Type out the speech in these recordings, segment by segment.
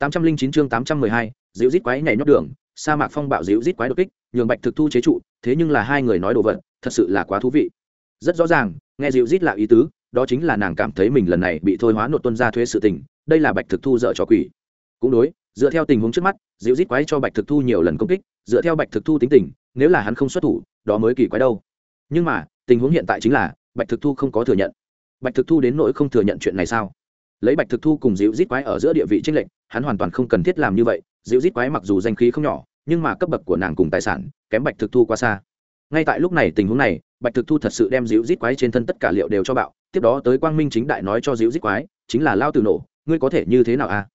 809 chương 812, dịu rít quái nhảy nhót đường sa mạc phong bạo dịu rít quái đột kích nhường bạch thực thu chế trụ thế nhưng là hai người nói đồ vật thật sự là quá thú vị. Rất rõ ràng nghe dịu rít là ý tứ đó chính là nàng cảm thấy mình lần này bị thôi hóa nộp tuân ra thuế sự tình đây là bạch thực thu dở cho quỷ. Cũng đối dựa theo tình huống trước mắt dịu rít quái cho bạch thực thu nhiều lần công kích dựa theo bạch thực thu tính tình nếu là hắn không xuất thủ đó mới kỳ quái đâu. Nhưng mà tình huống hiện tại chính là bạch thực thu không có thừa nhận. Bạch thực thu đến nỗi không thừa nhận chuyện này sao? Lấy bạch thực thu cùng dịu rít quái ở giữa địa vị tranh lệch hắn hoàn toàn không cần thiết làm như vậy dịu rít quái mặc dù danh khí không nhỏ, nhưng mà cấp bậc của nàng cùng tài sản, kém bạch thực thu quá xa. Ngay tại lúc này tình huống này, bạch thực thu thật sự đem dịu rít quái trên thân tất cả liệu đều cho bạo, tiếp đó tới quang minh chính đại nói cho dịu rít quái, chính là lao từ nổ, ngươi có thể như thế nào à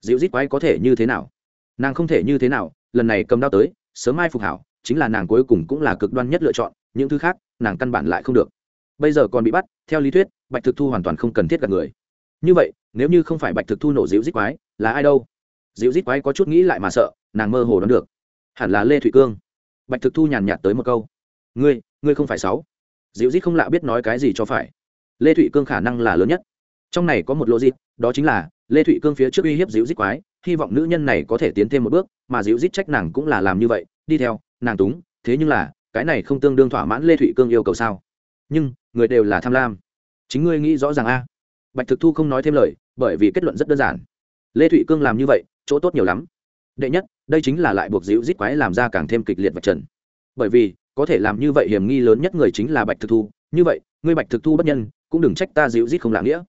dịu rít quái có thể như thế nào? Nàng không thể như thế nào, lần này cầm đao tới, sớm mai phục hảo, chính là nàng cuối cùng cũng là cực đoan nhất lựa chọn, những thứ khác, nàng căn bản lại không được. Bây giờ còn bị bắt, theo lý thuyết, bạch thực thu hoàn toàn không cần thiết gặp người. Như vậy, nếu như không phải bạch thực thu nổ dịu rít quái là ai đâu? Dịu rít quái có chút nghĩ lại mà sợ, nàng mơ hồ đoán được. Hẳn là lê thụy cương. Bạch thực thu nhàn nhạt tới một câu. Ngươi ngươi không phải sáu. Dịu rít không lạ biết nói cái gì cho phải. Lê thụy cương khả năng là lớn nhất. Trong này có một lô dịp, đó chính là, lê thụy cương phía trước uy hiếp dịu rít quái, hy vọng nữ nhân này có thể tiến thêm một bước, mà dịu rít trách nàng cũng là làm như vậy, đi theo, nàng túng, thế nhưng là, cái này không tương đương thỏa mãn lê thụy cương yêu cầu sao? Nhưng, người đều là tham lam. Chính ngươi nghĩ rõ ràng a. Bạch thực thu không nói thêm lời, bởi vì kết luận rất đơn giản lê thụy cương làm như vậy chỗ tốt nhiều lắm đệ nhất đây chính là lại buộc dịu rít quái làm ra càng thêm kịch liệt và trần bởi vì có thể làm như vậy hiểm nghi lớn nhất người chính là bạch thực thu như vậy ngươi bạch thực thu bất nhân cũng đừng trách ta dịu rít không lạ nghĩa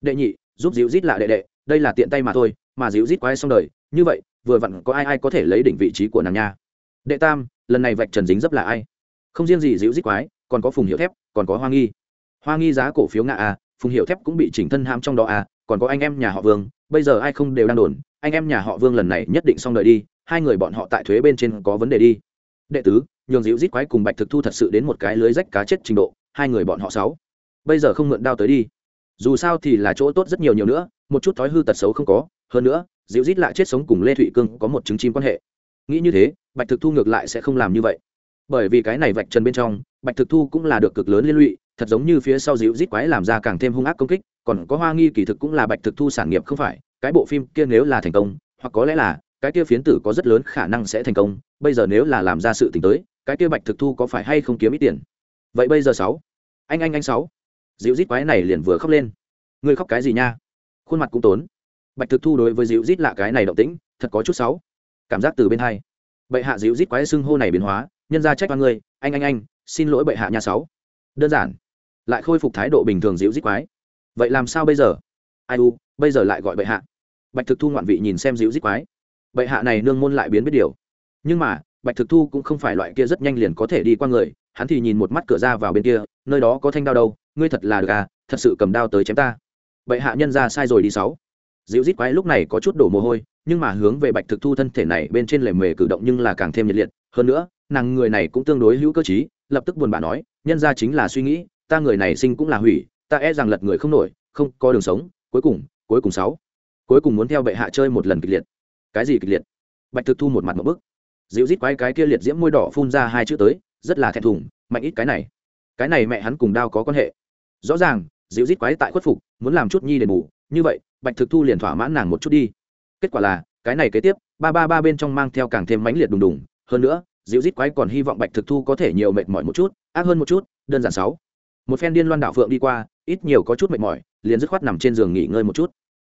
đệ nhị giúp dịu rít lạ đệ đệ đây là tiện tay mà thôi mà dịu rít quái xong đời như vậy vừa vặn có ai ai có thể lấy đỉnh vị trí của nàng nha đệ tam lần này vạch trần dính dấp là ai không riêng gì dịu rít quái còn có phùng hiệu thép còn có hoa nghi hoa nghi giá cổ phiếu ngạ à, phùng hiệu thép cũng bị chỉnh thân ham trong đó à? còn có anh em nhà họ vương bây giờ ai không đều đang đồn, anh em nhà họ vương lần này nhất định xong đời đi, hai người bọn họ tại thuế bên trên có vấn đề đi. Đệ tứ, nhường dịu rít quái cùng bạch thực thu thật sự đến một cái lưới rách cá chết trình độ, hai người bọn họ sáu. Bây giờ không mượn đao tới đi. Dù sao thì là chỗ tốt rất nhiều nhiều nữa, một chút thói hư tật xấu không có, hơn nữa dịu rít lại chết sống cùng lê thụy cương có một chứng chim quan hệ. Nghĩ như thế, bạch thực thu ngược lại sẽ không làm như vậy. Bởi vì cái này vạch trần bên trong, bạch thực thu cũng là được cực lớn liên lụy, thật giống như phía sau dịu rít quái làm ra càng thêm hung ác công kích còn có hoa nghi kỳ thực cũng là bạch thực thu sản nghiệp không phải, cái bộ phim kia nếu là thành công, hoặc có lẽ là, cái kia phiến tử có rất lớn khả năng sẽ thành công, bây giờ nếu là làm ra sự t ì n h tới, cái kia bạch thực thu có phải hay không kiếm ít tiền? Vậy bây giờ sáu. Anh anh anh sáu. Dịu rít quái này liền vừa khóc lên. Ngươi khóc cái gì nha? Khuôn mặt cũng tốn. Bạch thực thu đối với dịu rít lạ cái này động tĩnh, thật có chút sáu. Cảm giác từ bên hai. Bệ hạ dịu rít quái xưng hô này biến hóa, nhân ra trách ba ngươi. Anh anh anh, xin lỗi bệ hạ nhà sáu. Đơn giản. Lại khôi phục thái độ bình thường dịu rít quái vậy làm sao bây giờ? Ai u bây giờ lại gọi bệ hạ. Bạch thực thu ngoạn vị nhìn xem dịu dít quái. Bệ hạ này nương môn lại biến biết điều. Nhưng mà bạch thực thu cũng không phải loại kia rất nhanh liền có thể đi qua người hắn thì nhìn một mắt cửa ra vào bên kia nơi đó có thanh đao đâu ngươi thật là gà, thật sự cầm đao tới chém ta. Bệ hạ nhân ra sai rồi đi sáu. Dịu dít quái lúc này có chút đổ mồ hôi nhưng mà hướng về bạch thực thu thân thể này bên trên lề mề cử động nhưng là càng thêm nhiệt liệt. Hơn nữa nàng người này cũng tương đối hữu cơ chí lập tức buồn bã nói nhân ra chính là suy nghĩ ta người này sinh cũng là hủy ta e rằng lật người không nổi, không có đường sống, cuối cùng cuối cùng sáu. Cuối cùng muốn theo bệ hạ chơi một lần kịch liệt. Cái gì kịch liệt? Bạch thực thu một mặt một bức. Dịu rít quái cái kia liệt diễm môi đỏ phun ra hai chữ tới, rất là thẹn thùng, mạnh ít cái này. Cái này mẹ hắn cùng đao có quan hệ. Rõ ràng, dịu rít quái tại khuất phục, muốn làm chút nhi đền bù, như vậy, bạch thực thu liền thỏa mãn nàng một chút đi. Kết quả là, cái này kế tiếp, ba ba ba bên trong mang theo càng thêm mãnh liệt đùng đùng. Hơn nữa, dịu rít quái còn hy vọng bạch thực thu có thể nhiều mệt mỏi một chút, ác hơn một chút, đơn giản sáu. Một phen điên loan đạo phượng đi qua ít nhiều có chút mệt mỏi, liền dứt khoát nằm trên giường nghỉ ngơi một chút.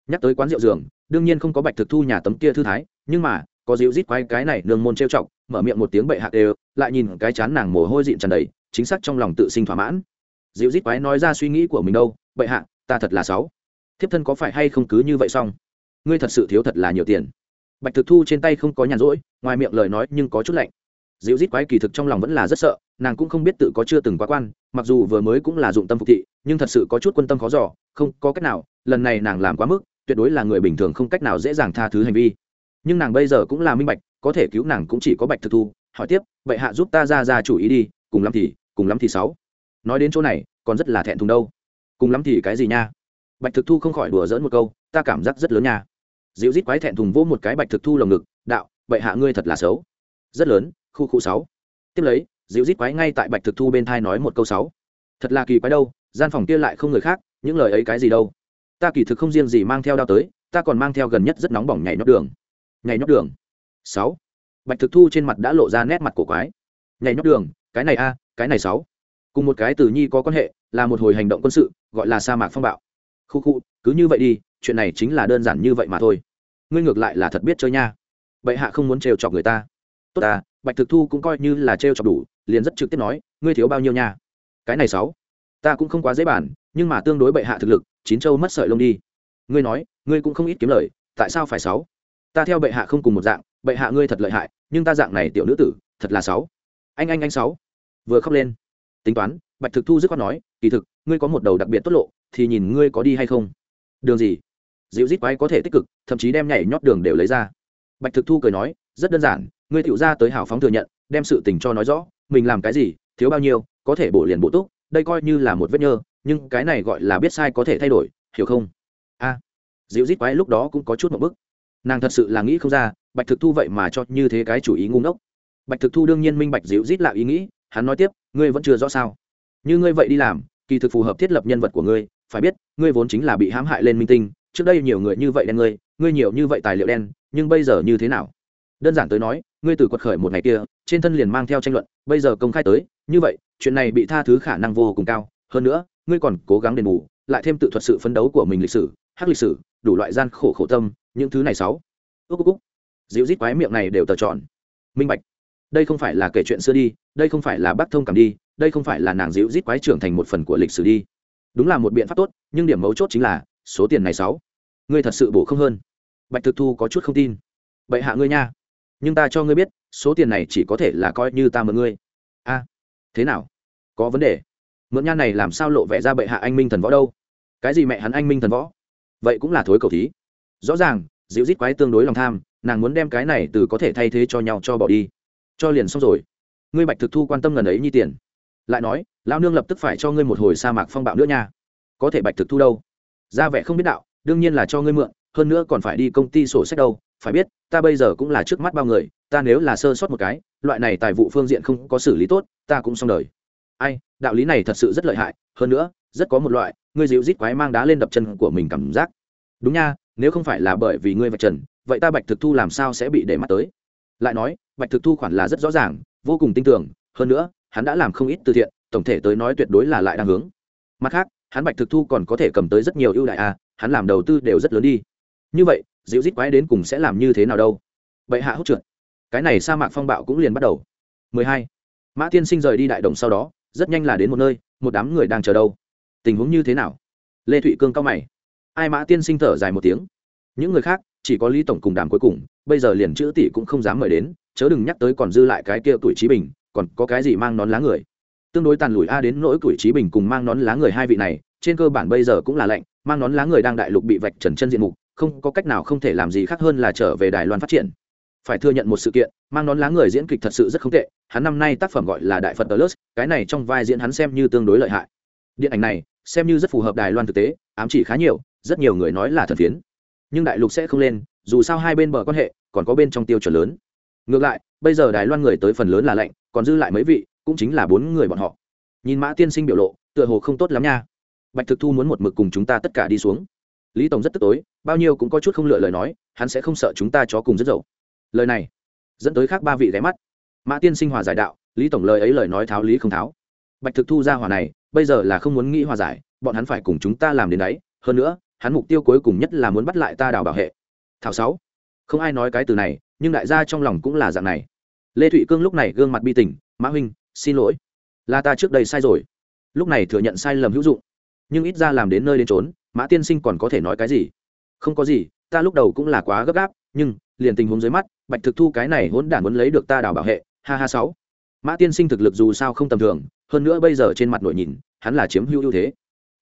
Nhắc tới quán rượu giường, đương nhiên không có bạch thực thu nhà tấm kia thư thái, nhưng mà, có dịu rít quay cái này nương môn trêu chọc, mở miệng một tiếng bệ hạ đều, lại nhìn cái chán nàng mồ hôi dịn tràn đầy, chính xác trong lòng tự sinh thỏa mãn. Dịu rít quái nói ra suy nghĩ của mình đâu, bệ hạ, ta thật là sáu thiếp thân có phải hay không cứ như vậy xong? Ngươi thật sự thiếu thật là nhiều tiền. Bạch thực thu trên tay không có nhàn rỗi, ngoài miệng lời nói nhưng có chút lạnh. Dịu rít quái kỳ thực trong lòng vẫn là rất sợ, nàng cũng không biết tự có chưa từng quá quan, mặc dù vừa mới cũng là dụng tâm phục thị nhưng thật sự có chút quân tâm khó giỏ không có cách nào, lần này nàng làm quá mức, tuyệt đối là người bình thường không cách nào dễ dàng tha thứ hành vi. Nhưng nàng bây giờ cũng là minh bạch, có thể cứu nàng cũng chỉ có bạch thực thu, hỏi tiếp bệ hạ giúp ta ra ra chủ ý đi, cùng lắm thì, cùng lắm thì sáu. Nói đến chỗ này, còn rất là thẹn thùng đâu. Cùng lắm thì cái gì nha? Bạch thực thu không khỏi đùa dỡn một câu, ta cảm giác rất lớn nha. Dịu rít quái thẹn thùng vỗ một cái bạch thực thu lồng ngực, đạo bệ hạ ngươi thật là xấu. Rất lớn, khu khu sáu. Tiếp lấy, dịu rít quái ngay tại bạch thực thu bên thai nói một câu sáu. Thật là kỳ quái đâu gian phòng kia lại không người khác, những lời ấy cái gì đâu. Ta kỳ thực không riêng gì mang theo đao tới, ta còn mang theo gần nhất rất nóng bỏng nhảy nhót đường. Nhảy nhót đường. Sáu. Bạch thực thu trên mặt đã lộ ra nét mặt cổ quái. Nhảy nhót đường, cái này a, cái này sáu. Cùng một cái từ nhi có quan hệ, là một hồi hành động quân sự, gọi là sa mạc phong bạo. Khu khu, cứ như vậy đi, chuyện này chính là đơn giản như vậy mà thôi. Ngươi ngược lại là thật biết chơi nha. Bệ hạ không muốn trêu chọc người ta. Tốt à bạch thực thu cũng coi như là trêu chọc đủ, liền rất trực tiếp nói, ngươi thiếu bao nhiêu nha? Cái này sáu ta cũng không quá dễ bản nhưng mà tương đối bệ hạ thực lực, chín châu mất sợi lông đi. Ngươi nói, ngươi cũng không ít kiếm lời, tại sao phải sáu? Ta theo bệ hạ không cùng một dạng, bệ hạ ngươi thật lợi hại, nhưng ta dạng này tiểu nữ tử, thật là sáu. Anh anh anh sáu. Vừa khóc lên. Tính toán, bạch thực thu dứt khoát nói, kỳ thực, ngươi có một đầu đặc biệt tốt lộ, thì nhìn ngươi có đi hay không. Đường gì? Dịu rít quái có thể tích cực, thậm chí đem nhảy nhót đường đều lấy ra. Bạch thực thu cười nói, rất đơn giản, ngươi tiểu ra tới hào phóng thừa nhận, đem sự tình cho nói rõ, mình làm cái gì, thiếu bao nhiêu, có thể bổ liền bổ túc đây coi như là một vết nhơ nhưng cái này gọi là biết sai có thể thay đổi hiểu không? A à, dịu rít quái lúc đó cũng có chút một bức. Nàng thật sự là nghĩ không ra bạch thực thu vậy mà cho như thế cái chủ ý ngu ngốc. Bạch thực thu đương nhiên minh bạch dịu rít là ý nghĩ hắn nói tiếp ngươi vẫn chưa rõ sao? Như ngươi vậy đi làm kỳ thực phù hợp thiết lập nhân vật của ngươi phải biết ngươi vốn chính là bị hãm hại lên minh tinh trước đây nhiều người như vậy đen ngươi ngươi nhiều như vậy tài liệu đen nhưng bây giờ như thế nào? Đơn giản tới nói ngươi từ quật khởi một ngày kia trên thân liền mang theo tranh luận bây giờ công khai tới như vậy chuyện này bị tha thứ khả năng vô cùng cao. Hơn nữa ngươi còn cố gắng đền bù lại thêm tự thuật sự phấn đấu của mình lịch sử hắc lịch sử đủ loại gian khổ khổ tâm những thứ này sáu. Ước Cúc, dịu rít quái miệng này đều tờ tròn minh bạch. Đây không phải là kể chuyện xưa đi đây không phải là bác thông cảm đi đây không phải là nàng dịu rít quái trưởng thành một phần của lịch sử đi. Đúng là một biện pháp tốt nhưng điểm mấu chốt chính là số tiền này sáu. Ngươi thật sự bổ không hơn. Bạch thực thu có chút không tin. Bệ hạ ngươi nha nhưng ta cho ngươi biết, số tiền này chỉ có thể là coi như ta mượn ngươi. A, thế nào? Có vấn đề. Mượn nha này làm sao lộ vẻ ra bệ hạ anh minh thần võ đâu? Cái gì mẹ hắn anh minh thần võ? Vậy cũng là thối cầu thí. Rõ ràng dịu rít quái tương đối lòng tham, nàng muốn đem cái này từ có thể thay thế cho nhau cho bỏ đi. Cho liền xong rồi. Ngươi bạch thực thu quan tâm gần ấy như tiền. Lại nói lao nương lập tức phải cho ngươi một hồi sa mạc phong bạo nữa nha. Có thể bạch thực thu đâu? Ra vẻ không biết đạo, đương nhiên là cho ngươi mượn, hơn nữa còn phải đi công ty sổ sách đâu phải biết, ta bây giờ cũng là trước mắt bao người, ta nếu là sơ sót một cái, loại này tài vụ phương diện không có xử lý tốt, ta cũng xong đời. Ai, đạo lý này thật sự rất lợi hại, hơn nữa, rất có một loại, ngươi dịu rít quái mang đá lên đập chân của mình cảm giác. Đúng nha, nếu không phải là bởi vì ngươi vạch trần, vậy ta bạch thực thu làm sao sẽ bị để mắt tới? Lại nói, bạch thực thu khoản là rất rõ ràng, vô cùng tin tưởng, hơn nữa, hắn đã làm không ít từ thiện, tổng thể tới nói tuyệt đối là lại đang hướng. Mặt khác, hắn bạch thực thu còn có thể cầm tới rất nhiều ưu đại à hắn làm đầu tư đều rất lớn đi. Như vậy dịu rít quái đến cùng sẽ làm như thế nào đâu. Bệ hạ hốt trượt. Cái này sa mạc phong bạo cũng liền bắt đầu. 12. mã tiên sinh rời đi đại đồng sau đó, rất nhanh là đến một nơi, một đám người đang chờ đâu. Tình huống như thế nào? Lê thụy cương cao mày. Ai mã tiên sinh thở dài một tiếng. Những người khác, chỉ có lý tổng cùng đàm cuối cùng, bây giờ liền chữ tỷ cũng không dám mời đến, chớ đừng nhắc tới còn dư lại cái kia tuổi trí bình, còn có cái gì mang nón lá người. Tương đối tàn lùi a đến nỗi tuổi trí bình cùng mang nón lá người hai vị này, trên cơ bản bây giờ cũng là lệnh mang nón lá người đang đại lục bị vạch trần chân diện mục không có cách nào không thể làm gì khác hơn là trở về đài loan phát triển. Phải thừa nhận một sự kiện, mang nón lá người diễn kịch thật sự rất không tệ, hắn năm nay tác phẩm gọi là đại phật plus cái này trong vai diễn hắn xem như tương đối lợi hại. Điện ảnh này, xem như rất phù hợp đài loan thực tế, ám chỉ khá nhiều, rất nhiều người nói là thần phiến. Nhưng đại lục sẽ không lên, dù sao hai bên bờ quan hệ, còn có bên trong tiêu chuẩn lớn. Ngược lại, bây giờ đài loan người tới phần lớn là lạnh, còn dư lại mấy vị, cũng chính là bốn người bọn họ. Nhìn mã tiên sinh biểu lộ, tựa hồ không tốt lắm nha. Bạch thực thu muốn một mực cùng chúng ta tất cả đi xuống lý tổng rất tức tối, bao nhiêu cũng có chút không lựa lời nói, hắn sẽ không sợ chúng ta chó cùng rất dậu. Lời này dẫn tới khác ba vị ghé mắt. Mã tiên sinh hòa giải đạo, lý tổng lời ấy lời nói tháo lý không tháo. Bạch thực thu ra hòa này, bây giờ là không muốn nghĩ hòa giải, bọn hắn phải cùng chúng ta làm đến đấy, hơn nữa, hắn mục tiêu cuối cùng nhất là muốn bắt lại ta đào bảo hệ. Thảo sáu, không ai nói cái từ này, nhưng đại gia trong lòng cũng là dạng này. Lê thụy cương lúc này gương mặt bi tình, mã huynh, xin lỗi. Là ta trước đây sai rồi. Lúc này thừa nhận sai lầm hữu dụng. Nhưng ít ra làm đến nơi đến trốn mã tiên sinh còn có thể nói cái gì? Không có gì, ta lúc đầu cũng là quá gấp gáp, nhưng, liền tình huống dưới mắt, bạch thực thu cái này hỗn đản muốn lấy được ta đào bảo hệ, ha ha sáu. Mã tiên sinh thực lực dù sao không tầm thường, hơn nữa bây giờ trên mặt nội nhìn, hắn là chiếm hữu ưu thế.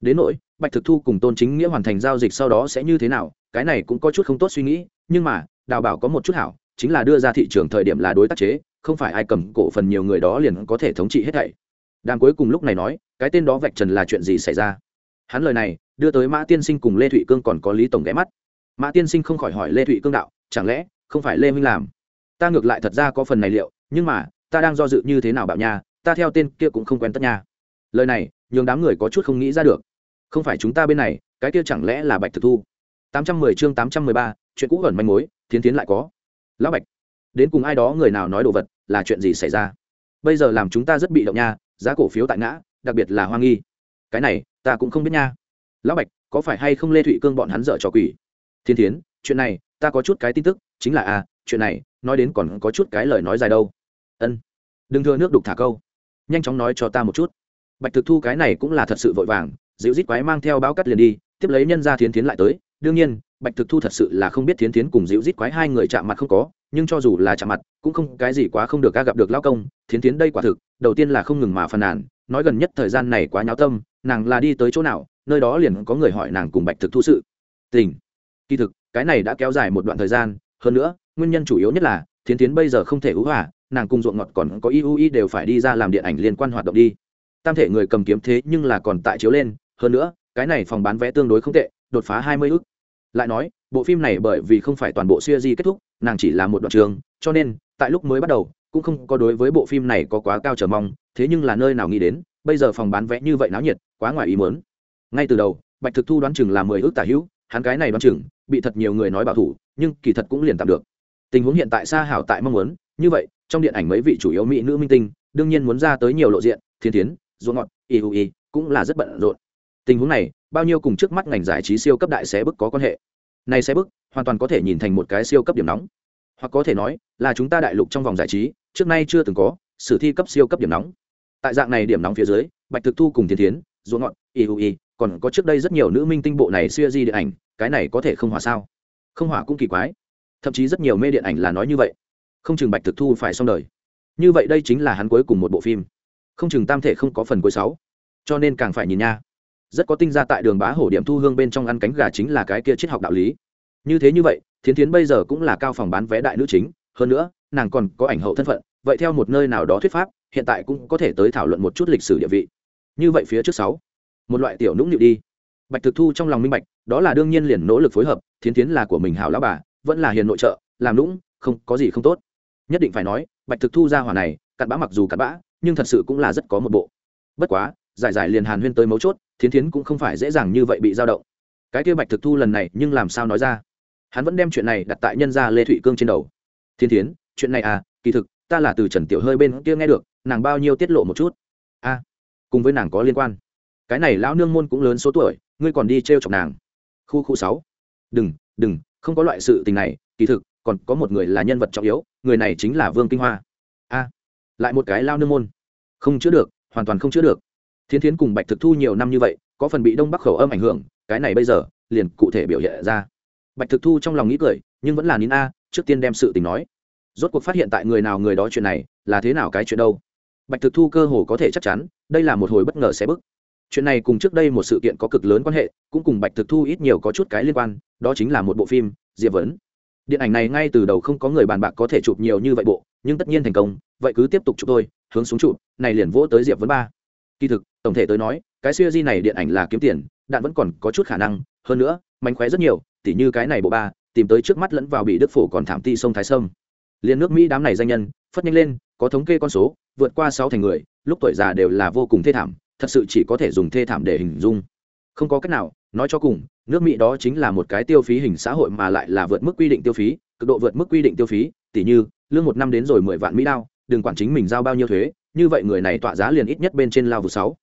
Đến nỗi, bạch thực thu cùng tôn chính nghĩa hoàn thành giao dịch sau đó sẽ như thế nào, cái này cũng có chút không tốt suy nghĩ, nhưng mà, đào bảo có một chút hảo, chính là đưa ra thị trường thời điểm là đối tác chế, không phải ai cầm cổ phần nhiều người đó liền có thể thống trị hết thảy. Đàm cuối cùng lúc này nói, cái tên đó vạch trần là chuyện gì xảy ra? Hắn lời này, đưa tới mã tiên sinh cùng lê thụy cương còn có lý tổng ghé mắt. Mã tiên sinh không khỏi hỏi lê thụy cương đạo, chẳng lẽ, không phải lê minh làm? Ta ngược lại thật ra có phần này liệu, nhưng mà, ta đang do dự như thế nào bảo nhà ta theo tên kia cũng không quen tất nhà lời này, nhường đám người có chút không nghĩ ra được. Không phải chúng ta bên này, cái kia chẳng lẽ là bạch thực thu? Tám trăm mười chương tám trăm mười ba, chuyện cũ gần manh mối thiến tiến lại có. Lão bạch, đến cùng ai đó người nào nói đồ vật, là chuyện gì xảy ra? Bây giờ làm chúng ta rất bị động nha, giá cổ phiếu tại ngã, đặc biệt là hoa nghi cái này ta cũng không biết nha. Lão bạch có phải hay không lê thụy cương bọn hắn dở trò quỷ? Thiên thiến chuyện này ta có chút cái tin tức chính là a à, chuyện này nói đến còn có chút cái lời nói dài đâu. Ân. Đừng thưa nước đục thả câu. Nhanh chóng nói cho ta một chút. Bạch thực thu cái này cũng là thật sự vội vàng dịu rít quái mang theo báo cắt liền đi tiếp lấy nhân ra thiến thiến lại tới. Đương nhiên bạch thực thu thật sự là không biết thiến thiến cùng dịu rít quái hai người chạm mặt không có nhưng cho dù là chạm mặt cũng không cái gì quá không được ca gặp được lao công thiến thiến đây quả thực đầu tiên là không ngừng mà phàn nàn nói gần nhất thời gian này quá nháo tâm nàng là đi tới chỗ nào, nơi đó liền có người hỏi nàng cùng bạch thực thu sự. Tình. Kỳ thực, cái này đã kéo dài một đoạn thời gian, hơn nữa, nguyên nhân chủ yếu nhất là, thiến thiến bây giờ không thể hữu hỏa nàng cùng ruộng ngọt còn có iui đều phải đi ra làm điện ảnh liên quan hoạt động đi. Tam thể người cầm kiếm thế nhưng là còn tại chiếu lên, hơn nữa, cái này phòng bán vé tương đối không tệ, đột phá hai mươi ước lại nói, bộ phim này bởi vì không phải toàn bộ siêu di kết thúc, nàng chỉ là một đoạn trường, cho nên, tại lúc mới bắt đầu, cũng không có đối với bộ phim này có quá cao trở mong, thế nhưng là nơi nào nghĩ đến bây giờ phòng bán vé như vậy náo nhiệt, quá ngoài ý muốn. Ngay từ đầu, bạch thực thu đoán chừng là mười ước tả hữu, hắn cái này đoán chừng, bị thật nhiều người nói bảo thủ, nhưng kỳ thật cũng liền tạm được. Tình huống hiện tại xa hảo tại mong muốn, như vậy, trong điện ảnh mấy vị chủ yếu mỹ nữ minh tinh, đương nhiên muốn ra tới nhiều lộ diện, thiên tiến, ruộng ngọt iui cũng là rất bận rộn. Tình huống này, bao nhiêu cùng trước mắt ngành giải trí siêu cấp đại xé bức có quan hệ. Này xé bức, hoàn toàn có thể nhìn thành một cái siêu cấp điểm nóng. Hoặc có thể nói, là chúng ta đại lục trong vòng giải trí, trước nay chưa từng có, sử thi cấp siêu cấp điểm nóng tại dạng này điểm nóng phía dưới, bạch thực thu cùng thiên tiến ruộng ngọt iui còn có trước đây rất nhiều nữ minh tinh bộ này xuya di điện ảnh, cái này có thể không hỏa sao? Không hỏa cũng kỳ quái. Thậm chí rất nhiều mê điện ảnh là nói như vậy. Không chừng bạch thực thu phải xong đời. Như vậy đây chính là hắn cuối cùng một bộ phim. Không chừng tam thể không có phần cuối sáu. Cho nên càng phải nhìn nha. Rất có tinh ra tại đường bá hổ điểm thu hương bên trong ăn cánh gà chính là cái kia triết học đạo lý. Như thế như vậy thiến thiến bây giờ cũng là cao phòng bán vé đại nữ chính. Hơn nữa, nàng còn có ảnh hậu thân phận. Vậy theo một nơi nào đó thuyết pháp hiện tại cũng có thể tới thảo luận một chút lịch sử địa vị. Như vậy phía trước sáu, một loại tiểu nũng nịu đi. Bạch thực thu trong lòng minh bạch, đó là đương nhiên liền nỗ lực phối hợp, thiến tiến là của mình hảo lão bà, vẫn là hiền nội trợ, làm nũng, không, có gì không tốt. Nhất định phải nói, bạch thực thu ra hỏa này, cặn bã mặc dù cặn bã, nhưng thật sự cũng là rất có một bộ. Bất quá, giải giải liền hàn huyên tới mấu chốt, thiến thiến cũng không phải dễ dàng như vậy bị dao động. Cái kia bạch thực thu lần này nhưng làm sao nói ra? Hắn vẫn đem chuyện này đặt tại nhân gia lê thụy cương trên đầu. Thiên thiến, chuyện này à kỳ thực ta là từ trần tiểu hơi bên kia nghe được, nàng bao nhiêu tiết lộ một chút. A, cùng với nàng có liên quan. Cái này lão nương môn cũng lớn số tuổi, ngươi còn đi t r e o chọc nàng. Khu khu sáu. Đừng đừng, không có loại sự tình này, kỳ thực, còn có một người là nhân vật trọng yếu, người này chính là vương kinh hoa. A, lại một cái lao nương môn. Không chữa được, hoàn toàn không chữa được. Thiên thiến cùng bạch thực thu nhiều năm như vậy, có phần bị đông bắc khẩu âm ảnh hưởng, cái này bây giờ, liền cụ thể biểu hiện ra. Bạch thực thu trong lòng nghĩ cười, nhưng vẫn là nín a, trước tiên đem sự tình nói rốt cuộc phát hiện tại người nào người đó chuyện này, là thế nào cái chuyện đâu? Bạch thực thu cơ hồ có thể chắc chắn, đây là một hồi bất ngờ sẽ bức. Chuyện này cùng trước đây một sự kiện có cực lớn quan hệ, cũng cùng bạch thực thu ít nhiều có chút cái liên quan, đó chính là một bộ phim, diệp vấn. Điện ảnh này ngay từ đầu không có người bàn bạc có thể chụp nhiều như vậy bộ, nhưng tất nhiên thành công, vậy cứ tiếp tục chụp thôi, hướng xuống chụp, này liền vỗ tới diệp vấn ba. Kỳ thực, tổng thể tới nói, cái siêu di này điện ảnh là kiếm tiền, đạn vẫn còn có chút khả năng, hơn nữa, mánh khóe rất nhiều, tỉ như cái này bộ ba, tìm tới trước mắt lẫn vào bị đức phổ còn thảm ti sông thái sông liên nước mỹ đám này danh nhân, phất nhanh lên, có thống kê con số, vượt qua sáu thành người, lúc tuổi già đều là vô cùng thê thảm, thật sự chỉ có thể dùng thê thảm để hình dung. Không có cách nào, nói cho cùng, nước mỹ đó chính là một cái tiêu phí hình xã hội mà lại là vượt mức quy định tiêu phí, cực độ vượt mức quy định tiêu phí, tỉ như, lương một năm đến rồi mười vạn mỹ đao, đừng quản chính mình giao bao nhiêu thuế, như vậy người này tọa giá liền ít nhất bên trên lao vụt sáu.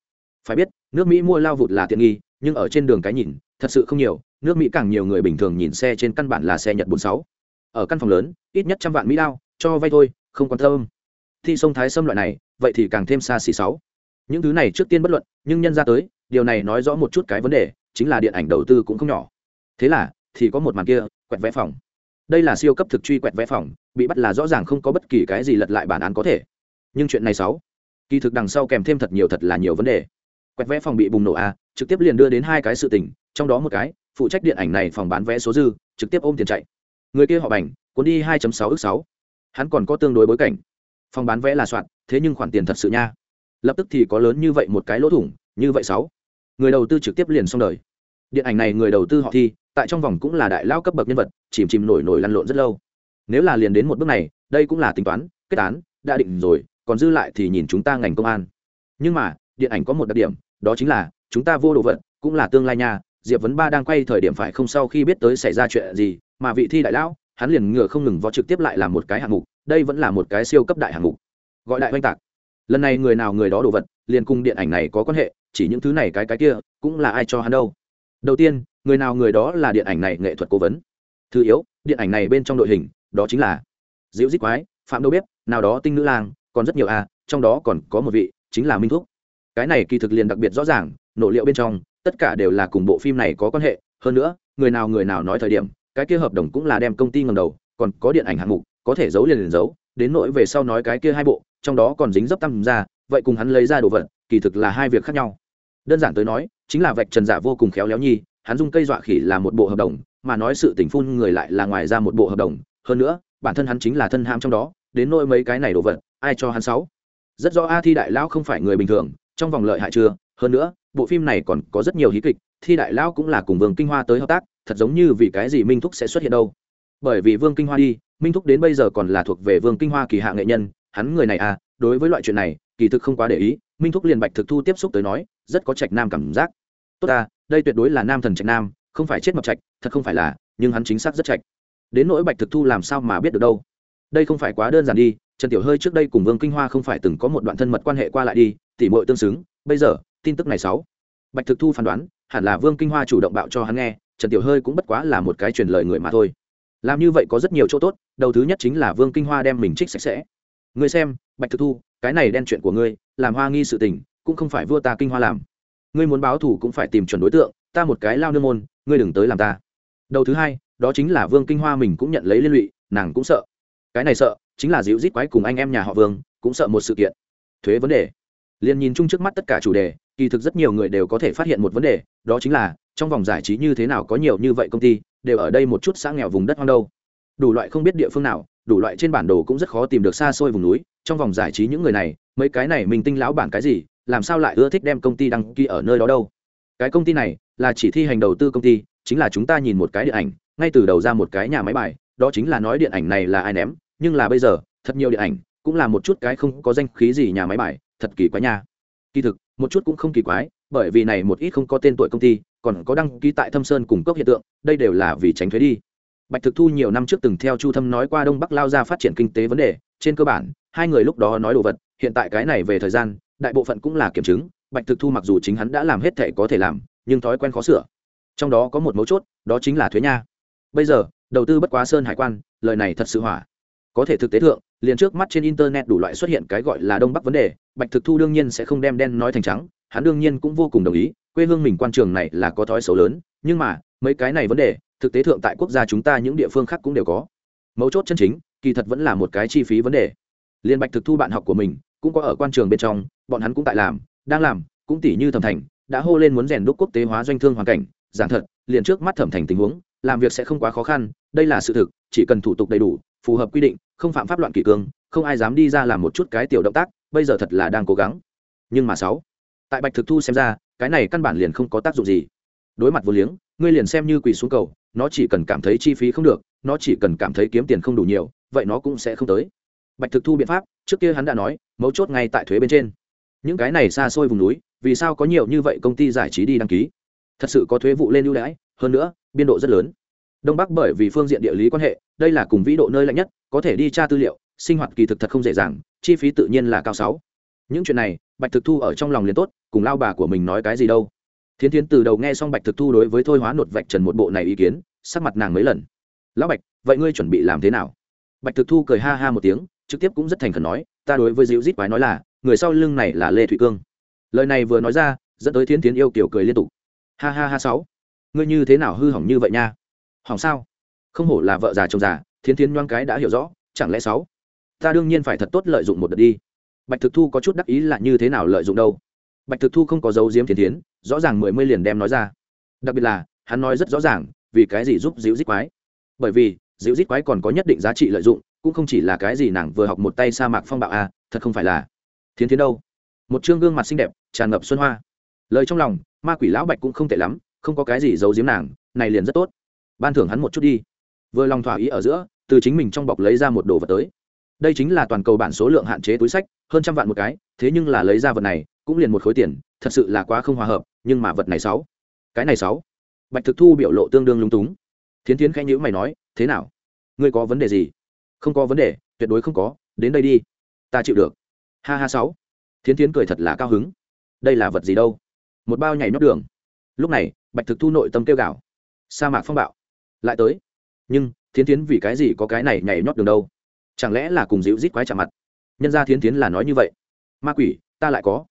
Phải biết, nước mỹ mua lao vụt là tiện nghi, nhưng ở trên đường cái nhìn, thật sự không nhiều, nước mỹ càng nhiều người bình thường nhìn xe trên căn bản là xe nhật bốn sáu ở căn phòng lớn, ít nhất trăm vạn mỹ đao, cho vay thôi, không quan tâm. Thi sông thái sâm loại này, vậy thì càng thêm xa xỉ sáu. Những thứ này trước tiên bất luận, nhưng nhân ra tới, điều này nói rõ một chút cái vấn đề, chính là điện ảnh đầu tư cũng không nhỏ. Thế là, thì có một màn kia, quẹt vẽ phòng. Đây là siêu cấp thực truy quẹt vẽ phòng, bị bắt là rõ ràng không có bất kỳ cái gì lật lại bản án có thể. Nhưng chuyện này sáu, kỳ thực đằng sau kèm thêm thật nhiều thật là nhiều vấn đề. Quẹt vẽ phòng bị bùng nổ a trực tiếp liền đưa đến hai cái sự tình, trong đó một cái, phụ trách điện ảnh này phòng bán vé số dư, trực tiếp ôm tiền chạy người kia họ bành, cuốn đi 2 sáu ước sáu. Hắn còn có tương đối bối cảnh. Phòng bán vẽ là soạn, thế nhưng khoản tiền thật sự nha. Lập tức thì có lớn như vậy một cái lỗ thủng, như vậy sáu. Người đầu tư trực tiếp liền xong đời. Điện ảnh này người đầu tư họ thi, tại trong vòng cũng là đại lao cấp bậc nhân vật, chìm chìm nổi nổi lăn lộn rất lâu. Nếu là liền đến một bước này, đây cũng là tính toán, kết án, đã định rồi, còn dư lại thì nhìn chúng ta ngành công an. Nhưng mà, điện ảnh có một đặc điểm, đó chính là, chúng ta vô đồ vật, cũng là tương lai nha. Diệp vấn ba đang quay thời điểm phải không sau khi biết tới xảy ra chuyện gì mà vị thi đại lão, hắn liền ngựa không ngừng vó trực tiếp lại làm một cái hạng mục, đây vẫn là một cái siêu cấp đại hạng mục. Gọi đại oanh tạc. Lần này người nào người đó đồ vật, liền cùng điện ảnh này có quan hệ, chỉ những thứ này cái cái kia, cũng là ai cho hắn đâu. Đầu tiên, người nào người đó là điện ảnh này nghệ thuật cố vấn. Thứ yếu, điện ảnh này bên trong đội hình, đó chính là diễu dít quái, phạm đâu bếp, nào đó tinh nữ lang, còn rất nhiều a trong đó còn có một vị, chính là minh thúc. Cái này kỳ thực liền đặc biệt rõ ràng, nội liệu bên trong, tất cả đều là cùng bộ phim này có quan hệ. Hơn nữa, người nào người nào nói thời điểm cái kia hợp đồng cũng là đem công ty ngầm đầu, còn có điện ảnh hạng mục, có thể giấu liền liền giấu, đến nỗi về sau nói cái kia hai bộ, trong đó còn dính dấp tăng ra, vậy cùng hắn lấy ra đồ vật, kỳ thực là hai việc khác nhau. Đơn giản tới nói, chính là vạch trần giả vô cùng khéo léo nhi, hắn dùng cây dọa khỉ là một bộ hợp đồng, mà nói sự tình phun người lại là ngoài ra một bộ hợp đồng. Hơn nữa, bản thân hắn chính là thân ham trong đó, đến nỗi mấy cái này đồ vật, ai cho hắn sáu? Rất rõ a thi đại lão không phải người bình thường, trong vòng lợi hại chưa? Hơn nữa, bộ phim này còn có rất nhiều hí kịch, thi đại lão cũng là cùng vương kinh hoa tới hợp tác thật giống như vì cái gì minh thúc sẽ xuất hiện đâu. Bởi vì vương kinh hoa đi, minh thúc đến bây giờ còn là thuộc về vương kinh hoa kỳ hạ nghệ nhân, hắn người này à đối với loại chuyện này, kỳ thực không quá để ý, minh thúc liền bạch thực thu tiếp xúc tới nói, rất có trạch nam cảm giác. Tốt ta, đây tuyệt đối là nam thần trạch nam, không phải chết mập trạch, thật không phải là, nhưng hắn chính xác rất trạch. Đến nỗi bạch thực thu làm sao mà biết được đâu. Đây không phải quá đơn giản đi, trần tiểu hơi trước đây cùng vương kinh hoa không phải từng có một đoạn thân mật quan hệ qua lại đi, tỉ mội tương xứng, bây giờ, tin tức này sáu. Bạch thực thu phán đoán, hẳn là vương kinh hoa chủ động bạo cho hắn nghe trần tiểu hơi cũng bất quá là một cái truyền lời người mà thôi. Làm như vậy có rất nhiều chỗ tốt, đầu thứ nhất chính là vương kinh hoa đem mình trích sạch sẽ. Người xem, bạch thực thu, cái này đen chuyện của ngươi, làm hoa nghi sự tình, cũng không phải vua ta kinh hoa làm. Ngươi muốn báo thù cũng phải tìm chuẩn đối tượng, ta một cái lao nương môn, ngươi đừng tới làm ta. Đầu thứ hai, đó chính là vương kinh hoa mình cũng nhận lấy liên lụy, nàng cũng sợ. Cái này sợ, chính là dịu rít quái cùng anh em nhà họ vương, cũng sợ một sự kiện. Thuế vấn đề. Liền nhìn chung trước mắt tất cả chủ đề, kỳ thực rất nhiều người đều có thể phát hiện một vấn đề, đó chính là trong vòng giải trí như thế nào có nhiều như vậy công ty, đều ở đây một chút xã nghèo vùng đất hoang đâu. Đủ loại không biết địa phương nào, đủ loại trên bản đồ cũng rất khó tìm được xa xôi vùng núi, trong vòng giải trí những người này, mấy cái này mình tinh lão bản cái gì, làm sao lại ưa thích đem công ty đăng ký ở nơi đó đâu? Cái công ty này là chỉ thi hành đầu tư công ty, chính là chúng ta nhìn một cái điện ảnh, ngay từ đầu ra một cái nhà máy bài, đó chính là nói điện ảnh này là ai ném, nhưng là bây giờ, thật nhiều điện ảnh, cũng là một chút cái không có danh khí gì nhà máy bài, thật kỳ quái nha. Kỳ thực, một chút cũng không kỳ quái, bởi vì này một ít không có tên tuổi công ty còn có đăng ký tại thâm sơn cùng cốc hiện tượng, đây đều là vì tránh thuế đi. Bạch thực thu nhiều năm trước từng theo chu thâm nói qua đông bắc lao ra phát triển kinh tế vấn đề, trên cơ bản, hai người lúc đó nói đồ vật, hiện tại cái này về thời gian, đại bộ phận cũng là kiểm chứng, bạch thực thu mặc dù chính hắn đã làm hết thể có thể làm, nhưng thói quen khó sửa. Trong đó có một mấu chốt, đó chính là thuế nha. Bây giờ, đầu tư bất quá sơn hải quan, lời này thật sự hỏa. Có thể thực tế thượng, liền trước mắt trên internet đủ loại xuất hiện cái gọi là đông bắc vấn đề, bạch thực thu đương nhiên sẽ không đem đen nói thành trắng, hắn đương nhiên cũng vô cùng đồng ý quê hương mình quan trường này là có thói xấu lớn, nhưng mà, mấy cái này vấn đề, thực tế thượng tại quốc gia chúng ta những địa phương khác cũng đều có. Mấu chốt chân chính, kỳ thật vẫn là một cái chi phí vấn đề. Liên bạch thực thu bạn học của mình, cũng có ở quan trường bên trong, bọn hắn cũng tại làm, đang làm, cũng tỷ như thẩm thành, đã hô lên muốn rèn đúc quốc tế hóa doanh thương hoàn cảnh, giảng thật, liền trước mắt thẩm thành tình huống, làm việc sẽ không quá khó khăn, đây là sự thực, chỉ cần thủ tục đầy đủ, phù hợp quy định, không phạm pháp loạn kỷ cương, không ai dám đi ra làm một chút cái tiểu động tác, bây giờ thật là đang cố gắng. Nhưng mà sáu tại bạch thực thu xem ra, cái này căn bản liền không có tác dụng gì. Đối mặt vô liếng, ngươi liền xem như quỳ xuống cầu, nó chỉ cần cảm thấy chi phí không được, nó chỉ cần cảm thấy kiếm tiền không đủ nhiều, vậy nó cũng sẽ không tới. Bạch thực thu biện pháp, trước kia hắn đã nói, mấu chốt ngay tại thuế bên trên. Những cái này xa xôi vùng núi, vì sao có nhiều như vậy công ty giải trí đi đăng ký? Thật sự có thuế vụ lên ưu đãi, hơn nữa, biên độ rất lớn. Đông bắc bởi vì phương diện địa lý quan hệ, đây là cùng vĩ độ nơi lạnh nhất, có thể đi tra tư liệu, sinh hoạt kỳ thực thật không dễ dàng, chi phí tự nhiên là cao sáu những chuyện này, bạch thực thu ở trong lòng liền tốt, cùng lao bà của mình nói cái gì đâu. Thiến thiến từ đầu nghe xong bạch thực thu đối với thôi hóa nột vạch trần một bộ này ý kiến, sắc mặt nàng mấy lần. Lão bạch, vậy ngươi chuẩn bị làm thế nào? Bạch thực thu cười ha ha một tiếng, trực tiếp cũng rất thành khẩn nói, ta đối với dịu rít quái nói là, người sau lưng này là lê thụy cương. Lời này vừa nói ra, dẫn tới thiến thiến yêu kiểu cười liên tục. Ha ha ha sáu, ngươi như thế nào hư hỏng như vậy nha? Hỏng sao? Không hổ là vợ già chồng già. Thiến thiến nhoang cái đã hiểu rõ, chẳng lẽ sáu, ta đương nhiên phải thật tốt lợi dụng một đợt đi bạch thực thu có chút đắc ý là như thế nào lợi dụng đâu. Bạch thực thu không có dấu diếm Thiên thiến rõ ràng mười mươi liền đem nói ra. Đặc biệt là hắn nói rất rõ ràng vì cái gì giúp dịu dít quái? Bởi vì dịu dít quái còn có nhất định giá trị lợi dụng cũng không chỉ là cái gì nàng vừa học một tay sa mạc phong bạo à, thật không phải là. Thiên thiến đâu? Một chương gương mặt xinh đẹp tràn ngập xuân hoa. Lời trong lòng ma quỷ lão bạch cũng không tệ lắm không có cái gì giấu giếm nàng này liền rất tốt. Ban thưởng hắn một chút đi. Vừa lòng thỏa ý ở giữa từ chính mình trong bọc lấy ra một đồ vật tới. Đây chính là toàn cầu bản số lượng hạn chế túi sách hơn trăm vạn một cái, thế nhưng là lấy ra vật này, cũng liền một khối tiền, thật sự là quá không hòa hợp, nhưng mà vật này sáu. Cái này sáu. Bạch thực thu biểu lộ tương đương lúng túng. Thiến tiến khẽ nhữ mày nói, thế nào? Ngươi có vấn đề gì? Không có vấn đề, tuyệt đối không có, đến đây đi. Ta chịu được. Ha ha, sáu. Thiến tiến cười thật là cao hứng. Đây là vật gì đâu? Một bao nhảy nhót đường. Lúc này, bạch thực thu nội tâm kêu gào. Sa mạc phong bạo. Lại tới. Nhưng, thiến tiến vì cái gì có cái này nhảy nhót đường đâu? Chẳng lẽ là cùng dịu rít quái chạm mặt? Nhân gia thiến tiến là nói như vậy. Ma quỷ, ta lại có.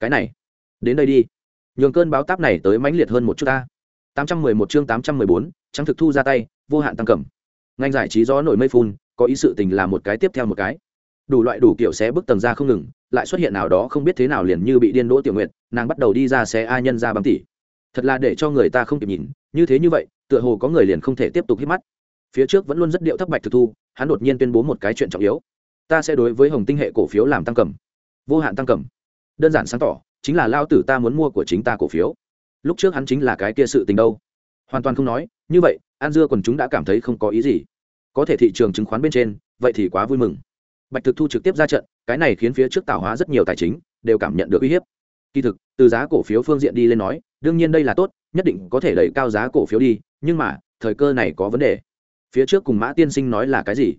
Cái này, đến đây đi. Nhường cơn báo táp này tới mãnh liệt hơn một chút ta. Tám trăm mười một chương tám trăm mười bốn trắng thực thu ra tay, vô hạn tăng cầm. Ngành giải trí gió nổi mây phun, có ý sự tình là một cái tiếp theo một cái. Đủ loại đủ kiểu xé bức tầng ra không ngừng, lại xuất hiện nào đó không biết thế nào liền như bị điên đỗ tiểu nguyện nàng bắt đầu đi ra xé a nhân ra bằng tỷ thật là để cho người ta không kịp nhìn, như thế như vậy, tựa hồ có người liền không thể tiếp tục hít mắt. Phía trước vẫn luôn rất điệu thấp bạch thực thu, hắn đột nhiên tuyên bố một cái chuyện trọng yếu ta sẽ đối với hồng tinh hệ cổ phiếu làm tăng cầm. Vô hạn tăng cầm. Đơn giản sáng tỏ, chính là lao tử ta muốn mua của chính ta cổ phiếu. Lúc trước hắn chính là cái kia sự tình đâu. Hoàn toàn không nói, như vậy, an dưa quần chúng đã cảm thấy không có ý gì. Có thể thị trường chứng khoán bên trên, vậy thì quá vui mừng. Bạch thực thu trực tiếp ra trận, cái này khiến phía trước tạo hóa rất nhiều tài chính, đều cảm nhận được uy hiếp. Kỳ thực, từ giá cổ phiếu phương diện đi lên nói, đương nhiên đây là tốt, nhất định có thể đẩy cao giá cổ phiếu đi, nhưng mà, thời cơ này có vấn đề. Phía trước cùng mã tiên sinh nói là cái gì?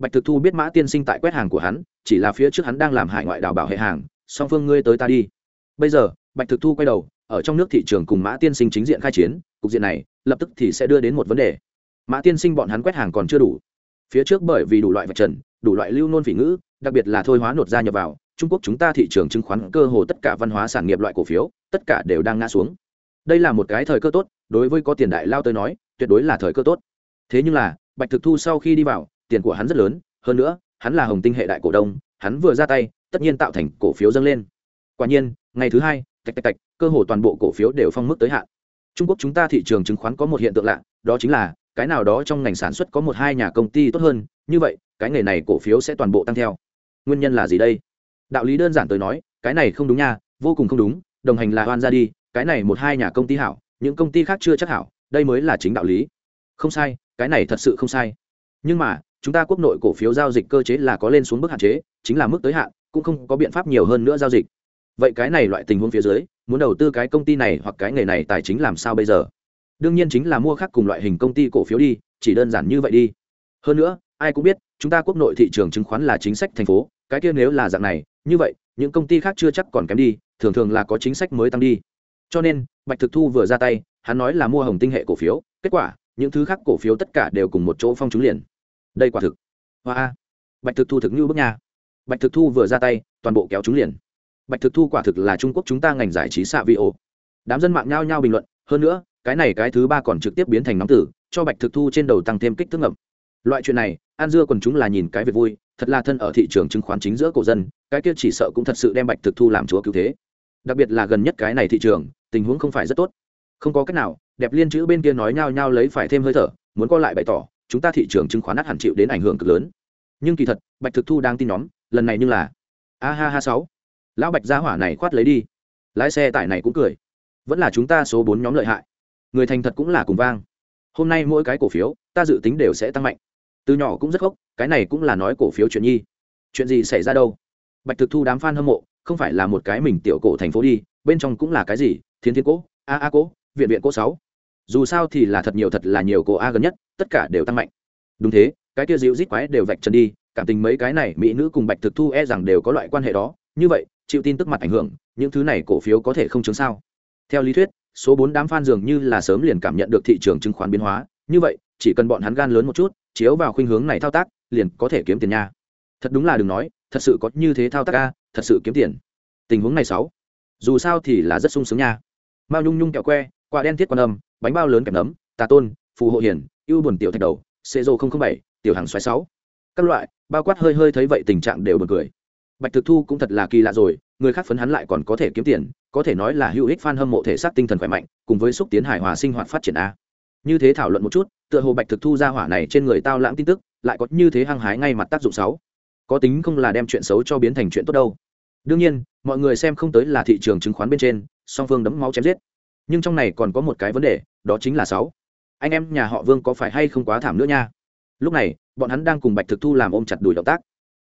Bạch thực thu biết mã tiên sinh tại quét hàng của hắn, chỉ là phía trước hắn đang làm hải ngoại đảo bảo hệ hàng, song phương ngươi tới ta đi. Bây giờ, bạch thực thu quay đầu, ở trong nước thị trường cùng mã tiên sinh chính diện khai chiến, cục diện này, lập tức thì sẽ đưa đến một vấn đề. Mã tiên sinh bọn hắn quét hàng còn chưa đủ. Phía trước bởi vì đủ loại vật trần, đủ loại lưu nôn phỉ ngữ, đặc biệt là thôi hóa nột ra nhập vào, trung quốc chúng ta thị trường chứng khoán cơ hồ tất cả văn hóa sản nghiệp loại cổ phiếu, tất cả đều đang ngã xuống. Đây là một cái thời cơ tốt, đối với có tiền đại lao tới nói, tuyệt đối là thời cơ tốt. Thế nhưng là, bạch thực thu sau khi đi vào tiền của hắn rất lớn, hơn nữa, hắn là hồng tinh hệ đại cổ đông, hắn vừa ra tay, tất nhiên tạo thành cổ phiếu dâng lên. Quả nhiên, ngày thứ hai, tạch tạch tạch, cơ hồ toàn bộ cổ phiếu đều phong mức tới hạn. Trung quốc chúng ta thị trường chứng khoán có một hiện tượng lạ, đó chính là, cái nào đó trong ngành sản xuất có một hai nhà công ty tốt hơn, như vậy, cái nghề này cổ phiếu sẽ toàn bộ tăng theo. Nguyên nhân là gì đây? Đạo lý đơn giản tới nói, cái này không đúng nha, vô cùng không đúng, đồng hành là oan ra đi, cái này một hai nhà công ty hảo, những công ty khác chưa chắc hảo, đây mới là chính đạo lý. Không sai, cái này thật sự không sai. Nhưng mà chúng ta quốc nội cổ phiếu giao dịch cơ chế là có lên xuống mức hạn chế, chính là mức tới hạn, cũng không có biện pháp nhiều hơn nữa giao dịch. Vậy cái này loại tình huống phía dưới, muốn đầu tư cái công ty này hoặc cái nghề này tài chính làm sao bây giờ? Đương nhiên chính là mua khác cùng loại hình công ty cổ phiếu đi, chỉ đơn giản như vậy đi. Hơn nữa, ai cũng biết, chúng ta quốc nội thị trường chứng khoán là chính sách thành phố, cái kia nếu là dạng này, như vậy, những công ty khác chưa chắc còn kém đi, thường thường là có chính sách mới tăng đi. Cho nên, bạch thực thu vừa ra tay, hắn nói là mua hồng tinh hệ cổ phiếu, kết quả, những thứ khác cổ phiếu tất cả đều cùng một chỗ phong trúng liền đây quả thực hoa bạch thực thu thực như bước nhà bạch thực thu vừa ra tay, toàn bộ kéo trúng liền. Bạch thực thu quả thực là trung quốc chúng ta ngành giải trí xạ vi ô đám dân mạng nhao nhao bình luận, hơn nữa, cái này cái thứ ba còn trực tiếp biến thành nóng tử, cho bạch thực thu trên đầu tăng thêm kích thước ngậm. Loại chuyện này an dưa còn chúng là nhìn cái việc vui, thật là thân ở thị trường chứng khoán chính giữa cổ dân, cái kia chỉ sợ cũng thật sự đem bạch thực thu làm chúa cứu thế. Đặc biệt là gần nhất cái này thị trường, tình huống không phải rất tốt. Không có cách nào, đẹp liên chữ bên kia nói nhao nhao lấy phải thêm hơi thở, muốn co lại bày tỏ chúng ta thị trường chứng khoán nát hẳn chịu đến ảnh hưởng cực lớn. Nhưng kỳ thật, bạch thực thu đang tin nhóm, lần này như là, a ha ha sáu, lão bạch gia hỏa này khoát lấy đi. Lái xe tải này cũng cười, vẫn là chúng ta số bốn nhóm lợi hại, người thành thật cũng là cùng vang. Hôm nay mỗi cái cổ phiếu, ta dự tính đều sẽ tăng mạnh. Từ nhỏ cũng rất gốc cái này cũng là nói cổ phiếu chuyện nhi, chuyện gì xảy ra đâu? Bạch thực thu đám f a n hâm mộ, không phải là một cái mình tiểu cổ thành phố đi, bên trong cũng là cái gì, thiên thiên cố, a a cố, viện viện cố sáu dù sao thì là thật nhiều thật là nhiều cổ a gần nhất, tất cả đều tăng mạnh. Đúng thế, cái kia dịu rít quái đều vạch chân đi, cảm tình mấy cái này mỹ nữ cùng bạch thực thu e rằng đều có loại quan hệ đó. Như vậy, chịu tin tức mặt ảnh hưởng, những thứ này cổ phiếu có thể không chứng sao? Theo lý thuyết, số bốn đám fan dường như là sớm liền cảm nhận được thị trường chứng khoán biến hóa. Như vậy, chỉ cần bọn hắn gan lớn một chút, chiếu vào khuynh hướng này thao tác, liền có thể kiếm tiền nha. Thật đúng là đừng nói, thật sự có như thế thao tác ca thật sự kiếm tiền. Tình huống này sáu, dù sao thì là rất sung sướng nha. Mao nhung nhung kẹo que, quả đen thiết quan âm bánh bao lớn kèm nấm, tà tôn, phù hộ hiển ưu buồn tiểu thạch đầu, xê dô bảy, tiểu hàng xoáy sáu. Các loại, bao quát hơi hơi thấy vậy tình trạng đều buồn cười. Bạch thực thu cũng thật là kỳ lạ rồi, người khác phấn hắn lại còn có thể kiếm tiền, có thể nói là hữu ích f hâm mộ thể xác tinh thần khỏe mạnh, cùng với xúc tiến hài hòa sinh hoạt phát triển a. Như thế thảo luận một chút, tựa hồ bạch thực thu ra hỏa này trên người tao lãng tin tức, lại có như thế hăng hái ngay mặt tác dụng sáu. Có tính không là đem chuyện xấu cho biến thành chuyện tốt đâu. Đương nhiên, mọi người xem không tới là thị trường chứng khoán bên trên, song phương đấm máu chém giết nhưng trong này còn có một cái vấn đề, đó chính là sáu. Anh em nhà họ vương có phải hay không quá thảm nữa nha? Lúc này, bọn hắn đang cùng bạch thực thu làm ôm chặt đùi động tác.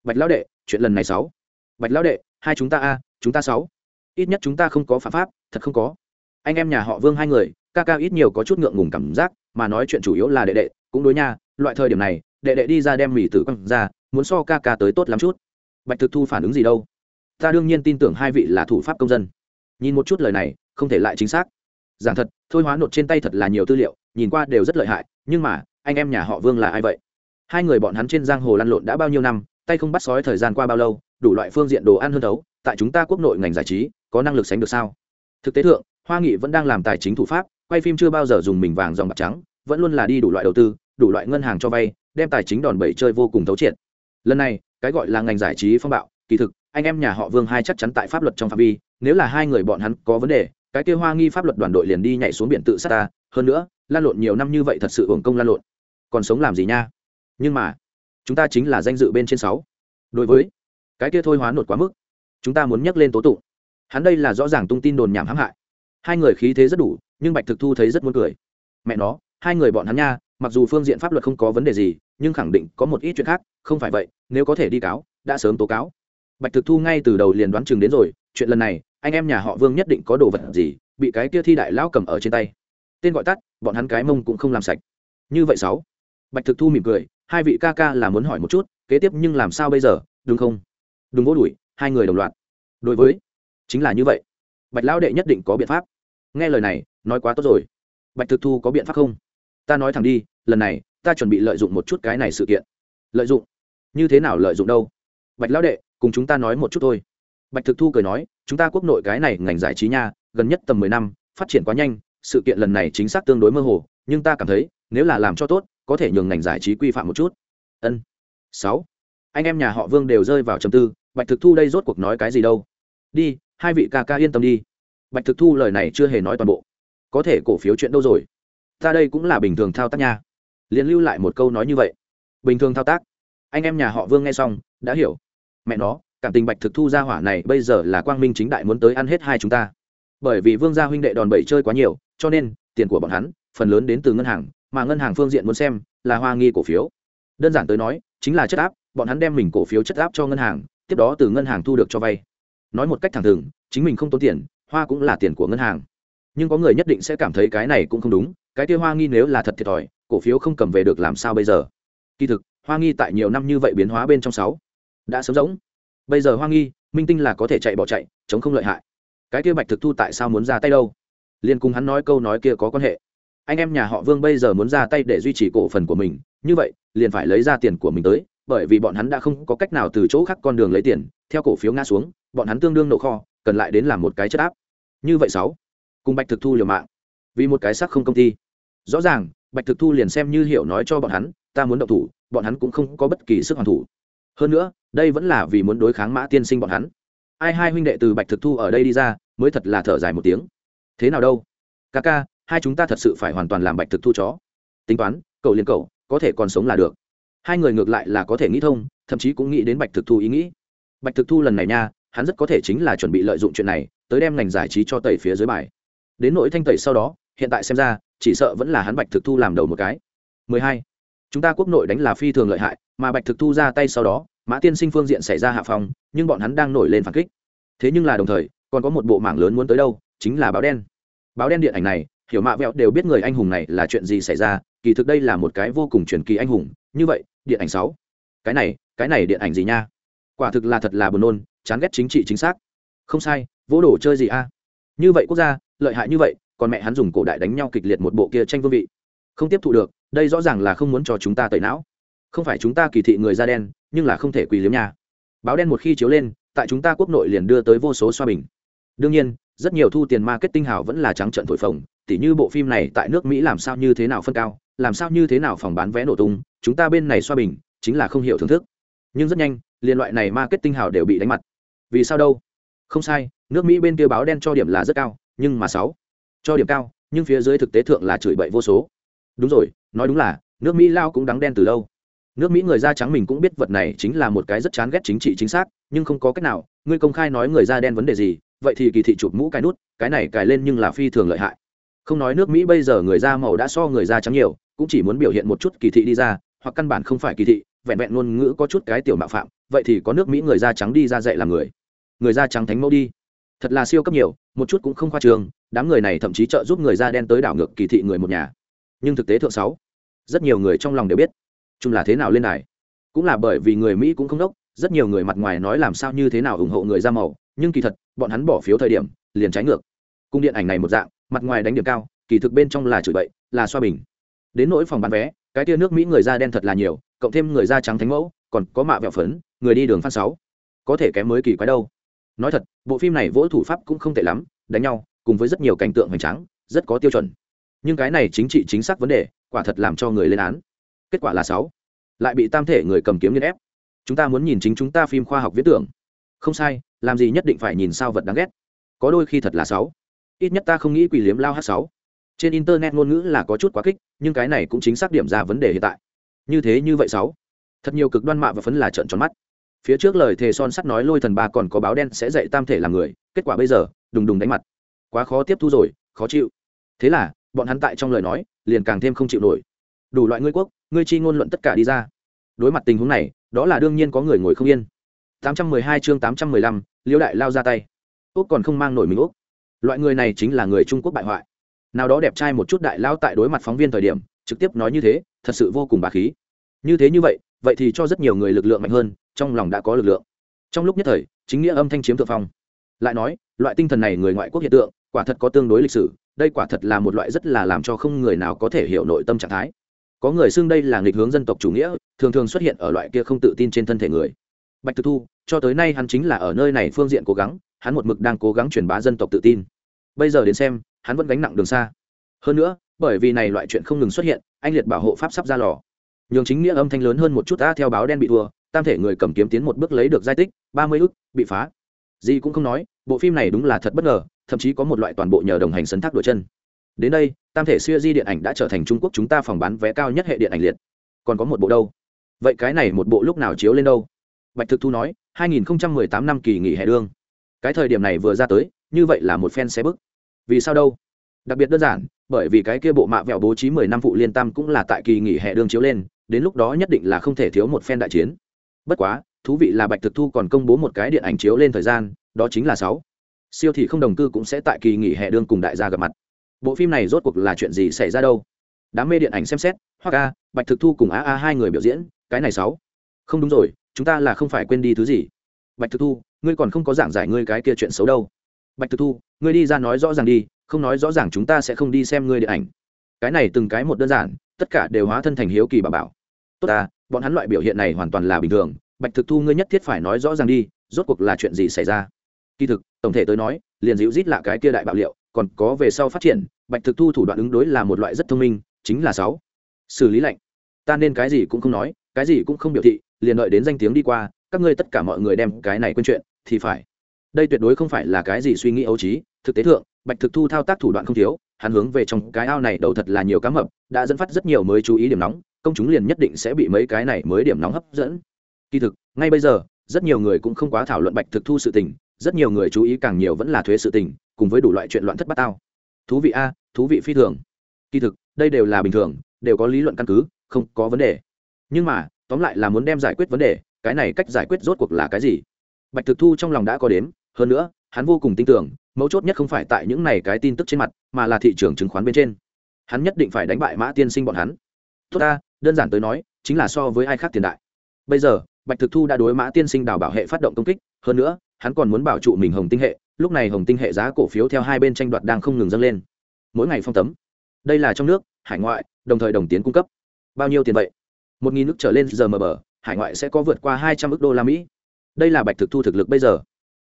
Bạch lão đệ, chuyện lần này sáu. Bạch lão đệ, hai chúng ta a, chúng ta sáu. Ít nhất chúng ta không có phạm pháp, thật không có. Anh em nhà họ vương hai người, ca ca ít nhiều có chút ngượng ngùng cảm giác, mà nói chuyện chủ yếu là đệ đệ, cũng đối nha, loại thời điểm này, đệ đệ đi ra đem mì tử quăng ra, muốn so ca ca tới tốt lắm chút. Bạch thực thu phản ứng gì đâu? Ta đương nhiên tin tưởng hai vị là thủ pháp công dân. Nhìn một chút lời này, không thể lại chính xác giảng thật, thôi hóa nột trên tay thật là nhiều tư liệu, nhìn qua đều rất lợi hại, nhưng mà, anh em nhà họ vương là ai vậy? Hai người bọn hắn trên giang hồ lăn lộn đã bao nhiêu năm, tay không bắt sói thời gian qua bao lâu, đủ loại phương diện đồ ăn hơn thấu, tại chúng ta quốc nội ngành giải trí, có năng lực sánh được sao? Thực tế thượng, hoa nghị vẫn đang làm tài chính thủ pháp, quay phim chưa bao giờ dùng mình vàng dòng bạc trắng, vẫn luôn là đi đủ loại đầu tư, đủ loại ngân hàng cho vay, đem tài chính đòn bẩy chơi vô cùng thấu triệt. Lần này, cái gọi là ngành giải trí phong bạo, kỳ thực, anh em nhà họ vương hai chắc chắn tại pháp luật trong phạm vi, nếu là hai người bọn hắn có vấn đề cái kia hoa nghi pháp luật đoàn đội liền đi nhảy xuống biển tự sát ta, hơn nữa, lan lộn nhiều năm như vậy thật sự hưởng công lan lộn. Còn sống làm gì nha? Nhưng mà, chúng ta chính là danh dự bên trên sáu. Đối với, cái kia thôi hóa nột quá mức, chúng ta muốn nhắc lên tố tụng. Hắn đây là rõ ràng tung tin đồn nhảm hãm hại. Hai người khí thế rất đủ, nhưng bạch thực thu thấy rất muốn cười. Mẹ nó, hai người bọn hắn nha, mặc dù phương diện pháp luật không có vấn đề gì, nhưng khẳng định có một ít chuyện khác, không phải vậy, nếu có thể đi cáo, đã sớm tố cáo. Bạch thực thu ngay từ đầu liền đoán chừng đến rồi, chuyện lần này anh em nhà họ vương nhất định có đồ vật gì, bị cái kia thi đại lão cầm ở trên tay. Tên gọi tắt, bọn hắn cái mông cũng không làm sạch. Như vậy sáu. Bạch thực thu mỉm cười, hai vị ca ca là muốn hỏi một chút, kế tiếp nhưng làm sao bây giờ, đúng không? Đúng vô đuổi, hai người đồng loạt. Đối với, chính là như vậy. Bạch lão đệ nhất định có biện pháp. Nghe lời này, nói quá tốt rồi. Bạch thực thu có biện pháp không? Ta nói thẳng đi, lần này, ta chuẩn bị lợi dụng một chút cái này sự kiện. Lợi dụng? Như thế nào lợi dụng đâu? Bạch lão đệ, cùng chúng ta nói một chút thôi bạch thực thu cười nói, chúng ta quốc nội cái này ngành giải trí nha, gần nhất tầm mười năm, phát triển quá nhanh, sự kiện lần này chính xác tương đối mơ hồ, nhưng ta cảm thấy, nếu là làm cho tốt, có thể nhường ngành giải trí quy phạm một chút. Ân. Sáu. Anh em nhà họ vương đều rơi vào trầm tư, bạch thực thu đây rốt cuộc nói cái gì đâu? Đi, hai vị ca ca yên tâm đi. Bạch thực thu lời này chưa hề nói toàn bộ. Có thể cổ phiếu chuyện đâu rồi? Ta đây cũng là bình thường thao tác nha. Liền lưu lại một câu nói như vậy. Bình thường thao tác. Anh em nhà họ vương nghe xong, đã hiểu. Mẹ nó cảm tình bạch thực thu ra hỏa này bây giờ là quang minh chính đại muốn tới ăn hết hai chúng ta. Bởi vì vương gia huynh đệ đòn bẩy chơi quá nhiều, cho nên, tiền của bọn hắn, phần lớn đến từ ngân hàng, mà ngân hàng phương diện muốn xem, là hoa nghi cổ phiếu. Đơn giản tới nói, chính là chất áp, bọn hắn đem mình cổ phiếu chất áp cho ngân hàng, tiếp đó từ ngân hàng thu được cho vay. Nói một cách thẳng thừng, chính mình không tốn tiền, hoa cũng là tiền của ngân hàng. Nhưng có người nhất định sẽ cảm thấy cái này cũng không đúng, cái kia hoa nghi nếu là thật thiệt thòi, cổ phiếu không cầm về được làm sao bây giờ? Kỳ thực, hoa nghi tại nhiều năm như vậy biến hóa bên trong sáu, đã sớm rỗng bây giờ hoa nghi, minh tinh là có thể chạy bỏ chạy, chống không lợi hại. Cái kia bạch thực thu tại sao muốn ra tay đâu? Liền cùng hắn nói câu nói kia có quan hệ. Anh em nhà họ vương bây giờ muốn ra tay để duy trì cổ phần của mình, như vậy, liền phải lấy ra tiền của mình tới, bởi vì bọn hắn đã không có cách nào từ chỗ khác con đường lấy tiền, theo cổ phiếu ngã xuống, bọn hắn tương đương nổ kho, cần lại đến làm một cái chất áp. Như vậy sáu, cùng bạch thực thu liều mạng. Vì một cái sắc không công ty. Rõ ràng, bạch thực thu liền xem như hiểu nói cho bọn hắn, ta muốn động thủ, bọn hắn cũng không có bất kỳ sức hoàn thủ. Hơn nữa đây vẫn là vì muốn đối kháng mã tiên sinh bọn hắn. Ai hai huynh đệ từ bạch thực thu ở đây đi ra, mới thật là thở dài một tiếng. Thế nào đâu? Ca ca, hai chúng ta thật sự phải hoàn toàn làm bạch thực thu chó. Tính toán, cậu liền cậu, có thể còn sống là được. Hai người ngược lại là có thể nghĩ thông, thậm chí cũng nghĩ đến bạch thực thu ý nghĩ. Bạch thực thu lần này nha, hắn rất có thể chính là chuẩn bị lợi dụng chuyện này, tới đem ngành giải trí cho tẩy phía dưới bài. Đến nỗi thanh tẩy sau đó, hiện tại xem ra, chỉ sợ vẫn là hắn bạch thực thu làm đầu một cái. 12. chúng ta quốc nội đánh là phi thường lợi hại, mà bạch thực thu ra tay sau đó mã tiên sinh phương diện xảy ra hạ phòng nhưng bọn hắn đang nổi lên phản kích. Thế nhưng là đồng thời, còn có một bộ mảng lớn muốn tới đâu, chính là báo đen. Báo đen điện ảnh này, hiểu mạ vẹo đều biết người anh hùng này là chuyện gì xảy ra, kỳ thực đây là một cái vô cùng truyền kỳ anh hùng. Như vậy, điện ảnh sáu. Cái này cái này điện ảnh gì nha? Quả thực là thật là buồn nôn, chán ghét chính trị chính xác. Không sai, vỗ đồ chơi gì a? Như vậy quốc gia, lợi hại như vậy, còn mẹ hắn dùng cổ đại đánh nhau kịch liệt một bộ kia tranh vương vị. Không tiếp thụ được, đây rõ ràng là không muốn cho chúng ta tẩy não không phải chúng ta kỳ thị người da đen, nhưng là không thể quỳ liếm nhà. Báo đen một khi chiếu lên, tại chúng ta quốc nội liền đưa tới vô số xoa bình. Đương nhiên, rất nhiều thu tiền marketing hào vẫn là trắng trận thổi phồng, tỉ như bộ phim này tại nước mỹ làm sao như thế nào phân cao, làm sao như thế nào phòng bán vé nổ tung, chúng ta bên này xoa bình, chính là không hiểu thưởng thức. Nhưng rất nhanh liên loại này marketing hào đều bị đánh mặt. Vì sao đâu? Không sai, nước mỹ bên kia báo đen cho điểm là rất cao, nhưng mà sáu. Cho điểm cao, nhưng phía dưới thực tế thượng là chửi bậy vô số. Đúng rồi, nói đúng là, nước mỹ lao cũng đắng đen từ lâu nước mỹ người da trắng mình cũng biết vật này chính là một cái rất chán ghét chính trị chính xác, nhưng không có cách nào, ngươi công khai nói người da đen vấn đề gì, vậy thì kỳ thị chụp mũ cái nút, cái này cài lên nhưng là phi thường lợi hại. Không nói nước mỹ bây giờ người da màu đã so người da trắng nhiều, cũng chỉ muốn biểu hiện một chút kỳ thị đi ra, hoặc căn bản không phải kỳ thị, vẹn vẹn ngôn ngữ có chút cái tiểu mạo phạm, vậy thì có nước mỹ người da trắng đi ra dạy làm người. Người da trắng thánh mẫu đi. Thật là siêu cấp nhiều, một chút cũng không khoa trường, đám người này thậm chí trợ giúp người da đen tới đảo ngược kỳ thị người một nhà. Nhưng thực tế thượng sáu, rất nhiều người trong lòng đều biết chung là thế nào lên đài? Cũng là bởi vì người mỹ cũng không đốc, rất nhiều người mặt ngoài nói làm sao như thế nào ủng hộ người da màu, nhưng kỳ thật, bọn hắn bỏ phiếu thời điểm, liền trái ngược. Cung điện ảnh này một dạng, mặt ngoài đánh điểm cao, kỳ thực bên trong là chửi bậy, là xoa bình. Đến nỗi phòng bán vé, cái tia nước mỹ người da đen thật là nhiều, cộng thêm người da trắng thánh mẫu, còn có mạ vẹo phấn, người đi đường phan sáu. Có thể kém mới kỳ quái đâu. Nói thật, bộ phim này vỗ thủ pháp cũng không tệ lắm, đánh nhau, cùng với rất nhiều cảnh tượng hoành tráng, rất có tiêu chuẩn. Nhưng cái này chính trị chính xác vấn đề, quả thật làm cho người lên án kết quả là sáu. Lại bị tam thể người cầm kiếm nghiên ép. Chúng ta muốn nhìn chính chúng ta phim khoa học viết tưởng. Không sai, làm gì nhất định phải nhìn sao vật đáng ghét. Có đôi khi thật là sáu. Ít nhất ta không nghĩ quỷ liếm lao h sáu. Trên internet ngôn ngữ là có chút quá kích, nhưng cái này cũng chính xác điểm ra vấn đề hiện tại. Như thế như vậy sáu. Thật nhiều cực đoan mạ và phấn là trợn tròn mắt. Phía trước lời thề son sắt nói lôi thần ba còn có báo đen sẽ dạy tam thể làm người, kết quả bây giờ, đùng đùng đánh mặt. Quá khó tiếp thu rồi, khó chịu. Thế là, bọn hắn tại trong lời nói, liền càng thêm không chịu nổi đủ loại ngươi quốc ngươi chi ngôn luận tất cả đi ra. Đối mặt tình huống này đó là đương nhiên có người ngồi không yên. 812 chương 815, liễu đại lao ra tay. Úc còn không mang nổi mình úc. Loại người này chính là người trung quốc bại hoại. Nào đó đẹp trai một chút đại lao tại đối mặt phóng viên thời điểm trực tiếp nói như thế thật sự vô cùng bà khí. Như thế như vậy vậy thì cho rất nhiều người lực lượng mạnh hơn trong lòng đã có lực lượng. Trong lúc nhất thời chính nghĩa âm thanh chiếm thượng phong. Lại nói loại tinh thần này người ngoại quốc hiện tượng quả thật có tương đối lịch sử đây quả thật là một loại rất là làm cho không người nào có thể hiểu nội tâm trạng thái có người xưng đây là nghịch hướng dân tộc chủ nghĩa, thường thường xuất hiện ở loại kia không tự tin trên thân thể người. Bạch thực thu, cho tới nay hắn chính là ở nơi này phương diện cố gắng, hắn một mực đang cố gắng truyền bá dân tộc tự tin. Bây giờ đến xem, hắn vẫn gánh nặng đường xa. Hơn nữa, bởi vì này loại chuyện không ngừng xuất hiện, anh liệt bảo hộ pháp sắp ra lò. Nhường chính nghĩa âm thanh lớn hơn một chút, ta theo báo đen bị thua, tam thể người cầm kiếm tiến một bước lấy được giai tích, ba mươi ức, bị phá. Gì cũng không nói, bộ phim này đúng là thật bất ngờ, thậm chí có một loại toàn bộ nhờ đồng hành sấn thác đội chân đến đây, tam thể siêu di điện ảnh đã trở thành trung quốc chúng ta phòng bán vé cao nhất hệ điện ảnh liệt. Còn có một bộ đâu? Vậy cái này một bộ lúc nào chiếu lên đâu? Bạch thực thu nói 2018 năm kỳ nghỉ hè đương. Cái thời điểm này vừa ra tới, như vậy là một phen xe bức. Vì sao đâu? Đặc biệt đơn giản, bởi vì cái kia bộ mạ vẹo bố trí 10 năm phụ liên tam cũng là tại kỳ nghỉ hè đương chiếu lên, đến lúc đó nhất định là không thể thiếu một phen đại chiến. Bất quá, thú vị là bạch thực thu còn công bố một cái điện ảnh chiếu lên thời gian, đó chính là sáu. Siêu thị không đồng cư cũng sẽ tại kỳ nghỉ hè đương cùng đại gia gặp mặt bộ phim này rốt cuộc là chuyện gì xảy ra đâu? Đám mê điện ảnh xem xét hoặc a, bạch thực thu cùng a a hai người biểu diễn, cái này sáu. Không đúng rồi, chúng ta là không phải quên đi thứ gì. Bạch thực thu, ngươi còn không có giảng giải ngươi cái kia chuyện xấu đâu. Bạch thực thu, ngươi đi ra nói rõ ràng đi, không nói rõ ràng chúng ta sẽ không đi xem ngươi điện ảnh. Cái này từng cái một đơn giản, tất cả đều hóa thân thành hiếu kỳ bà bảo. Tốt ta, bọn hắn loại biểu hiện này hoàn toàn là bình thường. Bạch thực thu, ngươi nhất thiết phải nói rõ ràng đi, rốt cuộc là chuyện gì xảy ra? Kỳ thực, tổng thể tới nói, liền dịu rít lạ cái kia đại bạo liệu còn có về sau phát triển, bạch thực thu thủ đoạn ứng đối là một loại rất thông minh, chính là sáu. Xử lý lạnh. ta nên cái gì cũng không nói, cái gì cũng không biểu thị, liền đợi đến danh tiếng đi qua, các ngươi tất cả mọi người đem cái này quên chuyện, thì phải. Đây tuyệt đối không phải là cái gì suy nghĩ ấu trí, thực tế thượng, bạch thực thu thao tác thủ đoạn không thiếu, hắn hướng về trong cái ao này đầu thật là nhiều cá mập, đã dẫn phát rất nhiều mới chú ý điểm nóng, công chúng liền nhất định sẽ bị mấy cái này mới điểm nóng hấp dẫn. Kỳ thực, ngay bây giờ, rất nhiều người cũng không quá thảo luận bạch thực thu sự tình rất nhiều người chú ý càng nhiều vẫn là thuế sự tình, cùng với đủ loại chuyện loạn thất bát tao. Thú vị a, thú vị phi thường. Kỳ thực, đây đều là bình thường, đều có lý luận căn cứ, không có vấn đề. Nhưng mà, tóm lại là muốn đem giải quyết vấn đề, cái này cách giải quyết rốt cuộc là cái gì? Bạch thực thu trong lòng đã có đếm, hơn nữa, hắn vô cùng tin tưởng, mấu chốt nhất không phải tại những này cái tin tức trên mặt, mà là thị trường chứng khoán bên trên. Hắn nhất định phải đánh bại mã tiên sinh bọn hắn. Tốt ta, đơn giản tới nói, chính là so với ai khác tiền đại. Bây giờ bạch thực thu đã đối mã tiên sinh đào bảo hệ phát động công kích, hơn nữa, hắn còn muốn bảo trụ mình hồng tinh hệ, lúc này hồng tinh hệ giá cổ phiếu theo hai bên tranh đoạt đang không ngừng dâng lên. Mỗi ngày phong tấm. Đây là trong nước, hải ngoại, đồng thời đồng tiến cung cấp. Bao nhiêu tiền vậy? Một nghìn nước trở lên giờ mờ bờ, hải ngoại sẽ có vượt qua hai trăm ước đô la mỹ. Đây là bạch thực thu thực lực bây giờ.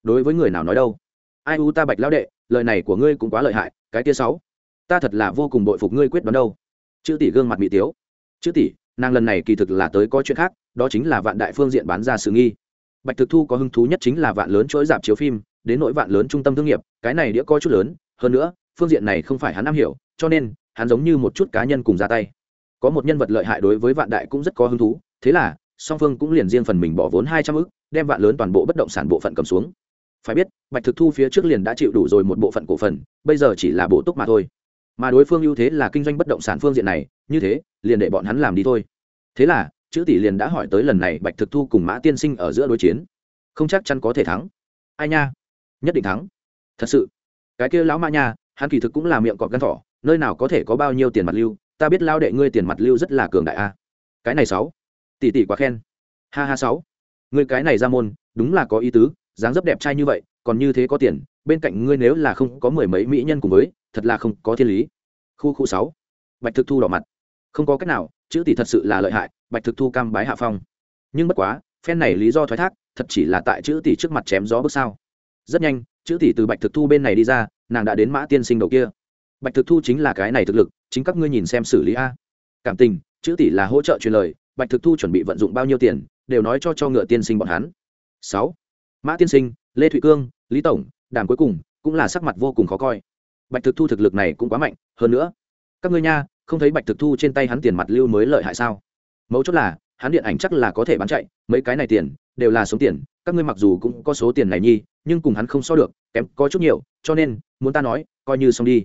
Đối với người nào nói đâu? Ai u ta bạch lão đệ, lời này của ngươi cũng quá lợi hại, cái tia sáu. Ta thật là vô cùng bội phục ngươi quyết đoán đâu. Chữ tỷ gương mặt bị tiếu. Chữ tỷ, nàng lần này kỳ thực là tới có chuyện khác đó chính là vạn đại phương diện bán ra sự nghi. Bạch thực thu có hứng thú nhất chính là vạn lớn chuỗi dạp chiếu phim, đến nỗi vạn lớn trung tâm thương nghiệp, cái này đĩa có chút lớn, hơn nữa, phương diện này không phải hắn am hiểu, cho nên, hắn giống như một chút cá nhân cùng ra tay. Có một nhân vật lợi hại đối với vạn đại cũng rất có hứng thú, thế là, song phương cũng liền riêng phần mình bỏ vốn hai trăm ức, đem vạn lớn toàn bộ bất động sản bộ phận cầm xuống. Phải biết, bạch thực thu phía trước liền đã chịu đủ rồi một bộ phận cổ phần, bây giờ chỉ là bổ túc mà thôi. Mà đối phương ưu thế là kinh doanh bất động sản phương diện này, như thế, liền để bọn hắn làm đi thôi. Thế là chữ tỷ liền đã hỏi tới lần này bạch thực thu cùng mã tiên sinh ở giữa đối chiến. Không chắc chắn có thể thắng. Ai nha? Nhất định thắng. Thật sự. Cái kia lão mã nha, hắn kỳ thực cũng là miệng cọp gan thỏ, nơi nào có thể có bao nhiêu tiền mặt lưu, ta biết lao đệ ngươi tiền mặt lưu rất là cường đại a. Cái này sáu. Tỷ tỷ quá khen. Ha ha sáu. Ngươi cái này ra môn, đúng là có ý tứ, dáng dấp đẹp trai như vậy, còn như thế có tiền, bên cạnh ngươi nếu là không có mười mấy mỹ nhân cùng với, thật là không có thiên lý. Khu khu sáu. Bạch thực thu đỏ mặt. Không có cách nào chữ tỷ thật sự là lợi hại, bạch thực thu cam bái hạ phong. Nhưng bất quá, phen này lý do thoái thác, thật chỉ là tại chữ tỷ trước mặt chém gió bước sao. Rất nhanh, chữ tỷ từ bạch thực thu bên này đi ra, nàng đã đến mã tiên sinh đầu kia. Bạch thực thu chính là cái này thực lực, chính các ngươi nhìn xem xử lý a. Cảm tình, chữ tỷ là hỗ trợ truyền lời, bạch thực thu chuẩn bị vận dụng bao nhiêu tiền, đều nói cho cho ngựa tiên sinh bọn hắn. Sáu. Mã tiên sinh, lê thụy cương, lý tổng, đàm cuối cùng, cũng là sắc mặt vô cùng khó coi. Bạch thực thu thực lực này cũng quá mạnh, hơn nữa, các ngươi nha không thấy bạch thực thu trên tay hắn tiền mặt lưu mới lợi hại sao? Mấu chốt là, hắn điện ảnh chắc là có thể bán chạy, mấy cái này tiền, đều là số tiền, các ngươi mặc dù cũng có số tiền này nhi, nhưng cùng hắn không so được, kém có chút nhiều, cho nên, muốn ta nói, coi như xong đi.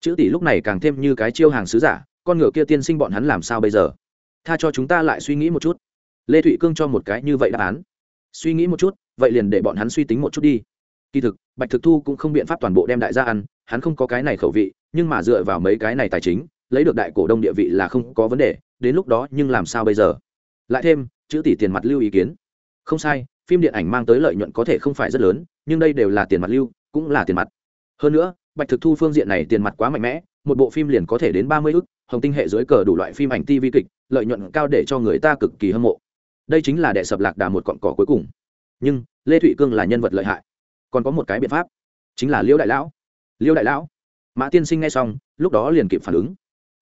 Chữ tỷ lúc này càng thêm như cái chiêu hàng sứ giả, con ngựa kia tiên sinh bọn hắn làm sao bây giờ? Tha cho chúng ta lại suy nghĩ một chút. Lê thụy cương cho một cái như vậy đáp án. Suy nghĩ một chút, vậy liền để bọn hắn suy tính một chút đi. Kỳ thực, bạch thực thu cũng không biện pháp toàn bộ đem đại gia ăn, hắn không có cái này khẩu vị, nhưng mà dựa vào mấy cái này tài chính lấy được đại cổ đông địa vị là không có vấn đề, đến lúc đó nhưng làm sao bây giờ? Lại thêm, chữ tỷ tiền mặt lưu ý kiến. Không sai, phim điện ảnh mang tới lợi nhuận có thể không phải rất lớn, nhưng đây đều là tiền mặt lưu, cũng là tiền mặt. Hơn nữa, bạch thực thu phương diện này tiền mặt quá mạnh mẽ, một bộ phim liền có thể đến ba mươi ức, hồng tinh hệ dưới cờ đủ loại phim ảnh tv kịch, lợi nhuận cao để cho người ta cực kỳ hâm mộ. Đây chính là đệ sập lạc đà một cọn cỏ cuối cùng. Nhưng, lê thụy cương là nhân vật lợi hại. Còn có một cái biện pháp, chính là liễu đại lão. Liễu đại lão. Mã tiên sinh nghe xong, lúc đó liền kịp phản ứng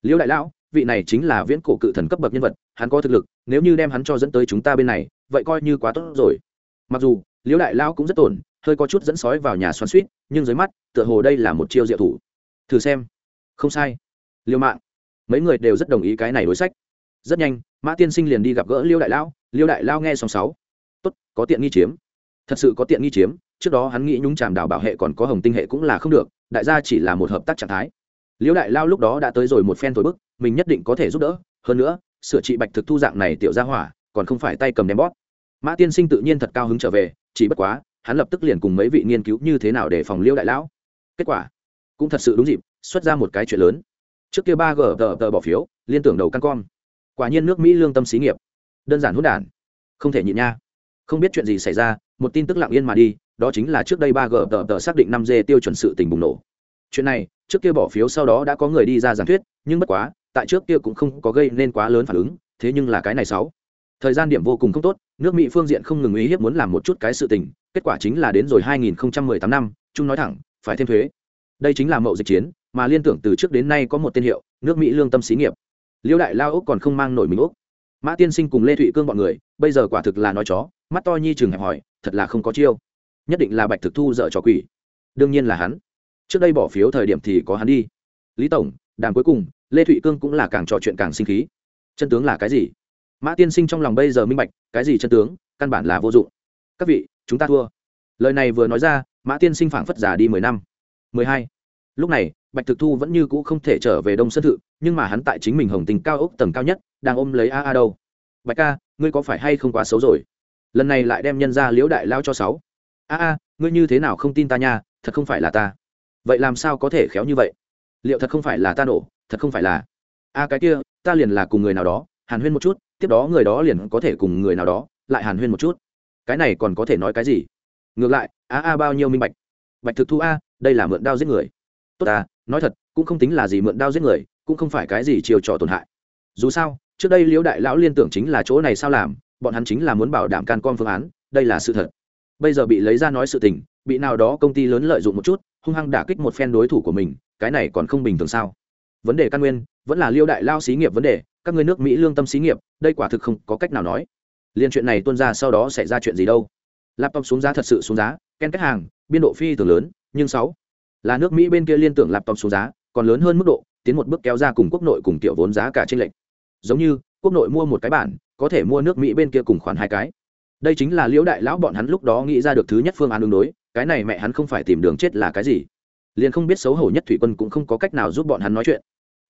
liêu đại lão, vị này chính là viễn cổ cự thần cấp bậc nhân vật, hắn có thực lực, nếu như đem hắn cho dẫn tới chúng ta bên này, vậy coi như quá tốt rồi. Mặc dù, liêu đại lão cũng rất tổn, hơi có chút dẫn sói vào nhà xoắn suýt, nhưng dưới mắt, tựa hồ đây là một chiêu diệu thủ. Thử xem. Không sai. Liêu mạng. Mấy người đều rất đồng ý cái này đối sách. Rất nhanh, mã tiên sinh liền đi gặp gỡ liêu đại lão, liêu đại lao nghe xong sáu. Tốt, có tiện nghi chiếm. Thật sự có tiện nghi chiếm, trước đó hắn nghĩ nhúng chàm đảo bảo hệ còn có hồng tinh hệ cũng là không được, đại gia chỉ là một hợp tác trạng thái liêu đại lao lúc đó đã tới rồi một phen thổi bức, mình nhất định có thể giúp đỡ. Hơn nữa, sửa trị bạch thực thu dạng này tiểu ra hỏa, còn không phải tay cầm ném bóp. Mã tiên sinh tự nhiên thật cao hứng trở về, chỉ bất quá, hắn lập tức liền cùng mấy vị nghiên cứu như thế nào để phòng liêu đại lão. Kết quả, cũng thật sự đúng dịp, xuất ra một cái chuyện lớn. Trước kia ba g tờ tờ bỏ phiếu, liên tưởng đầu căn con. Quả nhiên nước mỹ lương tâm xí nghiệp. Đơn giản hút đản. Không thể nhịn nha. Không biết chuyện gì xảy ra, một tin tức lặng yên mà đi, đó chính là trước đây ba g tờ tờ xác định năm g tiêu chuẩn sự tình bùng nổ. Chuyện này trước kia bỏ phiếu sau đó đã có người đi ra giảng thuyết, nhưng bất quá, tại trước kia cũng không có gây nên quá lớn phản ứng, thế nhưng là cái này sáu. Thời gian điểm vô cùng không tốt, nước mỹ phương diện không ngừng ý hiếp muốn làm một chút cái sự tình, kết quả chính là đến rồi 2018 năm trung nói thẳng, phải thêm thuế. Đây chính là mậu dịch chiến, mà liên tưởng từ trước đến nay có một tên hiệu, nước mỹ lương tâm xí nghiệp. Liêu đại lao úc còn không mang nổi mình úc. Mã tiên sinh cùng lê thụy cương bọn người, bây giờ quả thực là nói chó, mắt to nhi trường hẹp hỏi thật là không có chiêu. Nhất định là bạch thực thu dợ trò quỷ. Đương nhiên là hắn trước đây bỏ phiếu thời điểm thì có hắn đi. Lý tổng, đàm cuối cùng, lê thụy cương cũng là càng trò chuyện càng sinh khí. Chân tướng là cái gì? Mã tiên sinh trong lòng bây giờ minh bạch, cái gì chân tướng, căn bản là vô dụng. Các vị, chúng ta thua. Lời này vừa nói ra, mã tiên sinh phảng phất giả đi mười năm. Mười hai. Lúc này, bạch thực thu vẫn như cũ không thể trở về đông sân thự, nhưng mà hắn tại chính mình hồng tình cao ốc tầng cao nhất, đang ôm lấy a a đâu. Bạch ca, ngươi có phải hay không quá xấu rồi? Lần này lại đem nhân ra liễu đại lao cho sáu. A a, ngươi như thế nào không tin ta nha, thật không phải là ta vậy làm sao có thể khéo như vậy? Liệu thật không phải là ta nổ, thật không phải là. A cái kia, ta liền là cùng người nào đó, hàn huyên một chút, tiếp đó người đó liền có thể cùng người nào đó, lại hàn huyên một chút. Cái này còn có thể nói cái gì? Ngược lại, a a bao nhiêu minh bạch. Bạch thực thu a, đây là mượn đao giết người. Tốt ta nói thật, cũng không tính là gì mượn đao giết người, cũng không phải cái gì chiều trò tổn hại. Dù sao, trước đây liễu đại lão liên tưởng chính là chỗ này sao làm, bọn hắn chính là muốn bảo đảm can con phương án, đây là sự thật. Bây giờ bị lấy ra nói sự tình bị nào đó công ty lớn lợi dụng một chút, hung hăng đả kích một phen đối thủ của mình, cái này còn không bình thường sao? Vấn đề căn nguyên, vẫn là liêu đại lao xí nghiệp vấn đề, các người nước mỹ lương tâm xí nghiệp, đây quả thực không có cách nào nói. Liên chuyện này tuân ra sau đó xảy ra chuyện gì đâu? Laptop xuống giá thật sự xuống giá, ken cách hàng, biên độ phi thường lớn, nhưng sáu, là nước mỹ bên kia liên tưởng laptop xuống giá, còn lớn hơn mức độ, tiến một bước kéo ra cùng quốc nội cùng tiểu vốn giá cả trên lệnh giống như, quốc nội mua một cái bản, có thể mua nước mỹ bên kia cùng khoản hai cái. Đây chính là liễu đại lão bọn hắn lúc đó nghĩ ra được thứ nhất phương án ứng đối cái này mẹ hắn không phải tìm đường chết là cái gì? Liền không biết xấu hổ nhất thủy quân cũng không có cách nào giúp bọn hắn nói chuyện.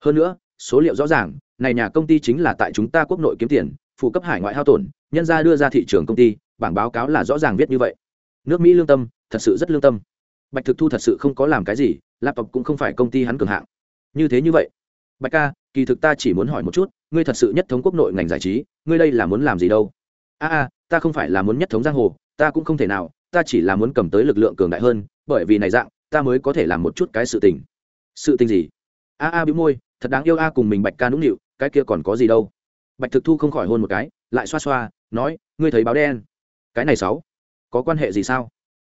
Hơn nữa, số liệu rõ ràng, này nhà công ty chính là tại chúng ta quốc nội kiếm tiền, phụ cấp hải ngoại hao tổn, nhân ra đưa ra thị trường công ty, bảng báo cáo là rõ ràng viết như vậy. Nước mỹ lương tâm, thật sự rất lương tâm. Bạch thực thu thật sự không có làm cái gì, laptop cũng không phải công ty hắn cường hạng. Như thế như vậy. Bạch ca, kỳ thực ta chỉ muốn hỏi một chút, ngươi thật sự nhất thống quốc nội ngành giải trí, ngươi đây là muốn làm gì đâu? A a, ta không phải là muốn nhất thống giang hồ, ta cũng không thể nào ta chỉ là muốn cầm tới lực lượng cường đại hơn, bởi vì này dạng, ta mới có thể làm một chút cái sự tình. Sự tình gì? A a bĩu môi, thật đáng yêu a cùng mình bạch ca nũng nịu, cái kia còn có gì đâu. Bạch thực thu không khỏi hôn một cái, lại xoa xoa, nói, ngươi thấy báo đen. Cái này sáu, có quan hệ gì sao?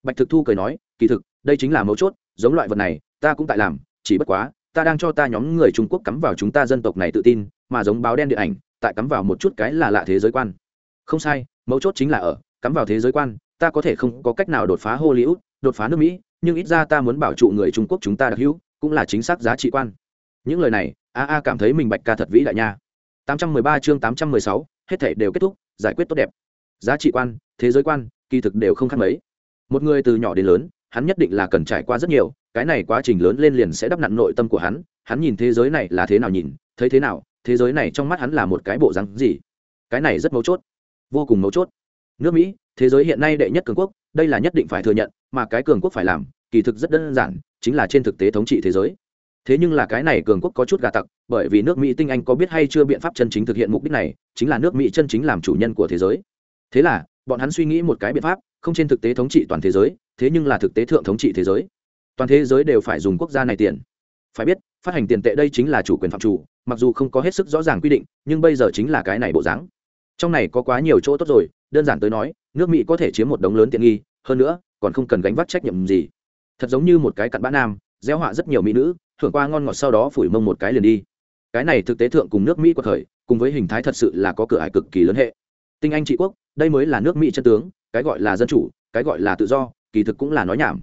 Bạch thực thu cười nói, kỳ thực, đây chính là mấu chốt, giống loại vật này, ta cũng tại làm, chỉ bất quá, ta đang cho ta nhóm người trung quốc cắm vào chúng ta dân tộc này tự tin, mà giống báo đen điện ảnh, tại cắm vào một chút cái là lạ thế giới quan. Không sai, mấu chốt chính là ở, cắm vào thế giới quan ta có thể không có cách nào đột phá hollywood đột phá nước mỹ nhưng ít ra ta muốn bảo trụ người trung quốc chúng ta đặc hữu cũng là chính xác giá trị quan. Những lời này a a cảm thấy mình bạch ca thật vĩ đại nha. 813 chương 816, hết thảy đều kết thúc giải quyết tốt đẹp. Giá trị quan thế giới quan kỳ thực đều không khác mấy. Một người từ nhỏ đến lớn hắn nhất định là cần trải qua rất nhiều cái này quá trình lớn lên liền sẽ đắp nặn nội tâm của hắn hắn nhìn thế giới này là thế nào nhìn thấy thế nào thế giới này trong mắt hắn là một cái bộ dạng gì. Cái này rất mấu chốt vô cùng mấu chốt. Nước mỹ thế giới hiện nay đệ nhất cường quốc, đây là nhất định phải thừa nhận, mà cái cường quốc phải làm, kỳ thực rất đơn giản, chính là trên thực tế thống trị thế giới. Thế nhưng là cái này cường quốc có chút gà tặc, bởi vì nước mỹ tinh anh có biết hay chưa biện pháp chân chính thực hiện mục đích này, chính là nước mỹ chân chính làm chủ nhân của thế giới. Thế là, bọn hắn suy nghĩ một cái biện pháp, không trên thực tế thống trị toàn thế giới, thế nhưng là thực tế thượng thống trị thế giới. Toàn thế giới đều phải dùng quốc gia này tiền. Phải biết, phát hành tiền tệ đây chính là chủ quyền phạm chủ, mặc dù không có hết sức rõ ràng quy định, nhưng bây giờ chính là cái này bộ dáng. Trong này có quá nhiều chỗ tốt rồi đơn giản tới nói, nước mỹ có thể chiếm một đống lớn tiện nghi, hơn nữa, còn không cần gánh vác trách nhiệm gì. Thật giống như một cái cặn bã nam, gieo họa rất nhiều mỹ nữ, thưởng qua ngon ngọt sau đó phủi mông một cái liền đi. Cái này thực tế thượng cùng nước mỹ quật khởi, cùng với hình thái thật sự là có cửa ải cực kỳ lớn hệ. Tinh anh trị quốc, đây mới là nước mỹ chân tướng, cái gọi là dân chủ, cái gọi là tự do, kỳ thực cũng là nói nhảm.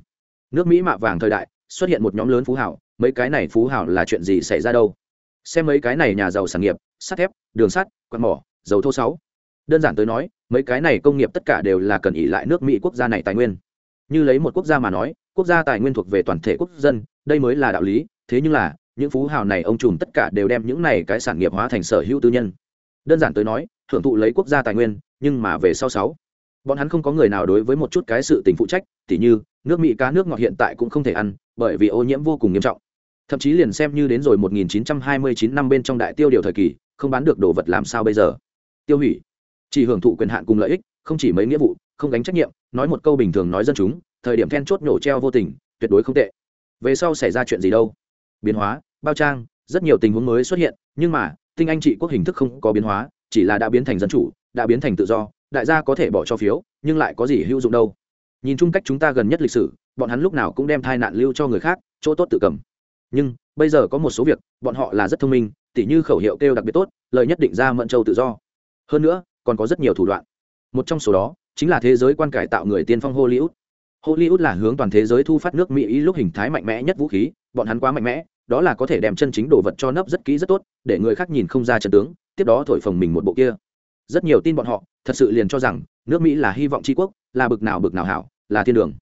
Nước mỹ mạ vàng thời đại, xuất hiện một nhóm lớn phú hảo, mấy cái này phú hảo là chuyện gì xảy ra đâu? Xem mấy cái này nhà giàu sản nghiệp, sắt thép, đường sắt, quạt mỏ, dầu thô sáu đơn giản tới nói, mấy cái này công nghiệp tất cả đều là cần ỉ lại nước mỹ quốc gia này tài nguyên. Như lấy một quốc gia mà nói, quốc gia tài nguyên thuộc về toàn thể quốc dân, đây mới là đạo lý, thế nhưng là, những phú hào này ông trùm tất cả đều đem những này cái sản nghiệp hóa thành sở hữu tư nhân. Đơn giản tới nói hưởng thụ lấy quốc gia tài nguyên, nhưng mà về sau sáu, bọn hắn không có người nào đối với một chút cái sự tình phụ trách, tỉ như, nước mỹ cá nước ngọt hiện tại cũng không thể ăn, bởi vì ô nhiễm vô cùng nghiêm trọng. Thậm chí liền xem như đến rồi 1929 năm bên trong đại tiêu điều thời kỳ, không bán được đồ vật làm sao bây giờ? Tiêu hủy chỉ hưởng thụ quyền hạn cùng lợi ích, không chỉ mấy nghĩa vụ, không gánh trách nhiệm, nói một câu bình thường nói dân chúng, thời điểm then chốt nhổ treo vô tình, tuyệt đối không tệ. Về sau xảy ra chuyện gì đâu? Biến hóa, bao trang, rất nhiều tình huống mới xuất hiện, nhưng mà, tinh anh trị quốc hình thức không có biến hóa, chỉ là đã biến thành dân chủ, đã biến thành tự do, đại gia có thể bỏ cho phiếu, nhưng lại có gì hữu dụng đâu? Nhìn chung cách chúng ta gần nhất lịch sử, bọn hắn lúc nào cũng đem thai nạn lưu cho người khác, chỗ tốt tự cầm. Nhưng, bây giờ có một số việc, bọn họ là rất thông minh, tỉ như khẩu hiệu kêu đặc biệt tốt, lời nhất định ra mận châu tự do. Hơn nữa còn có rất nhiều thủ đoạn. Một trong số đó chính là thế giới quan cải tạo người tiên phong hollywood. Hollywood là hướng toàn thế giới thu phát nước mỹ lúc hình thái mạnh mẽ nhất vũ khí, bọn hắn quá mạnh mẽ, đó là có thể đem chân chính đồ vật cho nấp rất kỹ rất tốt, để người khác nhìn không ra chân tướng, tiếp đó thổi phồng mình một bộ kia. Rất nhiều tin bọn họ thật sự liền cho rằng nước mỹ là hy vọng tri quốc, là bực nào bực nào hảo, là thiên đường.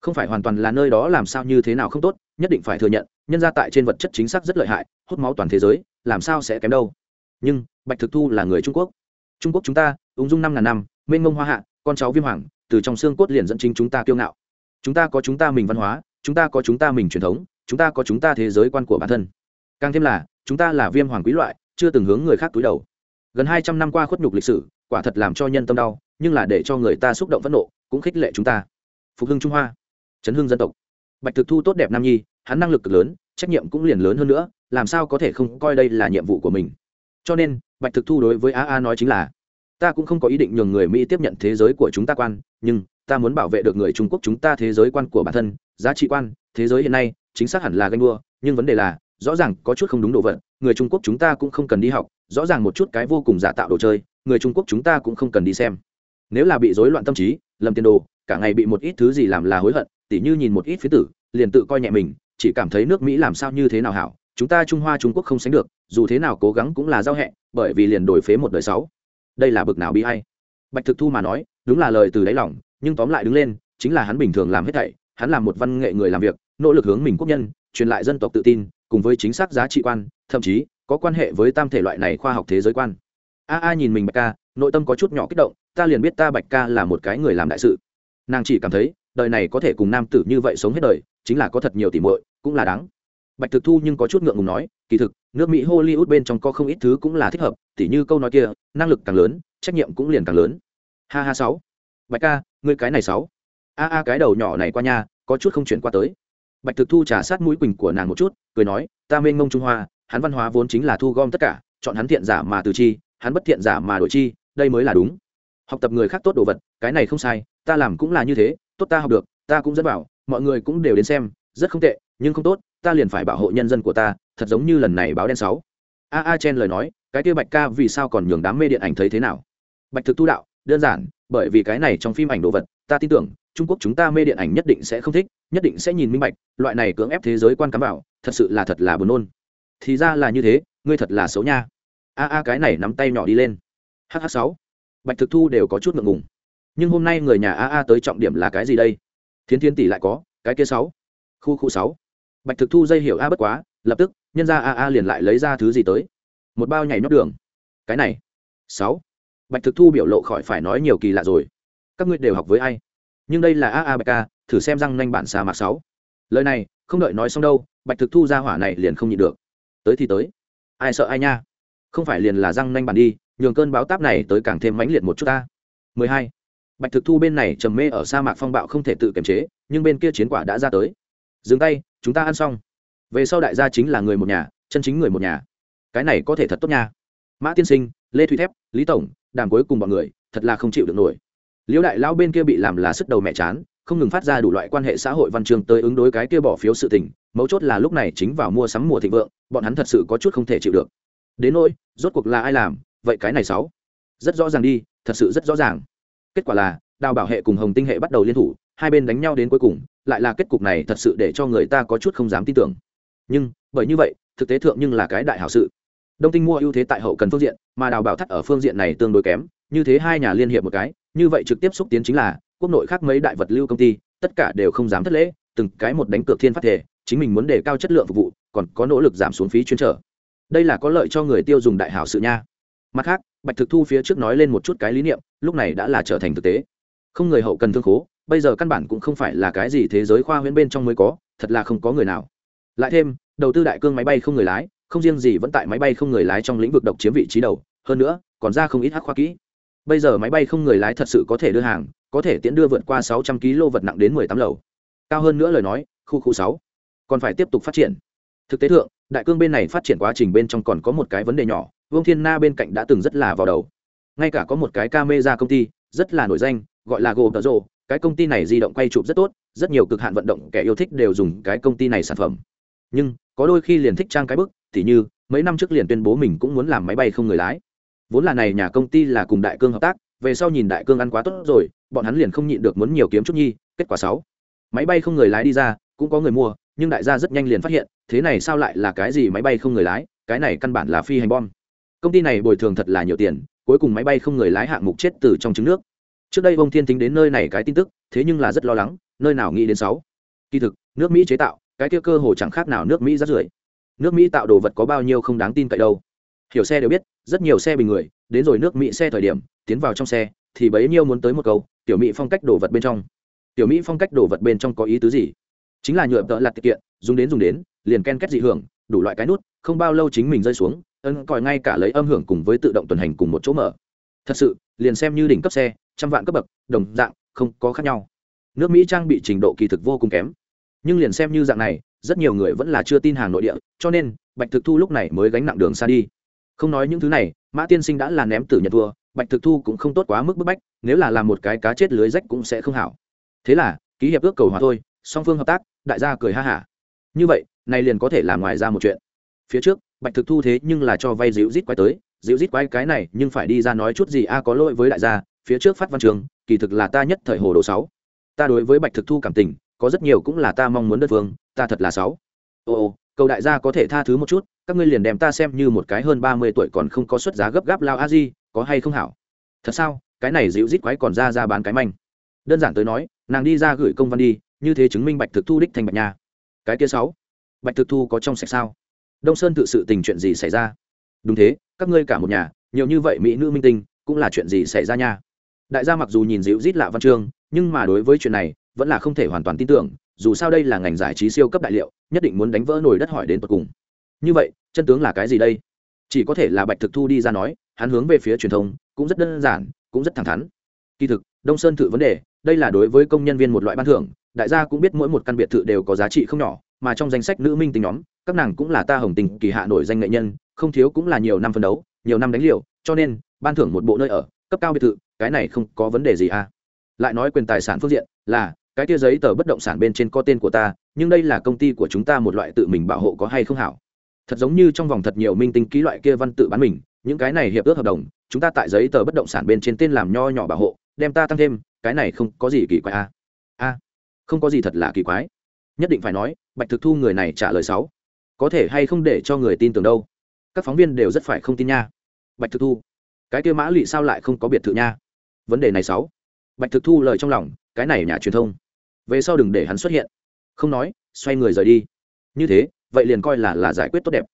Không phải hoàn toàn là nơi đó làm sao như thế nào không tốt, nhất định phải thừa nhận, nhân ra tại trên vật chất chính xác rất lợi hại, hút máu toàn thế giới, làm sao sẽ kém đâu. Nhưng bạch thực thu là người trung quốc trung quốc chúng ta, ung dung năm ngàn năm, mênh mông hoa hạ, con cháu viêm hoàng, từ trong xương cốt liền dẫn chính chúng ta kiêu ngạo. Chúng ta có chúng ta mình văn hóa, chúng ta có chúng ta mình truyền thống, chúng ta có chúng ta thế giới quan của bản thân. Càng thêm là, chúng ta là viêm hoàng quý loại, chưa từng hướng người khác túi đầu. Gần hai trăm năm qua khuất nhục lịch sử, quả thật làm cho nhân tâm đau, nhưng là để cho người ta xúc động phẫn nộ, cũng khích lệ chúng ta. Phục hưng trung hoa, chấn hưng dân tộc. Bạch thực thu tốt đẹp nam nhi, hắn năng lực cực lớn, trách nhiệm cũng liền lớn hơn nữa, làm sao có thể không coi đây là nhiệm vụ của mình? Cho nên bạch thực thu đối với a a nói chính là, ta cũng không có ý định nhường người mỹ tiếp nhận thế giới của chúng ta quan, nhưng ta muốn bảo vệ được người trung quốc chúng ta thế giới quan của bản thân, giá trị quan, thế giới hiện nay, chính xác hẳn là ganh đua, nhưng vấn đề là, rõ ràng có chút không đúng đồ vật, người trung quốc chúng ta cũng không cần đi học, rõ ràng một chút cái vô cùng giả tạo đồ chơi, người trung quốc chúng ta cũng không cần đi xem. Nếu là bị rối loạn tâm trí, lầm tiền đồ, cả ngày bị một ít thứ gì làm là hối hận, tỉ như nhìn một ít phía tử, liền tự coi nhẹ mình, chỉ cảm thấy nước mỹ làm sao như thế nào hảo chúng ta trung hoa, trung quốc không sánh được, dù thế nào cố gắng cũng là giao hẹ, bởi vì liền đổi phế một đời sáu. Đây là bực nào bi hay bạch thực thu mà nói, đúng là lời từ đáy lòng, nhưng tóm lại đứng lên, chính là hắn bình thường làm hết thảy, hắn là một văn nghệ người làm việc, nỗ lực hướng mình quốc nhân, truyền lại dân tộc tự tin, cùng với chính xác giá trị quan, thậm chí, có quan hệ với tam thể loại này khoa học thế giới quan. A a nhìn mình bạch ca, nội tâm có chút nhỏ kích động, ta liền biết ta bạch ca là một cái người làm đại sự. Nàng chỉ cảm thấy, đời này có thể cùng nam tử như vậy sống hết đời, chính là có thật nhiều tỉ muội, cũng là đáng bạch thực thu nhưng có chút ngượng ngùng nói, kỳ thực, nước mỹ hollywood bên trong có không ít thứ cũng là thích hợp, tỉ như câu nói kia, năng lực càng lớn, trách nhiệm cũng liền càng lớn. Ha ha sáu. Bạch ca, ngươi cái này sáu. A a, cái đầu nhỏ này qua nha, có chút không chuyển qua tới. Bạch thực thu trả sát mũi quỳnh của nàng một chút, cười nói, ta mênh mông trung hoa, hắn văn hóa vốn chính là thu gom tất cả, chọn hắn thiện giả mà từ chi, hắn bất thiện giả mà đổi chi, đây mới là đúng. Học tập người khác tốt đồ vật, cái này không sai, ta làm cũng là như thế, tốt ta học được, ta cũng dẫn bảo, mọi người cũng đều đến xem, rất không tệ, nhưng không tốt ta liền phải bảo hộ nhân dân của ta, thật giống như lần này báo đen sáu. A a chen lời nói, cái kia bạch ca vì sao còn nhường đám mê điện ảnh thấy thế nào? Bạch thực tu đạo, đơn giản, bởi vì cái này trong phim ảnh đồ vật, ta tin tưởng, trung quốc chúng ta mê điện ảnh nhất định sẽ không thích, nhất định sẽ nhìn minh bạch, loại này cưỡng ép thế giới quan cắm vào, thật sự là thật là buồn nôn. Thì ra là như thế, ngươi thật là xấu nha. A a cái này nắm tay nhỏ đi lên. Hh sáu. Bạch thực thu đều có chút ngượng ngùng. Nhưng hôm nay người nhà a a tới trọng điểm là cái gì đây? Thiến thiên tỷ lại có, cái kia sáu. Khu khu sáu bạch thực thu dây hiểu a bất quá, lập tức, nhân ra a a liền lại lấy ra thứ gì tới. Một bao nhảy nhót đường. Cái này. Sáu. Bạch thực thu biểu lộ khỏi phải nói nhiều kỳ lạ rồi. Các ngươi đều học với ai? Nhưng đây là a a bạch ca, thử xem răng nhanh bản xà mạc sáu. Lời này, không đợi nói xong đâu, bạch thực thu ra hỏa này liền không nhịn được. Tới thì tới. Ai sợ ai nha? Không phải liền là răng nhanh bản đi, nhường cơn báo táp này tới càng thêm mãnh liệt một chút ta. 12. bạch thực thu bên này trầm mê ở sa mạc phong bạo không thể tự kiềm chế, nhưng bên kia chiến quả đã ra tới. Dừng tay chúng ta ăn xong. Về sau đại gia chính là người một nhà, chân chính người một nhà. Cái này có thể thật tốt nha. Mã tiên sinh, lê thụy thép, lý tổng, đàm cuối cùng bọn người, thật là không chịu được nổi. Liễu đại lão bên kia bị làm là sức đầu mẹ chán, không ngừng phát ra đủ loại quan hệ xã hội văn chương tới ứng đối cái kia bỏ phiếu sự tình, mấu chốt là lúc này chính vào mua sắm mùa thịnh vượng, bọn hắn thật sự có chút không thể chịu được. Đến nỗi, rốt cuộc là ai làm, vậy cái này sáu. Rất rõ ràng đi, thật sự rất rõ ràng. Kết quả là, đào bảo hệ cùng hồng tinh hệ bắt đầu liên thủ, hai bên đánh nhau đến cuối cùng lại là kết cục này thật sự để cho người ta có chút không dám tin tưởng. Nhưng, bởi như vậy, thực tế thượng nhưng là cái đại hảo sự. Đông tinh mua ưu thế tại hậu cần phương diện, mà đào bảo thắt ở phương diện này tương đối kém, như thế hai nhà liên hiệp một cái, như vậy trực tiếp xúc tiến chính là, quốc nội khác mấy đại vật lưu công ty, tất cả đều không dám thất lễ, từng cái một đánh cược thiên phát thể, chính mình muốn đề cao chất lượng phục vụ, còn có nỗ lực giảm xuống phí chuyên trở. Đây là có lợi cho người tiêu dùng đại hảo sự nha. Mặt khác, bạch thực thu phía trước nói lên một chút cái lý niệm, lúc này đã là trở thành thực tế. Không người hậu cần thương khố bây giờ căn bản cũng không phải là cái gì thế giới khoa huyễn bên trong mới có, thật là không có người nào. Lại thêm, đầu tư đại cương máy bay không người lái, không riêng gì vẫn tại máy bay không người lái trong lĩnh vực độc chiếm vị trí đầu, hơn nữa, còn ra không ít hắc khoa kỹ. Bây giờ máy bay không người lái thật sự có thể đưa hàng, có thể tiễn đưa vượt qua sáu trăm kg vật nặng đến mười tám lầu. Cao hơn nữa lời nói, khu khu sáu còn phải tiếp tục phát triển. Thực tế thượng, đại cương bên này phát triển quá trình bên trong còn có một cái vấn đề nhỏ, vương thiên na bên cạnh đã từng rất là vào đầu. Ngay cả có một cái ca mê ra công ty, rất là nổi danh, gọi là gồ tờ rồ cái công ty này di động quay chụp rất tốt, rất nhiều cực hạn vận động kẻ yêu thích đều dùng cái công ty này sản phẩm. Nhưng, có đôi khi liền thích trang cái bức t như, mấy năm trước liền tuyên bố mình cũng muốn làm máy bay không người lái. Vốn là này nhà công ty là cùng đại cương hợp tác, về sau nhìn đại cương ăn quá tốt rồi, bọn hắn liền không nhịn được muốn nhiều kiếm chút nhi, kết quả sáu. Máy bay không người lái đi ra, cũng có người mua, nhưng đại gia rất nhanh liền phát hiện, thế này sao lại là cái gì máy bay không người lái, cái này căn bản là phi hành bom. Công ty này bồi thường thật là nhiều tiền, cuối cùng máy bay không người lái hạng mục chết từ trong trứng nước trước đây ông thiên tính đến nơi này cái tin tức, thế nhưng là rất lo lắng, nơi nào nghĩ đến sáu. Kỳ thực, nước mỹ chế tạo, cái kia cơ hồ chẳng khác nào nước mỹ rất rưởi. Nước mỹ tạo đồ vật có bao nhiêu không đáng tin cậy đâu. Hiểu xe đều biết, rất nhiều xe bình người, đến rồi nước mỹ xe thời điểm, tiến vào trong xe, thì bấy nhiêu muốn tới một câu, tiểu mỹ phong cách đồ vật bên trong. Tiểu mỹ phong cách đồ vật bên trong có ý tứ gì? Chính là nhựa tợ lặt tiết kiện, dùng đến dùng đến, liền ken kết dị hưởng, đủ loại cái nút, không bao lâu chính mình rơi xuống ân còi ngay cả lấy âm hưởng cùng với tự động tuần hành cùng một chỗ mở. Thật sự, liền xem như đỉnh cấp xe trăm vạn cấp bậc, đồng dạng, không có khác nhau. Nước mỹ trang bị trình độ kỳ thực vô cùng kém. Nhưng liền xem như dạng này, rất nhiều người vẫn là chưa tin hàng nội địa, cho nên, bạch thực thu lúc này mới gánh nặng đường xa đi. Không nói những thứ này, mã tiên sinh đã là ném tử nhật thua, bạch thực thu cũng không tốt quá mức bức bách, nếu là làm một cái cá chết lưới rách cũng sẽ không hảo. Thế là, ký hiệp ước cầu hòa thôi, song phương hợp tác, đại gia cười ha hả. Như vậy, này liền có thể làm ngoài ra một chuyện. Phía trước, bạch thực thu thế nhưng là cho vay dịu rít quay tới, dịu rít quay cái này nhưng phải đi ra nói chút gì, a, có lỗi với đại gia phía trước phát văn trường, kỳ thực là ta nhất thời hồ đồ sáu. Ta đối với bạch thực thu cảm tình, có rất nhiều cũng là ta mong muốn đất phương, ta thật là sáu. Ồ ồ cầu đại gia có thể tha thứ một chút, các ngươi liền đem ta xem như một cái hơn ba mươi tuổi còn không có xuất giá gấp gáp lao a di, có hay không hảo? Thật sao, cái này dịu rít quái còn ra ra bán cái manh. Đơn giản tới nói, nàng đi ra gửi công văn đi, như thế chứng minh bạch thực thu đích thành bạch nhà cái kia sáu, bạch thực thu có trong sạch sao? Đông sơn tự sự tình chuyện gì xảy ra? Đúng thế, các ngươi cả một nhà, nhiều như vậy mỹ nữ minh tinh, cũng là chuyện gì xảy ra nha? Đại gia mặc dù nhìn dịu rít lạ văn chương, nhưng mà đối với chuyện này, vẫn là không thể hoàn toàn tin tưởng, dù sao đây là ngành giải trí siêu cấp đại liệu, nhất định muốn đánh vỡ nồi đất hỏi đến tột cùng. Như vậy, chân tướng là cái gì đây? Chỉ có thể là bạch thực thu đi ra nói, hắn hướng về phía truyền thông, cũng rất đơn giản, cũng rất thẳng thắn. Kỳ thực, đông sơn thử vấn đề, đây là đối với công nhân viên một loại ban thưởng, đại gia cũng biết mỗi một căn biệt thự đều có giá trị không nhỏ, mà trong danh sách nữ minh tính nhóm, các nàng cũng là ta hồng tình kỳ hạ nổi danh nghệ nhân, không thiếu cũng là nhiều năm phân đấu, nhiều năm đánh liều, cho nên, ban thưởng một bộ nơi ở cấp cao biệt thự, cái này không có vấn đề gì à. Lại nói quyền tài sản phương diện, là, cái kia giấy tờ bất động sản bên trên có tên của ta, nhưng đây là công ty của chúng ta một loại tự mình bảo hộ có hay không hảo. Thật giống như trong vòng thật nhiều minh tinh ký loại kia văn tự bán mình, những cái này hiệp ước hợp đồng, chúng ta tại giấy tờ bất động sản bên trên tên làm nho nhỏ bảo hộ, đem ta tăng thêm, cái này không có gì kỳ quái a à? a không có gì thật là kỳ quái. Nhất định phải nói, bạch thực thu người này trả lời sáu có thể hay không để cho người tin tưởng đâu. Các phóng viên đều rất phải không tin nha. Bạch thực thu cái kia mã lụy sao lại không có biệt thự nha? Vấn đề này sáu. Bạch thực thu lời trong lòng cái này nhà truyền thông. Về sau đừng để hắn xuất hiện. Không nói xoay người rời đi. Như thế vậy liền coi là là giải quyết tốt đẹp.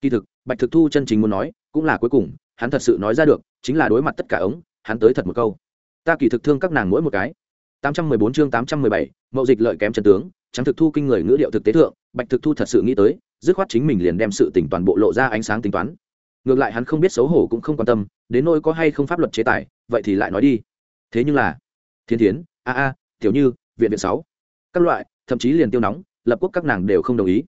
Kỳ thực bạch thực thu chân chính muốn nói cũng là cuối cùng hắn thật sự nói ra được chính là đối mặt tất cả ống hắn tới thật một câu. Ta kỳ thực thương các nàng mỗi một cái. 814 chương 817, mậu dịch lợi kém chân tướng trắng thực thu kinh người ngữ điệu thực tế thượng bạch thực thu thật sự nghĩ tới dứt khoát chính mình liền đem sự tỉnh toàn bộ lộ ra ánh sáng tính toán ngược lại hắn không biết xấu hổ cũng không quan tâm, đến nỗi có hay không pháp luật chế tài, vậy thì lại nói đi. Thế nhưng là, thiên thiến, a a, tiểu như, viện viện sáu, các loại, thậm chí liền tiêu nóng, lập quốc các nàng đều không đồng ý.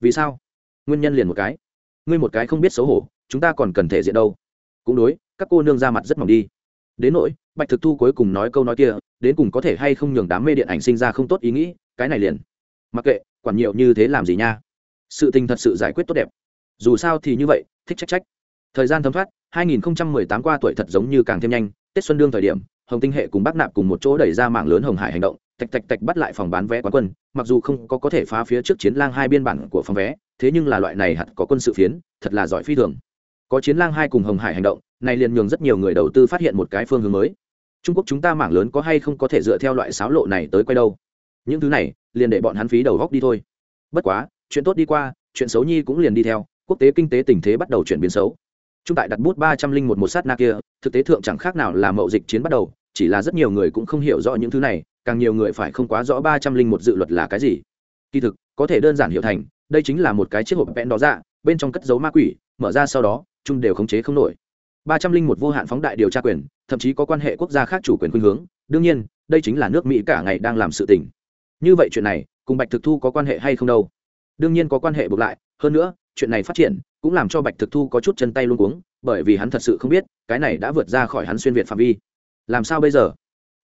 Vì sao? Nguyên nhân liền một cái. Ngươi một cái không biết xấu hổ, chúng ta còn cần thể diện đâu. Cũng đối, các cô nương ra mặt rất mỏng đi. Đến nỗi, bạch thực thu cuối cùng nói câu nói kia, đến cùng có thể hay không nhường đám mê điện ảnh sinh ra không tốt ý nghĩ, cái này liền. Mặc kệ, quản nhiều như thế làm gì nha. Sự tình thật sự giải quyết tốt đẹp. Dù sao thì như vậy, thích trách trách thời gian thấm thoát 2018 qua tuổi thật giống như càng thêm nhanh, tết xuân đương thời điểm, hồng tinh hệ cùng bác nạp cùng một chỗ đẩy ra mạng lớn hồng hải hành động, tạch tạch tạch bắt lại phòng bán vé quán quân, mặc dù không có có thể phá phía trước chiến lang hai biên bản của phòng vé, thế nhưng là loại này hẳn có quân sự phiến, thật là giỏi phi thường. Có chiến lang hai cùng hồng hải hành động này liền nhường rất nhiều người đầu tư phát hiện một cái phương hướng mới. Trung quốc chúng ta mảng lớn có hay không có thể dựa theo loại sáo lộ này tới quay đâu? Những thứ này, liền để bọn hắn phí đầu góc đi thôi. Bất quá, chuyện tốt đi qua, chuyện xấu nhi cũng liền đi theo, quốc tế kinh tế tình thế bắt đầu chuyển biến xấu trung tại đặt bút ba trăm linh một một sát na kia, thực tế thượng chẳng khác nào là mậu dịch chiến bắt đầu, chỉ là rất nhiều người cũng không hiểu rõ những thứ này, càng nhiều người phải không quá rõ ba trăm linh một dự luật là cái gì. Kỳ thực, có thể đơn giản hiểu thành, đây chính là một cái chiếc hộp vẽn đó ra dạ, bên trong cất dấu ma quỷ, mở ra sau đó chung đều khống chế không nổi. ba trăm linh một vô hạn phóng đại điều tra quyền, thậm chí có quan hệ quốc gia khác chủ quyền khuynh hướng, đương nhiên, đây chính là nước mỹ cả ngày đang làm sự tình. Như vậy chuyện này, cùng bạch thực thu có quan hệ hay không đâu? Đương nhiên có quan hệ buộc lại, hơn nữa chuyện này phát triển cũng làm cho bạch thực thu có chút chân tay luôn cuống, bởi vì hắn thật sự không biết, cái này đã vượt ra khỏi hắn xuyên việt phạm vi. Làm sao bây giờ?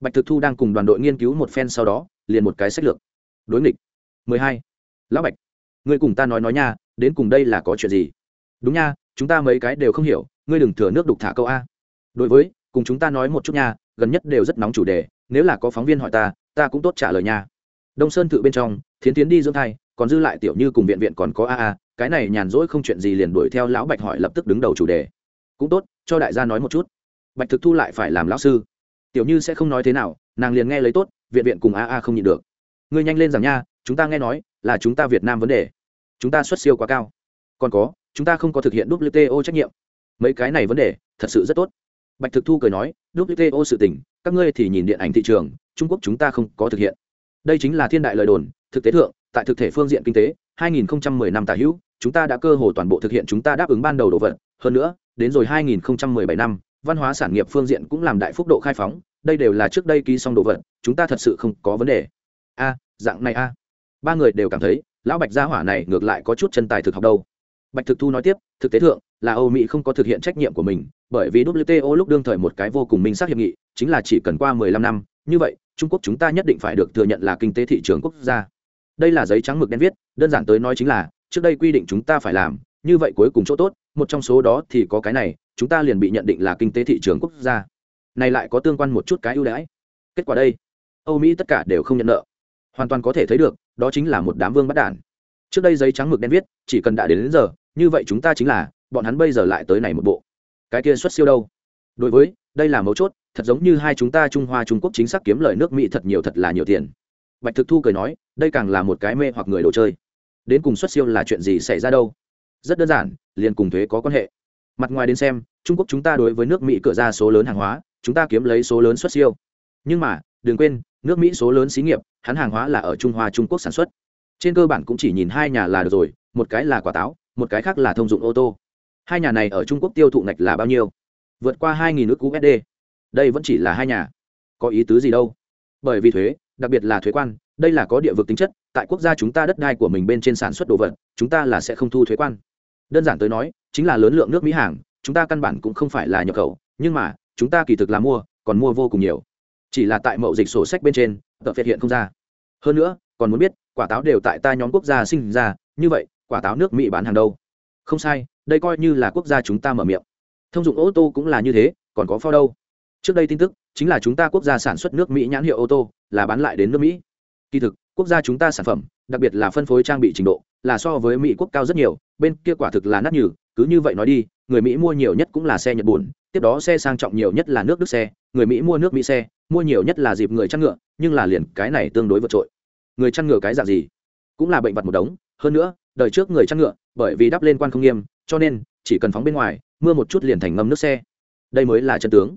Bạch thực thu đang cùng đoàn đội nghiên cứu một phen sau đó, liền một cái sách lược. Đối nghịch. 12. lão bạch, ngươi cùng ta nói nói nha, đến cùng đây là có chuyện gì? Đúng nha, chúng ta mấy cái đều không hiểu, ngươi đừng thừa nước đục thả câu a. Đối với, cùng chúng ta nói một chút nha, gần nhất đều rất nóng chủ đề, nếu là có phóng viên hỏi ta ta cũng tốt trả lời nha. Đông sơn tự bên trong, thiến tiến đi dưỡng thai, còn dư lại tiểu như cùng viện viện còn có a a cái này nhàn rỗi không chuyện gì liền đuổi theo lão bạch hỏi lập tức đứng đầu chủ đề. Cũng tốt, cho đại gia nói một chút. Bạch thực thu lại phải làm lão sư. Tiểu như sẽ không nói thế nào, nàng liền nghe lấy tốt, viện viện cùng a a không nhịn được. Ngươi nhanh lên rằng nha, chúng ta nghe nói là chúng ta việt nam vấn đề. Chúng ta xuất siêu quá cao. Còn có, chúng ta không có thực hiện wto trách nhiệm. Mấy cái này vấn đề, thật sự rất tốt. Bạch thực thu cười nói wto sự tình, các ngươi thì nhìn điện ảnh thị trường, trung quốc chúng ta không có thực hiện. Đây chính là thiên đại lời đồn, thực tế thượng tại thực thể phương diện kinh tế 2010 năm tả hữu, chúng ta đã cơ hồ toàn bộ thực hiện chúng ta đáp ứng ban đầu đồ vật. Hơn nữa, đến rồi 2017 năm, văn hóa sản nghiệp phương diện cũng làm đại phúc độ khai phóng, đây đều là trước đây ký xong đồ vật, chúng ta thật sự không có vấn đề. A, dạng này a. Ba người đều cảm thấy, lão bạch gia hỏa này ngược lại có chút chân tài thực học đâu. Bạch thực thu nói tiếp, thực tế thượng, là âu mỹ không có thực hiện trách nhiệm của mình, bởi vì wto lúc đương thời một cái vô cùng minh xác hiệp nghị, chính là chỉ cần qua 15 năm, như vậy, trung quốc chúng ta nhất định phải được thừa nhận là kinh tế thị trường quốc gia đây là giấy trắng mực đen viết đơn giản tới nói chính là trước đây quy định chúng ta phải làm như vậy cuối cùng chỗ tốt một trong số đó thì có cái này chúng ta liền bị nhận định là kinh tế thị trường quốc gia. Này lại có tương quan một chút cái ưu đãi. Kết quả đây âu mỹ tất cả đều không nhận nợ. Hoàn toàn có thể thấy được đó chính là một đám vương bắt đản. Trước đây giấy trắng mực đen viết chỉ cần đã đến, đến giờ như vậy chúng ta chính là bọn hắn bây giờ lại tới này một bộ. Cái kia xuất siêu đâu? Đối với đây là mấu chốt thật giống như hai chúng ta trung hoa trung quốc chính xác kiếm lời nước mỹ thật nhiều thật là nhiều tiền bạch thực thu cười nói, đây càng là một cái mê hoặc người đồ chơi. Đến cùng xuất siêu là chuyện gì xảy ra đâu? Rất đơn giản, liền cùng thuế có quan hệ. Mặt ngoài đến xem, trung quốc chúng ta đối với nước mỹ cửa ra số lớn hàng hóa, chúng ta kiếm lấy số lớn xuất siêu. Nhưng mà, đừng quên, nước mỹ số lớn xí nghiệp, hắn hàng hóa là ở trung hoa trung quốc sản xuất. Trên cơ bản cũng chỉ nhìn hai nhà là được rồi, một cái là quả táo, một cái khác là thông dụng ô tô. Hai nhà này ở trung quốc tiêu thụ ngạch là bao nhiêu? Vượt qua hai nghìn nước usd đây vẫn chỉ là hai nhà. Có ý tứ gì đâu? Bởi vì thuế đặc biệt là thuế quan, đây là có địa vực tính chất, tại quốc gia chúng ta đất đai của mình bên trên sản xuất đồ vật, chúng ta là sẽ không thu thuế quan. Đơn giản tới nói, chính là lớn lượng nước mỹ hàng, chúng ta căn bản cũng không phải là nhập khẩu, nhưng mà, chúng ta kỳ thực là mua, còn mua vô cùng nhiều. Chỉ là tại mậu dịch sổ sách bên trên, tờ phiệt hiện không ra. Hơn nữa, còn muốn biết, quả táo đều tại ta nhóm quốc gia sinh ra, như vậy, quả táo nước mỹ bán hàng đâu? Không sai, đây coi như là quốc gia chúng ta mở miệng. Thông dụng ô tô cũng là như thế, còn có phao đâu? Trước đây tin tức, chính là chúng ta quốc gia sản xuất nước mỹ nhãn hiệu ô tô là bán lại đến nước mỹ. Kỳ thực, quốc gia chúng ta sản phẩm, đặc biệt là phân phối trang bị trình độ, là so với mỹ quốc cao rất nhiều, bên kia quả thực là nát nhừ, cứ như vậy nói đi, người mỹ mua nhiều nhất cũng là xe nhật bùn tiếp đó xe sang trọng nhiều nhất là nước đức xe, người mỹ mua nước mỹ xe, mua nhiều nhất là dịp người chăn ngựa, nhưng là liền cái này tương đối vượt trội. Người chăn ngựa cái dạng gì? Cũng là bệnh vật một đống, hơn nữa, đời trước người chăn ngựa, bởi vì đắp lên quan không nghiêm, cho nên, chỉ cần phóng bên ngoài, mưa một chút liền thành ngâm nước xe. Đây mới là chân tướng.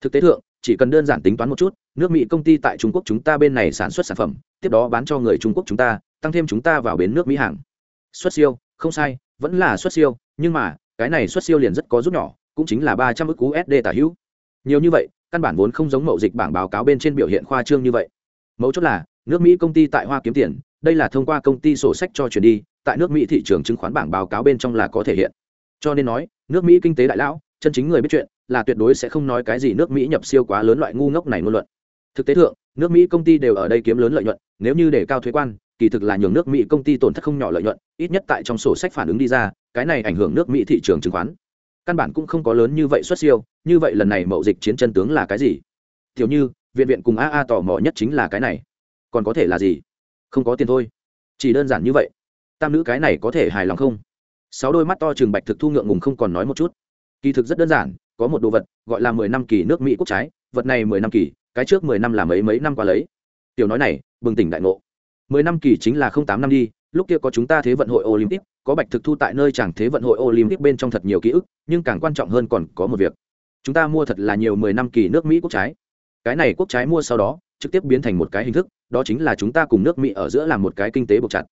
Thực tế thượng, chỉ cần đơn giản tính toán một chút nước mỹ công ty tại trung quốc chúng ta bên này sản xuất sản phẩm, tiếp đó bán cho người trung quốc chúng ta, tăng thêm chúng ta vào bến nước mỹ hàng. Xuất siêu, không sai, vẫn là xuất siêu, nhưng mà, cái này xuất siêu liền rất có giúp nhỏ, cũng chính là ba trăm ức usd tả hữu. Nhiều như vậy, căn bản vốn không giống mậu dịch bảng báo cáo bên trên biểu hiện khoa trương như vậy. Mấu chốt là, nước mỹ công ty tại hoa kiếm tiền, đây là thông qua công ty sổ sách cho chuyển đi, tại nước mỹ thị trường chứng khoán bảng báo cáo bên trong là có thể hiện. Cho nên nói, nước mỹ kinh tế đại lão, chân chính người biết chuyện, là tuyệt đối sẽ không nói cái gì nước mỹ nhập siêu quá lớn loại ngu ngốc này ngôn luận thực tế thượng, nước mỹ công ty đều ở đây kiếm lớn lợi nhuận, nếu như để cao thuế quan, kỳ thực là nhường nước mỹ công ty tổn thất không nhỏ lợi nhuận, ít nhất tại trong sổ sách phản ứng đi ra, cái này ảnh hưởng nước mỹ thị trường chứng khoán. Căn bản cũng không có lớn như vậy xuất siêu, như vậy lần này mậu dịch chiến chân tướng là cái gì? Tiểu như, viện viện cùng a a tò mò nhất chính là cái này. Còn có thể là gì? Không có tiền thôi. Chỉ đơn giản như vậy. Tam nữ cái này có thể hài lòng không? Sáu đôi mắt to trường bạch thực thu ngượng ngùng không còn nói một chút. Kỳ thực rất đơn giản, có một đồ vật, gọi là mười năm kỳ nước mỹ quốc trái, vật này mười năm kỳ cái trước mười năm là mấy mấy năm qua lấy. Tiểu nói này, bừng tỉnh đại ngộ. Mười năm kỳ chính là không tám năm đi, lúc kia có chúng ta thế vận hội olympic, có bạch thực thu tại nơi chẳng thế vận hội olympic bên trong thật nhiều ký ức, nhưng càng quan trọng hơn còn có một việc. Chúng ta mua thật là nhiều mười năm kỳ nước mỹ quốc trái. Cái này quốc trái mua sau đó, trực tiếp biến thành một cái hình thức, đó chính là chúng ta cùng nước mỹ ở giữa làm một cái kinh tế buộc chặt.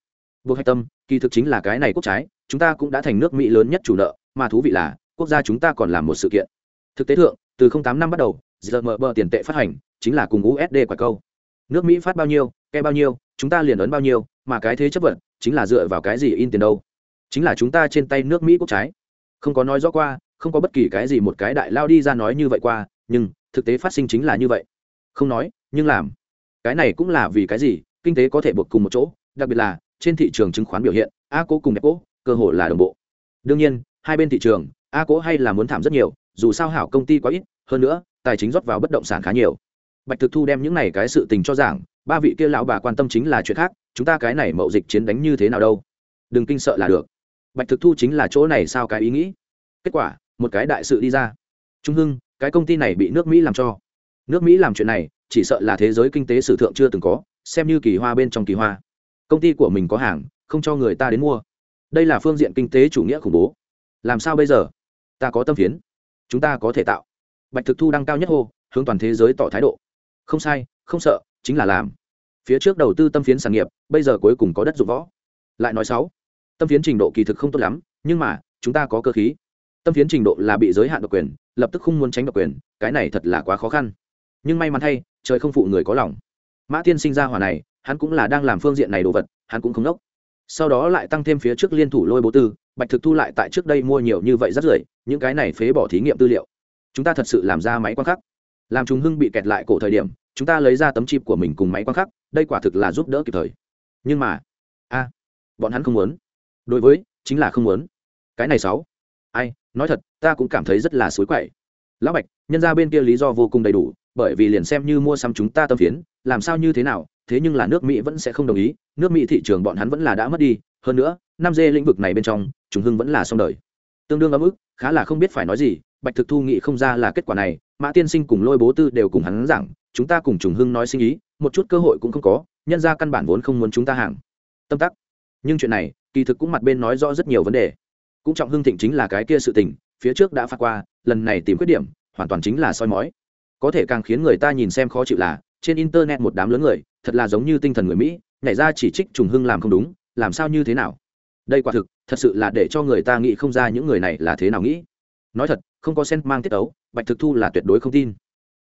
Buộc hạch tâm, kỳ thực chính là cái này quốc trái, chúng ta cũng đã thành nước mỹ lớn nhất chủ nợ, mà thú vị là, quốc gia chúng ta còn làm một sự kiện. Thực tế thượng, từ tám năm bắt đầu giờ mở bờ tiền tệ phát hành chính là cùng usd quả câu. Nước mỹ phát bao nhiêu ke bao nhiêu, chúng ta liền ấn bao nhiêu, mà cái thế chấp vận chính là dựa vào cái gì in tiền đâu? Chính là chúng ta trên tay nước mỹ quốc trái. Không có nói rõ qua, không có bất kỳ cái gì một cái đại lao đi ra nói như vậy qua, nhưng thực tế phát sinh chính là như vậy. Không nói, nhưng làm. Cái này cũng là vì cái gì, kinh tế có thể buộc cùng một chỗ, đặc biệt là trên thị trường chứng khoán biểu hiện, a cố cùng đẹp cố cơ hội là đồng bộ. Đương nhiên, hai bên thị trường, a cố hay là muốn thảm rất nhiều, dù sao hảo công ty quá ít, hơn nữa, tài chính rót vào bất động sản khá nhiều bạch thực thu đem những này cái sự tình cho giảng, ba vị kia lão bà quan tâm chính là chuyện khác, chúng ta cái này mậu dịch chiến đánh như thế nào đâu? Đừng kinh sợ là được. Bạch thực thu chính là chỗ này sao cái ý nghĩ? Kết quả, một cái đại sự đi ra. Trung hưng, cái công ty này bị nước mỹ làm cho. Nước mỹ làm chuyện này, chỉ sợ là thế giới kinh tế sử thượng chưa từng có, xem như kỳ hoa bên trong kỳ hoa. Công ty của mình có hàng, không cho người ta đến mua. Đây là phương diện kinh tế chủ nghĩa khủng bố. Làm sao bây giờ? Ta có tâm phiến. Chúng ta có thể tạo. Bạch thực thu đăng cao nhất hô, hướng toàn thế giới tỏ thái độ không sai, không sợ, chính là làm. Phía trước đầu tư tâm phiến sản nghiệp, bây giờ cuối cùng có đất dụng võ. Lại nói sáu, tâm phiến trình độ kỳ thực không tốt lắm, nhưng mà, chúng ta có cơ khí. Tâm phiến trình độ là bị giới hạn độc quyền, lập tức không muốn tránh độc quyền, cái này thật là quá khó khăn. Nhưng may mắn thay, trời không phụ người có lòng. Mã tiên sinh ra hỏa này, hắn cũng là đang làm phương diện này đồ vật, hắn cũng không đốc. Sau đó lại tăng thêm phía trước liên thủ lôi bố tư, bạch thực thu lại tại trước đây mua nhiều như vậy rất rưởi, những cái này phế bỏ thí nghiệm tư liệu. Chúng ta thật sự làm ra máy quan khắc làm chúng hưng bị kẹt lại cổ thời điểm, chúng ta lấy ra tấm chip của mình cùng máy quang khắc, đây quả thực là giúp đỡ kịp thời. Nhưng mà, a, bọn hắn không muốn. Đối với, chính là không muốn. Cái này sáu. Ai, nói thật, ta cũng cảm thấy rất là xối quậy. Lão bạch, nhân ra bên kia lý do vô cùng đầy đủ, bởi vì liền xem như mua xăm chúng ta tâm phiến, làm sao như thế nào, thế nhưng là nước mỹ vẫn sẽ không đồng ý, nước mỹ thị trường bọn hắn vẫn là đã mất đi, hơn nữa, năm dê lĩnh vực này bên trong, chúng hưng vẫn là xong đời. Tương đương ấm ức, khá là không biết phải nói gì bạch thực thu nghị không ra là kết quả này, mã tiên sinh cùng lôi bố tư đều cùng hắn rằng chúng ta cùng trùng hưng nói sinh ý, một chút cơ hội cũng không có, nhân ra căn bản vốn không muốn chúng ta hàng. Tâm tắc. Nhưng chuyện này, kỳ thực cũng mặt bên nói rõ rất nhiều vấn đề. Cũng trọng hưng thịnh chính là cái kia sự tình, phía trước đã phạt qua, lần này tìm khuyết điểm, hoàn toàn chính là soi mói. Có thể càng khiến người ta nhìn xem khó chịu là, trên internet một đám lớn người, thật là giống như tinh thần người mỹ, nhảy ra chỉ trích trùng hưng làm không đúng, làm sao như thế nào? Đây quả thực, thật sự là để cho người ta nghĩ không ra những người này là thế nào nghĩ. Nói thật không có sen mang tiết tấu, bạch thực thu là tuyệt đối không tin.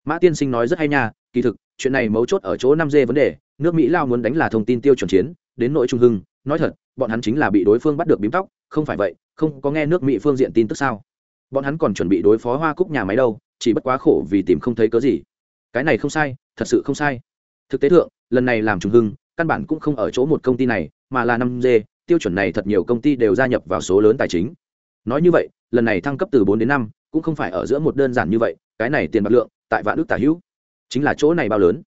Mã tiên sinh nói rất hay nha, kỳ thực, chuyện này mấu chốt ở chỗ năm d vấn đề, nước mỹ lao muốn đánh là thông tin tiêu chuẩn chiến, đến nội trung hưng, nói thật, bọn hắn chính là bị đối phương bắt được bím tóc, không phải vậy, không có nghe nước mỹ phương diện tin tức sao? Bọn hắn còn chuẩn bị đối phó hoa cúc nhà máy đâu, chỉ bất quá khổ vì tìm không thấy cớ gì. Cái này không sai, thật sự không sai. Thực tế thượng, lần này làm trung hưng, căn bản cũng không ở chỗ một công ty này, mà là năm d tiêu chuẩn này thật nhiều công ty đều gia nhập vào số lớn tài chính. Nói như vậy lần này thăng cấp từ bốn đến năm, cũng không phải ở giữa một đơn giản như vậy, cái này tiền bạc lượng, tại vạn đức tả hữu. Chính là chỗ này bao lớn.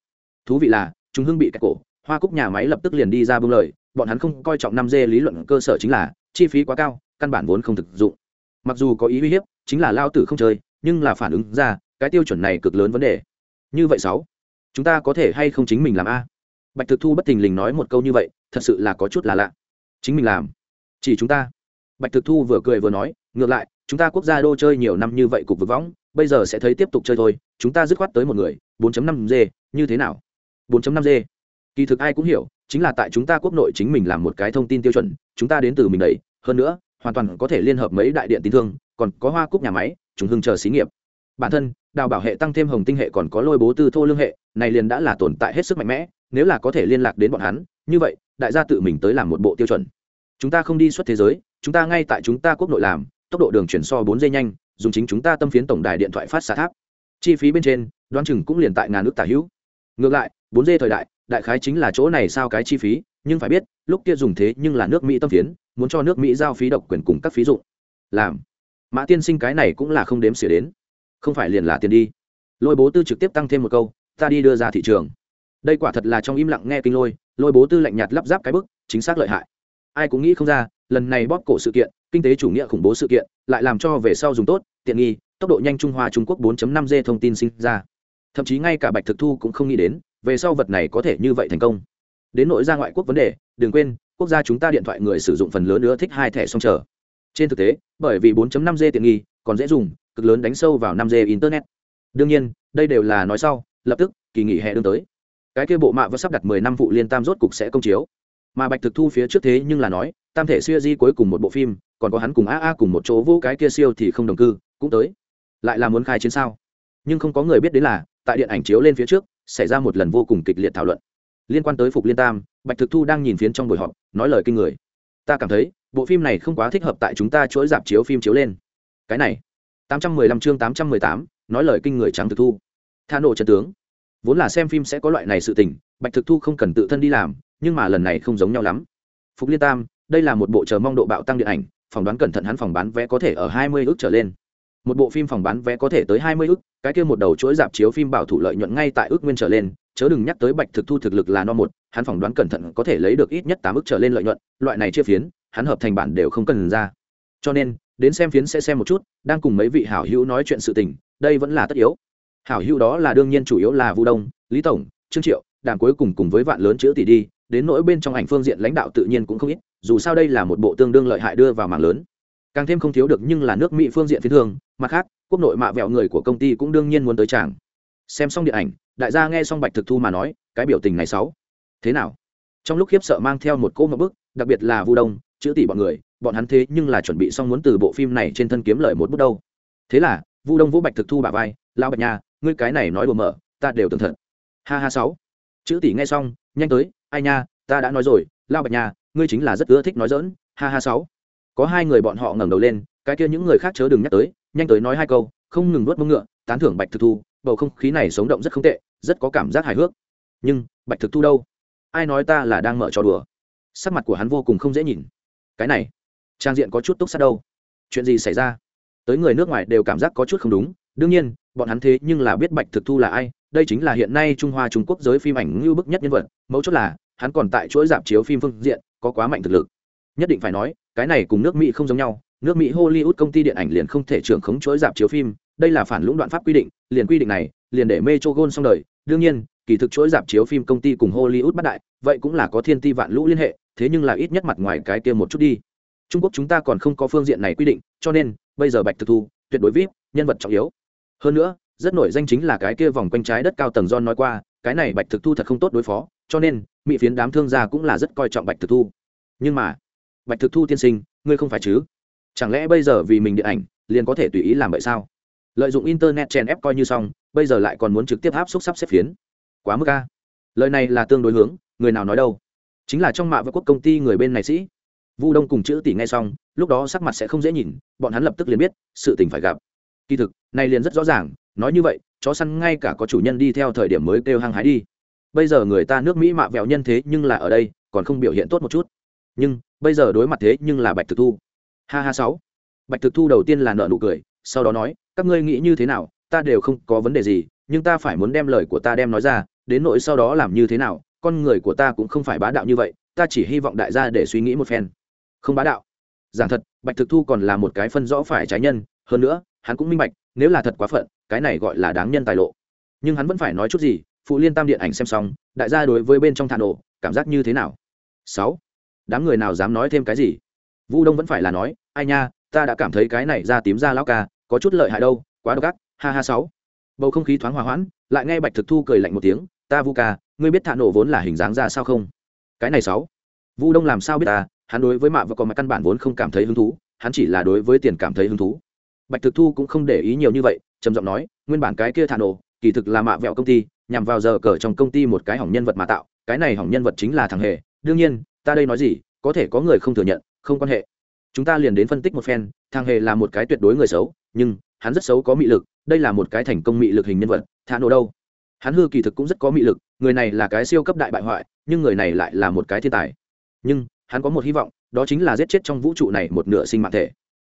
Thú vị là, chúng hưng bị cắt cổ, hoa cúc nhà máy lập tức liền đi ra bưng lời, bọn hắn không coi trọng năm d lý luận cơ sở chính là, chi phí quá cao, căn bản vốn không thực dụng. Mặc dù có ý uy hiếp, chính là lao tử không chơi, nhưng là phản ứng ra, cái tiêu chuẩn này cực lớn vấn đề. Như vậy sáu, chúng ta có thể hay không chính mình làm a? Bạch thực thu bất thình lình nói một câu như vậy, thật sự là có chút là lạ. Chính mình làm, chỉ chúng ta. Bạch thực thu vừa cười vừa nói ngược lại, chúng ta quốc gia đô chơi nhiều năm như vậy cục vực võng, bây giờ sẽ thấy tiếp tục chơi thôi, chúng ta dứt khoát tới một người 4.5 g, như thế nào? 4.5 g. Kỳ thực ai cũng hiểu, chính là tại chúng ta quốc nội chính mình làm một cái thông tin tiêu chuẩn, chúng ta đến từ mình đấy hơn nữa, hoàn toàn có thể liên hợp mấy đại điện tín thương, còn có hoa cúc nhà máy, chúng hưng chờ xí nghiệp. Bản thân, đào bảo hệ tăng thêm hồng tinh hệ còn có lôi bố tư thô lương hệ, này liền đã là tồn tại hết sức mạnh mẽ, nếu là có thể liên lạc đến bọn hắn, như vậy, đại gia tự mình tới làm một bộ tiêu chuẩn. Chúng ta không đi xuất thế giới, chúng ta ngay tại chúng ta quốc nội làm tốc độ đường chuyển so bốn dây nhanh, dùng chính chúng ta tâm phiến tổng đài điện thoại phát xạ tháp. Chi phí bên trên, đoán chừng cũng liền tại ngàn nước tả hữu. Ngược lại, bốn dây thời đại đại khái chính là chỗ này sao cái chi phí, nhưng phải biết, lúc kia dùng thế nhưng là nước mỹ tâm phiến, muốn cho nước mỹ giao phí độc quyền cùng các phí dụng. Làm. Mã tiên sinh cái này cũng là không đếm xỉa đến. Không phải liền là tiền đi. Lôi bố tư trực tiếp tăng thêm một câu, ta đi đưa ra thị trường. Đây quả thật là trong im lặng nghe kinh lôi lôi bố tư lạnh nhạt lắp ráp cái bức, chính xác lợi hại. Ai cũng nghĩ không ra, lần này bóp cổ sự kiện kinh tế chủ nghĩa khủng bố sự kiện, lại làm cho về sau dùng tốt, tiện nghi, tốc độ nhanh trung hoa trung quốc 4.5 g thông tin sinh ra. Thậm chí ngay cả bạch thực thu cũng không nghĩ đến, về sau vật này có thể như vậy thành công. Đến nội ra ngoại quốc vấn đề, đừng quên, quốc gia chúng ta điện thoại người sử dụng phần lớn nữa thích hai thẻ song chờ. Trên thực tế, bởi vì 4.5 g tiện nghi, còn dễ dùng, cực lớn đánh sâu vào 5 g internet. Đương nhiên, đây đều là nói sau, lập tức, kỳ nghỉ hè đương tới. Cái kia bộ mạ vẫn sắp đặt 10 năm vụ liên tam rốt cục sẽ công chiếu. Mà bạch thực thu phía trước thế nhưng là nói, tam thể siêu di cuối cùng một bộ phim còn có hắn cùng a a cùng một chỗ vô cái kia siêu thì không đồng cư cũng tới. Lại là muốn khai chiến sao? Nhưng không có người biết đến là tại điện ảnh chiếu lên phía trước xảy ra một lần vô cùng kịch liệt thảo luận. Liên quan tới phục liên tam bạch thực thu đang nhìn phiến trong buổi họp nói lời kinh người. Ta cảm thấy bộ phim này không quá thích hợp tại chúng ta chuỗi dạp chiếu phim chiếu lên. Cái này. 815 chương 818, nói lời kinh người trắng thực thu. Tha nộ chân tướng. Vốn là xem phim sẽ có loại này sự tình bạch thực thu không cần tự thân đi làm nhưng mà lần này không giống nhau lắm. Phục liên tam đây là một bộ chờ mong độ bạo tăng điện ảnh phỏng đoán cẩn thận hắn phòng bán vé có thể ở hai mươi ước trở lên. Một bộ phim phòng bán vé có thể tới hai mươi ước cái kia một đầu chuỗi dạp chiếu phim bảo thủ lợi nhuận ngay tại ước nguyên trở lên, chớ đừng nhắc tới bạch thực thu thực lực là no một, hắn phỏng đoán cẩn thận có thể lấy được ít nhất tám ước trở lên lợi nhuận, loại này chia phiến, hắn hợp thành bản đều không cần ra. Cho nên, đến xem phiến sẽ xem một chút, đang cùng mấy vị hảo hữu nói chuyện sự tình, đây vẫn là tất yếu. Hảo hữu đó là đương nhiên chủ yếu là vu đông, lý tổng, trương triệu, đảng cuối cùng cùng với vạn lớn chữ tỷ đi đến nỗi bên trong ảnh phương diện lãnh đạo tự nhiên cũng không ít, dù sao đây là một bộ tương đương lợi hại đưa vào mạng lớn. Càng thêm không thiếu được nhưng là nước mỹ phương diện phiến thương mặt khác, quốc nội mạ vẹo người của công ty cũng đương nhiên muốn tới chàng xem xong điện ảnh, đại gia nghe xong bạch thực thu mà nói, cái biểu tình này sáu thế nào? Trong lúc khiếp sợ mang theo một cô một bức, đặc biệt là vu đông, chữ tỷ bọn người, bọn hắn thế nhưng là chuẩn bị xong muốn từ bộ phim này trên thân kiếm lợi một bút đâu. Thế là, vu đông vũ bạch thực thu bà vai lao bạch nhà ngươi cái này nói đùa mở, ta đều tưởng thật. Ha ha sáu. Chữ tỷ nghe xong nhanh tới, ai nha, ta đã nói rồi, lao bạch nha, ngươi chính là rất ưa thích nói dỡn ha ha sáu. Có hai người bọn họ ngẩng đầu lên, cái kia những người khác chớ đừng nhắc tới, nhanh tới nói hai câu, không ngừng nuốt mông ngựa, tán thưởng bạch thực thu, bầu không khí này sống động rất không tệ, rất có cảm giác hài hước. Nhưng, bạch thực thu đâu? Ai nói ta là đang mở trò đùa? Sắc mặt của hắn vô cùng không dễ nhìn. Cái này, trang diện có chút túc sát đâu. Chuyện gì xảy ra? Tới người nước ngoài đều cảm giác có chút không đúng. Đương nhiên, bọn hắn thế nhưng là biết bạch thực thu là ai đây chính là hiện nay trung hoa trung quốc giới phim ảnh ngưu bức nhất nhân vật, mấu chốt là, hắn còn tại chuỗi dạp chiếu phim phương diện, có quá mạnh thực lực. Nhất định phải nói, cái này cùng nước mỹ không giống nhau, nước mỹ hollywood công ty điện ảnh liền không thể trưởng khống chuỗi dạp chiếu phim, đây là phản lũng đoạn pháp quy định, liền quy định này, liền để metro gold xong đời. Đương nhiên, kỳ thực chuỗi dạp chiếu phim công ty cùng hollywood bắt đại, vậy cũng là có thiên ti vạn lũ liên hệ, thế nhưng là ít nhất mặt ngoài cái kia một chút đi. Trung quốc chúng ta còn không có phương diện này quy định, cho nên, bây giờ bạch thực thu, tuyệt đối vip, nhân vật trọng yếu. Hơn nữa rất nổi danh chính là cái kia vòng quanh trái đất cao tầng John nói qua, cái này bạch thực thu thật không tốt đối phó, cho nên, mỹ phiến đám thương gia cũng là rất coi trọng bạch thực thu. Nhưng mà, bạch thực thu tiên sinh, ngươi không phải chứ? Chẳng lẽ bây giờ vì mình điện ảnh, liền có thể tùy ý làm vậy sao? Lợi dụng internet chèn ép coi như xong, bây giờ lại còn muốn trực tiếp áp xúc sắp xếp phiến. Quá mức a. lời này là tương đối hướng, người nào nói đâu? Chính là trong mạ và quốc công ty người bên này sĩ. Vu đông cùng chữ tỷ nghe xong, lúc đó sắc mặt sẽ không dễ nhìn, bọn hắn lập tức liền biết, sự tình phải gặp. Kỳ thực, này liền rất rõ ràng nói như vậy, chó săn ngay cả có chủ nhân đi theo thời điểm mới kêu hăng hái đi. Bây giờ người ta nước mỹ mạ vẹo nhân thế nhưng là ở đây, còn không biểu hiện tốt một chút. Nhưng, bây giờ đối mặt thế nhưng là bạch thực thu. Ha ha sáu. Bạch thực thu đầu tiên là nợ nụ cười, sau đó nói, các ngươi nghĩ như thế nào, ta đều không có vấn đề gì, nhưng ta phải muốn đem lời của ta đem nói ra, đến nỗi sau đó làm như thế nào, con người của ta cũng không phải bá đạo như vậy, ta chỉ hy vọng đại gia để suy nghĩ một phen. Không bá đạo. Giảng thật, bạch thực thu còn là một cái phân rõ phải trái nhân, hơn nữa hắn cũng minh bạch, nếu là thật quá phận, cái này gọi là đáng nhân tài lộ. Nhưng hắn vẫn phải nói chút gì, phụ liên tam điện ảnh xem xong, đại gia đối với bên trong thản nổ cảm giác như thế nào? Sáu. Đám người nào dám nói thêm cái gì? Vu đông vẫn phải là nói, ai nha, ta đã cảm thấy cái này ra tím ra lão ca, có chút lợi hại đâu, quá độc ác, ha ha sáu. Bầu không khí thoáng hòa hoãn, lại nghe bạch thực thu cười lạnh một tiếng, ta vu ca, ngươi biết thả nổ vốn là hình dáng ra sao không? Cái này sáu. Vu đông làm sao biết ta, hắn đối với mạ và còn mặt căn bản vốn không cảm thấy hứng thú, hắn chỉ là đối với tiền cảm thấy hứng thú bạch thực thu cũng không để ý nhiều như vậy, trầm giọng nói, nguyên bản cái kia thả nổ, kỳ thực là mạ vẹo công ty, nhằm vào giờ cờ trong công ty một cái hỏng nhân vật mà tạo, cái này hỏng nhân vật chính là thằng hề. Đương nhiên, ta đây nói gì, có thể có người không thừa nhận, không quan hệ. Chúng ta liền đến phân tích một phen, thằng hề là một cái tuyệt đối người xấu, nhưng hắn rất xấu có mị lực, đây là một cái thành công mị lực hình nhân vật, thả nổ đâu? Hắn hư kỳ thực cũng rất có mị lực, người này là cái siêu cấp đại bại hoại, nhưng người này lại là một cái thiên tài. Nhưng hắn có một hy vọng, đó chính là giết chết trong vũ trụ này một nửa sinh mạng thể.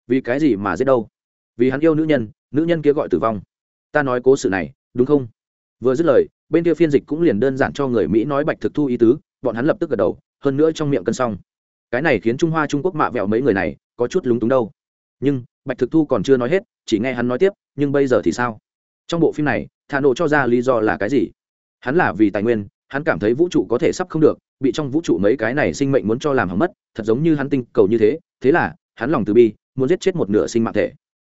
Vì cái gì mà giết đâu? Vì hắn yêu nữ nhân nữ nhân kia gọi tử vong. Ta nói cố sự này, đúng không? Vừa dứt lời, bên kia phiên dịch cũng liền đơn giản cho người mỹ nói bạch thực thu ý tứ, bọn hắn lập tức gật đầu, hơn nữa trong miệng cân xong. Cái này khiến trung hoa trung quốc mạ vẹo mấy người này có chút lúng túng đâu. Nhưng, bạch thực thu còn chưa nói hết, chỉ nghe hắn nói tiếp, nhưng bây giờ thì sao? Trong bộ phim này thà nộ cho ra lý do là cái gì? Hắn là vì tài nguyên, hắn cảm thấy vũ trụ có thể sắp không được, bị trong vũ trụ mấy cái này sinh mệnh muốn cho làm hỏng mất, thật giống như hắn tinh cầu như thế thế là, hắn lòng từ bi, muốn giết chết một nửa sinh mạng thể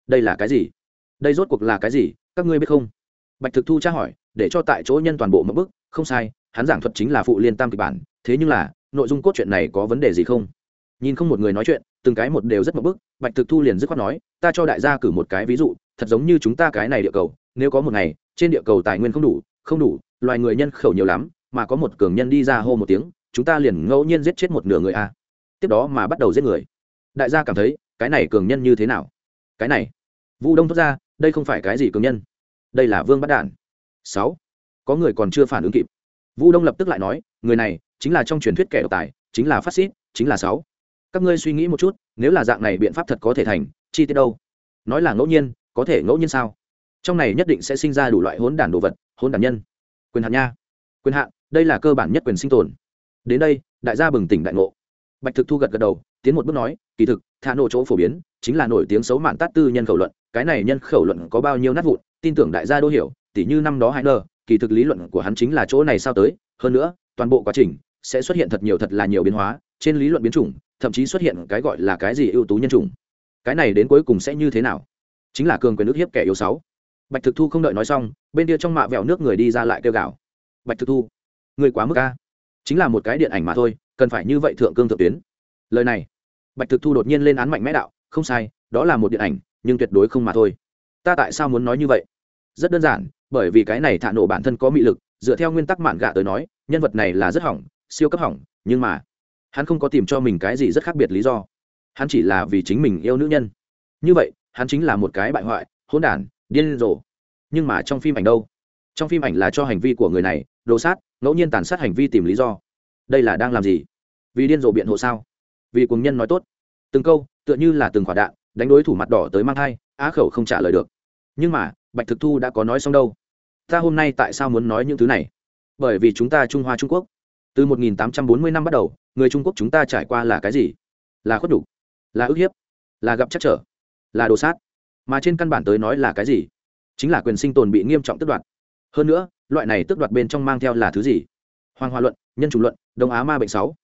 đây là cái gì? Đây rốt cuộc là cái gì? Các ngươi biết không? Bạch thực thu tra hỏi, để cho tại chỗ nhân toàn bộ mất bức. Không sai, hắn giảng thuật chính là phụ liên tam kịch bản. Thế nhưng là, nội dung cốt truyện này có vấn đề gì không? Nhìn không một người nói chuyện, từng cái một đều rất mất bức. Bạch thực thu liền dứt khoát nói, ta cho đại gia cử một cái ví dụ, thật giống như chúng ta cái này địa cầu. Nếu có một ngày, trên địa cầu tài nguyên không đủ không đủ, loài người nhân khẩu nhiều lắm, mà có một cường nhân đi ra hô một tiếng, chúng ta liền ngẫu nhiên giết chết một nửa người a. Tiếp đó mà bắt đầu giết người. Đại gia cảm thấy, cái này cường nhân như thế nào? Cái này vu đông thốt ra, đây không phải cái gì cường nhân. Đây là vương bắt đản. Sáu. Có người còn chưa phản ứng kịp. Vu đông lập tức lại nói, người này chính là trong truyền thuyết kẻ độc tài, chính là phát xít, chính là sáu. Các ngươi suy nghĩ một chút, nếu là dạng này biện pháp thật có thể thành, chi tiết đâu? Nói là ngẫu nhiên, có thể ngẫu nhiên sao? Trong này nhất định sẽ sinh ra đủ loại hỗn đản đồ vật, hỗn đản nhân. Quyền hạn nha. Quyền hạn, đây là cơ bản nhất quyền sinh tồn. Đến đây, đại gia bừng tỉnh đại ngộ. Bạch thực thu gật gật đầu tiến một bước nói, kỳ thực, thả nổ chỗ phổ biến chính là nổi tiếng xấu mạn tát tư nhân khẩu luận, cái này nhân khẩu luận có bao nhiêu nát vụn, tin tưởng đại gia đô hiểu, tỉ như năm đó hai nơ kỳ thực lý luận của hắn chính là chỗ này sao tới, hơn nữa, toàn bộ quá trình sẽ xuất hiện thật nhiều thật là nhiều biến hóa, trên lý luận biến chủng, thậm chí xuất hiện cái gọi là cái gì ưu tú nhân chủng. Cái này đến cuối cùng sẽ như thế nào? Chính là cường quyền nước hiếp kẻ yếu sáu bạch thực thu không đợi nói xong, bên kia trong mạ vẹo nước người đi ra lại kêu gào. Bạch thực thu, người quá mức ca chính là một cái điện ảnh mà thôi, cần phải như vậy thượng cương thượng tuyến. Lời này bạch thực thu đột nhiên lên án mạnh mẽ đạo, không sai, đó là một điện ảnh, nhưng tuyệt đối không mà thôi. Ta tại sao muốn nói như vậy? Rất đơn giản, bởi vì cái này thả nổ bản thân có mị lực, dựa theo nguyên tắc mạn gạ tới nói, nhân vật này là rất hỏng, siêu cấp hỏng, nhưng mà, hắn không có tìm cho mình cái gì rất khác biệt lý do. Hắn chỉ là vì chính mình yêu nữ nhân. Như vậy, hắn chính là một cái bại hoại, hỗn đản, điên rồ. Nhưng mà trong phim ảnh đâu? Trong phim ảnh là cho hành vi của người này, đồ sát, ngẫu nhiên tàn sát hành vi tìm lý do. Đây là đang làm gì? Vì điên rồ biện hộ sao? Vì cuồng nhân nói tốt. Từng câu, tựa như là từng quả đạn, đánh đối thủ mặt đỏ tới mang thai, á khẩu không trả lời được. Nhưng mà, bạch thực thu đã có nói xong đâu? Ta hôm nay tại sao muốn nói những thứ này? Bởi vì chúng ta trung hoa trung quốc. Từ 1840 năm bắt đầu, người trung quốc chúng ta trải qua là cái gì? Là khuất đủ, là ức hiếp, là gặp chắc trở, là đồ sát. Mà trên căn bản tới nói là cái gì? Chính là quyền sinh tồn bị nghiêm trọng tước đoạt. Hơn nữa, loại này tước đoạt bên trong mang theo là thứ gì? Hoàng hoa luận, nhân chủng luận, đông á ma bệnh sáu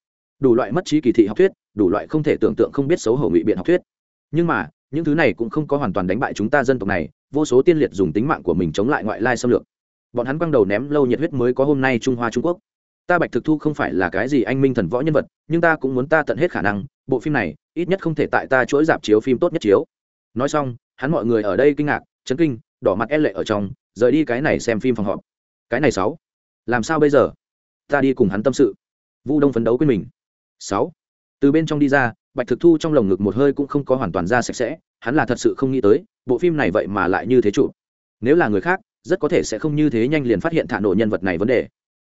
đủ loại mất trí kỳ thị học thuyết, đủ loại không thể tưởng tượng không biết xấu hổ ngụy biện học thuyết. Nhưng mà, những thứ này cũng không có hoàn toàn đánh bại chúng ta dân tộc này, vô số tiên liệt dùng tính mạng của mình chống lại ngoại lai xâm lược. Bọn hắn quăng đầu ném lâu nhiệt huyết mới có hôm nay trung hoa trung quốc. Ta bạch thực thu không phải là cái gì anh minh thần võ nhân vật, nhưng ta cũng muốn ta tận hết khả năng, bộ phim này ít nhất không thể tại ta chuỗi dạp chiếu phim tốt nhất chiếu. Nói xong, hắn mọi người ở đây kinh ngạc, chấn kinh, đỏ mặt e lệ ở trong, rời đi cái này xem phim phòng họp. Cái này sáu, làm sao bây giờ? Ta đi cùng hắn tâm sự. Vu đông phấn đấu quên mình sáu. Từ bên trong đi ra, bạch thực thu trong lồng ngực một hơi cũng không có hoàn toàn ra sạch sẽ, hắn là thật sự không nghĩ tới, bộ phim này vậy mà lại như thế chủ. nếu là người khác, rất có thể sẽ không như thế nhanh liền phát hiện thả nổ nhân vật này vấn đề.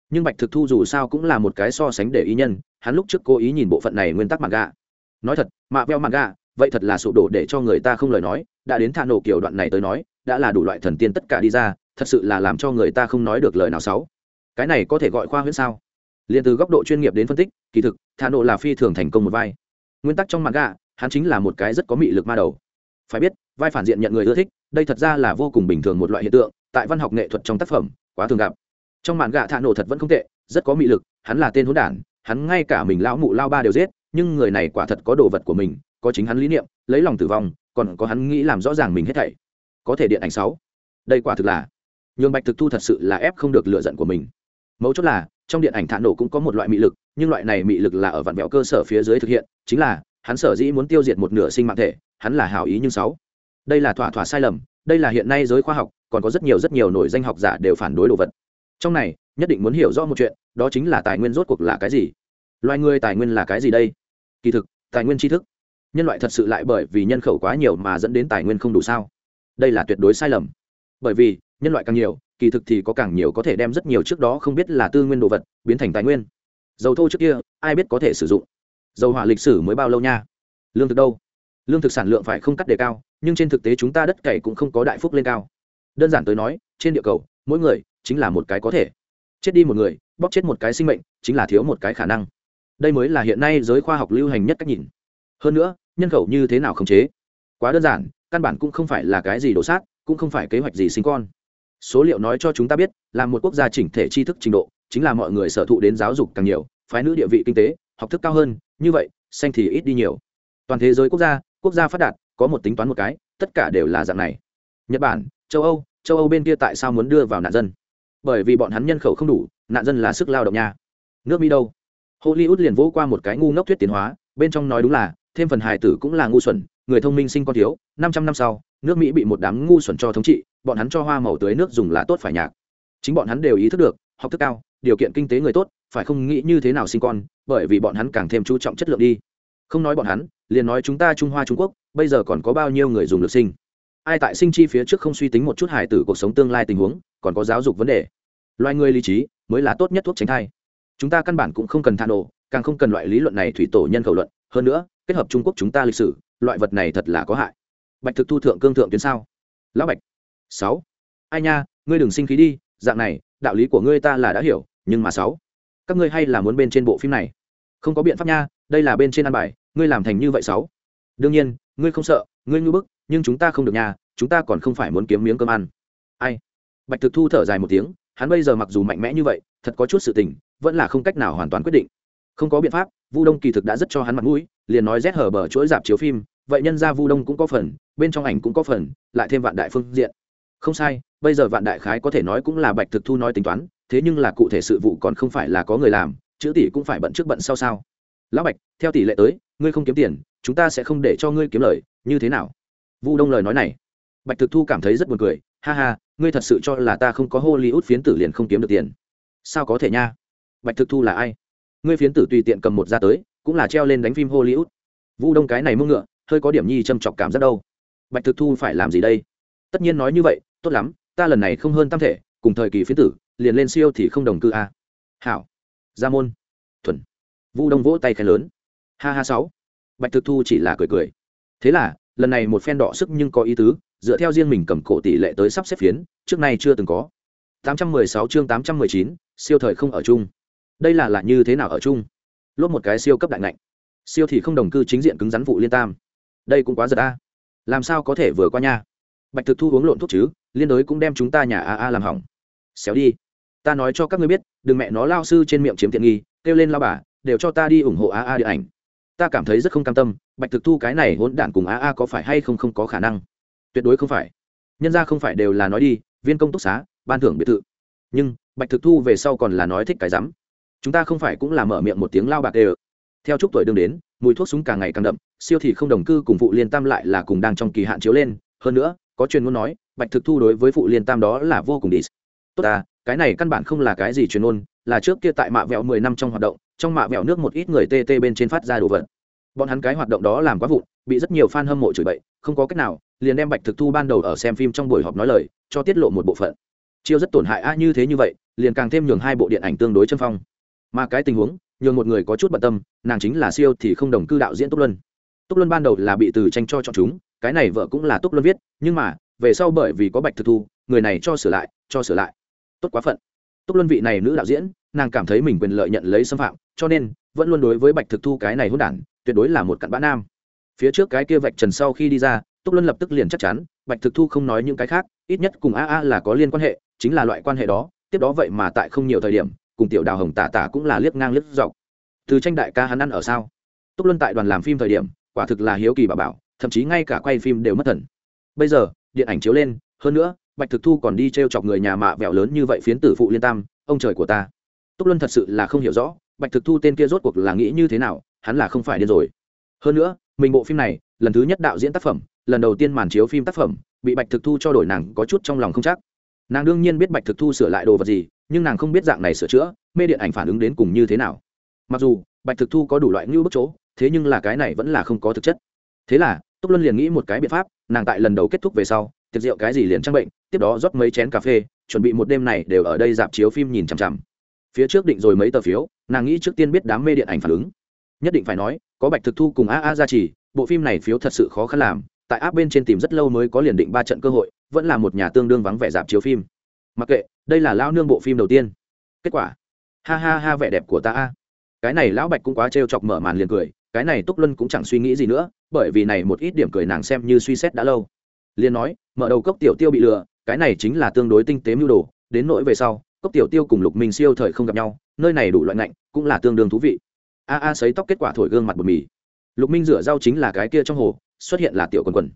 Nhưng bạch thực thu dù sao cũng là một cái so sánh để ý nhân, hắn lúc trước cố ý nhìn bộ phận này nguyên tắc mặt gà nói thật mạ veo mặt gà vậy thật là sụp đổ để cho người ta không lời nói, đã đến thả nổ kiểu đoạn này tới nói, đã là đủ loại thần tiên tất cả đi ra, thật sự là làm cho người ta không nói được lời nào xấu cái này có thể gọi khoa huyễn sao? Liền từ góc độ chuyên nghiệp đến phân tích, kỳ thực thà nộ là phi thường thành công một vai. Nguyên tắc trong mặt gà hắn chính là một cái rất có mị lực ma đầu. Phải biết, vai phản diện nhận người ưa thích, đây thật ra là vô cùng bình thường một loại hiện tượng, tại văn học nghệ thuật trong tác phẩm, quá thường gặp. Trong màn gạ thạ nổ thật vẫn không tệ, rất có mị lực, hắn là tên hỗn đản, hắn ngay cả mình lão mụ lao ba đều giết, nhưng người này quả thật có đồ vật của mình, có chính hắn lý niệm, lấy lòng tử vong, còn có hắn nghĩ làm rõ ràng mình hết thảy. Có thể điện ảnh sáu. Đây quả thực là, nhường bạch thực thu thật sự là ép không được lựa giận của mình mấu chốt là, trong điện ảnh thả nổ cũng có một loại mị lực, nhưng loại này mị lực là ở vạn vẹo cơ sở phía dưới thực hiện, chính là, hắn sở dĩ muốn tiêu diệt một nửa sinh mạng thể, hắn là hảo ý nhưng sáu đây là thỏa thỏa sai lầm, đây là hiện nay giới khoa học, còn có rất nhiều rất nhiều nổi danh học giả đều phản đối đồ vật. Trong này, nhất định muốn hiểu rõ một chuyện, đó chính là tài nguyên rốt cuộc là cái gì. Loài người tài nguyên là cái gì đây? Kỳ thực, tài nguyên tri thức. Nhân loại thật sự lại bởi vì nhân khẩu quá nhiều mà dẫn đến tài nguyên không đủ sao? Đây là tuyệt đối sai lầm. Bởi vì, nhân loại càng nhiều kỳ thực thì có càng nhiều có thể đem rất nhiều trước đó không biết là tư nguyên đồ vật biến thành tài nguyên. Dầu thô trước kia, ai biết có thể sử dụng. Dầu hỏa lịch sử mới bao lâu nha? Lương thực đâu? Lương thực sản lượng phải không cắt đề cao, nhưng trên thực tế chúng ta đất cày cũng không có đại phúc lên cao. Đơn giản tới nói, trên địa cầu, mỗi người chính là một cái có thể. Chết đi một người bóc chết một cái sinh mệnh, chính là thiếu một cái khả năng. Đây mới là hiện nay giới khoa học lưu hành nhất cách nhìn. Hơn nữa, nhân khẩu như thế nào khống chế? Quá đơn giản, căn bản cũng không phải là cái gì đổ sát, cũng không phải kế hoạch gì sinh con số liệu nói cho chúng ta biết, là một quốc gia chỉnh thể tri thức trình độ, chính là mọi người sở thụ đến giáo dục càng nhiều, phái nữ địa vị kinh tế, học thức cao hơn, như vậy, xanh thì ít đi nhiều. Toàn thế giới quốc gia quốc gia phát đạt, có một tính toán một cái, tất cả đều là dạng này. Nhật bản, châu âu châu âu bên kia tại sao muốn đưa vào nạn dân? Bởi vì bọn hắn nhân khẩu không đủ, nạn dân là sức lao động nha. Nước mỹ đâu? Hollywood liền vỗ qua một cái ngu ngốc thuyết tiến hóa, bên trong nói đúng là, thêm phần hài tử cũng là ngu xuẩn, người thông minh sinh con thiếu, năm trăm năm sau, nước mỹ bị một đám ngu xuẩn cho thống trị bọn hắn cho hoa màu tưới nước dùng là tốt phải nhạc. Chính bọn hắn đều ý thức được, học thức cao, điều kiện kinh tế người tốt, phải không nghĩ như thế nào sinh con, bởi vì bọn hắn càng thêm chú trọng chất lượng đi. Không nói bọn hắn, liền nói chúng ta trung hoa trung quốc, bây giờ còn có bao nhiêu người dùng được sinh? Ai tại sinh chi phía trước không suy tính một chút hài tử cuộc sống tương lai tình huống, còn có giáo dục vấn đề. Loài người lý trí mới là tốt nhất thuốc tránh thai. Chúng ta căn bản cũng không cần than nổ càng không cần loại lý luận này thủy tổ nhân khẩu luận. Hơn nữa, kết hợp trung quốc chúng ta lịch sử, loại vật này thật là có hại. Bạch thực thu thượng cương thượng tuyến sao? Lão bạch sáu. Ai nha, ngươi đừng sinh khí đi, dạng này, đạo lý của ngươi ta là đã hiểu, nhưng mà sáu. Các ngươi hay là muốn bên trên bộ phim này? Không có biện pháp nha, đây là bên trên ăn bài, ngươi làm thành như vậy sáu. Đương nhiên, ngươi không sợ, ngươi ngư bức, nhưng chúng ta không được nhà chúng ta còn không phải muốn kiếm miếng cơm ăn. Ai? Bạch thực thu thở dài một tiếng, hắn bây giờ mặc dù mạnh mẽ như vậy, thật có chút sự tình, vẫn là không cách nào hoàn toàn quyết định. Không có biện pháp, vu đông kỳ thực đã rất cho hắn mặt mũi, liền nói rét hở bờ chuỗi dạp chiếu phim, vậy nhân ra vu đông cũng có phần, bên trong ảnh cũng có phần, lại thêm vạn đại phương diện không sai, bây giờ vạn đại khái có thể nói cũng là bạch thực thu nói tính toán, thế nhưng là cụ thể sự vụ còn không phải là có người làm, chữ tỷ cũng phải bận trước bận sau sao? Lão bạch, theo tỷ lệ tới, ngươi không kiếm tiền, chúng ta sẽ không để cho ngươi kiếm lời, như thế nào? Vu đông lời nói này. Bạch thực thu cảm thấy rất buồn cười, ha ha, ngươi thật sự cho là ta không có hollywood phiến tử liền không kiếm được tiền. Sao có thể nha? Bạch thực thu là ai? Ngươi phiến tử tùy tiện cầm một ra tới, cũng là treo lên đánh phim hollywood. Vu đông cái này mưng ngựa, hơi có điểm nhi châm chọc cảm giác đâu. Bạch thực thu phải làm gì đây? Tất nhiên nói như vậy tốt lắm ta lần này không hơn tam thể cùng thời kỳ phiến tử liền lên siêu thì không đồng cư a. Hảo. Gia môn. Thuần. Vu đông vỗ tay khen lớn. Ha ha sáu. Bạch thực thu chỉ là cười cười. Thế là lần này một phen đỏ sức nhưng có ý tứ dựa theo riêng mình cầm cổ tỷ lệ tới sắp xếp phiến trước nay chưa từng có. 816 chương 819, siêu thời không ở chung. Đây là là như thế nào ở chung? Lốt một cái siêu cấp đại ngạnh. Siêu thì không đồng cư chính diện cứng rắn vụ liên tam. Đây cũng quá giật a. Làm sao có thể vừa qua nha? Bạch thực thu uống lộn thuốc chứ liên đối cũng đem chúng ta nhà a a làm hỏng. Xéo đi. Ta nói cho các ngươi biết, đừng mẹ nó lao sư trên miệng chiếm tiện nghi, kêu lên lao bà, đều cho ta đi ủng hộ a a điện ảnh. Ta cảm thấy rất không cam tâm, bạch thực thu cái này hỗn đản cùng a a có phải hay không không có khả năng? Tuyệt đối không phải. Nhân ra không phải đều là nói đi, viên công túc xá, ban thưởng biệt thự. Nhưng, bạch thực thu về sau còn là nói thích cái rắm. Chúng ta không phải cũng là mở miệng một tiếng lao bạc đều theo chúc tuổi đương đến, mùi thuốc súng càng ngày càng đậm, siêu thị không đồng cư cùng phụ liên tam lại là cùng đang trong kỳ hạn chiếu lên. Hơn nữa, có chuyên muốn nói bạch thực thu đối với phụ liên tam đó là vô cùng đi tốt à cái này căn bản không là cái gì truyền ôn là trước kia tại mạ vẹo mười năm trong hoạt động, trong mạ vẹo nước một ít người tê tê bên trên phát ra đồ vật. Bọn hắn cái hoạt động đó làm quá vụn, bị rất nhiều fan hâm mộ chửi bậy, không có cách nào, liền đem bạch thực thu ban đầu ở xem phim trong buổi họp nói lời, cho tiết lộ một bộ phận. Chiêu rất tổn hại a như thế như vậy, liền càng thêm nhường hai bộ điện ảnh tương đối chân phong. Mà cái tình huống, nhường một người có chút bận tâm, nàng chính là siêu thì không đồng cư đạo diễn túc luân. Túc luân ban đầu là bị từ tranh cho chọn chúng, cái này vợ cũng là túc luân viết, nhưng mà về sau bởi vì có bạch thực thu, người này cho sửa lại, cho sửa lại. Tốt quá phận. Túc luân vị này nữ đạo diễn, nàng cảm thấy mình quyền lợi nhận lấy xâm phạm, cho nên vẫn luôn đối với bạch thực thu cái này hôn đản, tuyệt đối là một cặn bã nam. Phía trước cái kia vạch trần sau khi đi ra, túc luân lập tức liền chắc chắn, bạch thực thu không nói những cái khác, ít nhất cùng a a là có liên quan hệ, chính là loại quan hệ đó, tiếp đó vậy mà tại không nhiều thời điểm, cùng tiểu đào hồng tả tả cũng là liếc ngang liếc dọc. Từ tranh đại ca hắn ăn ở sao? Túc luân tại đoàn làm phim thời điểm, quả thực là hiếu kỳ bà bảo, thậm chí ngay cả quay phim đều mất thần. Bây giờ điện ảnh chiếu lên, hơn nữa, bạch thực thu còn đi t r e o chọc người nhà mạ vẹo lớn như vậy phiến tử phụ liên tam, ông trời của ta. Túc luân thật sự là không hiểu rõ, bạch thực thu tên kia rốt cuộc là nghĩ như thế nào, hắn là không phải điên rồi. Hơn nữa, mình bộ phim này, lần thứ nhất đạo diễn tác phẩm, lần đầu tiên màn chiếu phim tác phẩm, bị bạch thực thu cho đổi nàng có chút trong lòng không chắc. Nàng đương nhiên biết bạch thực thu sửa lại đồ vật gì, nhưng nàng không biết dạng này sửa chữa, mê điện ảnh phản ứng đến cùng như thế nào. Mặc dù, bạch thực thu có đủ loại ngưu bức chỗ, thế nhưng là cái này vẫn là không có thực chất. Thế là túc luân liền nghĩ một cái biện pháp, nàng tại lần đầu kết thúc về sau, tiệc rượu cái gì liền trang bệnh, tiếp đó rót mấy chén cà phê, chuẩn bị một đêm này đều ở đây dạp chiếu phim nhìn chằm chằm. Phía trước định rồi mấy tờ phiếu, nàng nghĩ trước tiên biết đám mê điện ảnh phản ứng. Nhất định phải nói, có bạch thực thu cùng a a ra chỉ bộ phim này phiếu thật sự khó khăn làm, tại áp bên trên tìm rất lâu mới có liền định ba trận cơ hội, vẫn là một nhà tương đương vắng vẻ dạp chiếu phim. Mặc kệ, đây là lao nương bộ phim đầu tiên. Kết quả? Ha ha ha, vẻ đẹp của ta a. Cái này lão bạch cũng quá trêu chọc mở màn liền cười, cái này túc luân cũng chẳng suy nghĩ gì nữa bởi vì này một ít điểm cười nàng xem như suy xét đã lâu. Liền nói, mở đầu cốc tiểu tiêu bị lừa, cái này chính là tương đối tinh tế mưu đồ, đến nỗi về sau, cốc tiểu tiêu cùng lục minh siêu thời không gặp nhau, nơi này đủ loại ngạnh, cũng là tương đương thú vị. A a sấy tóc kết quả thổi gương mặt bột mì. Lục minh rửa rau chính là cái kia trong hồ, xuất hiện là tiểu quần quần.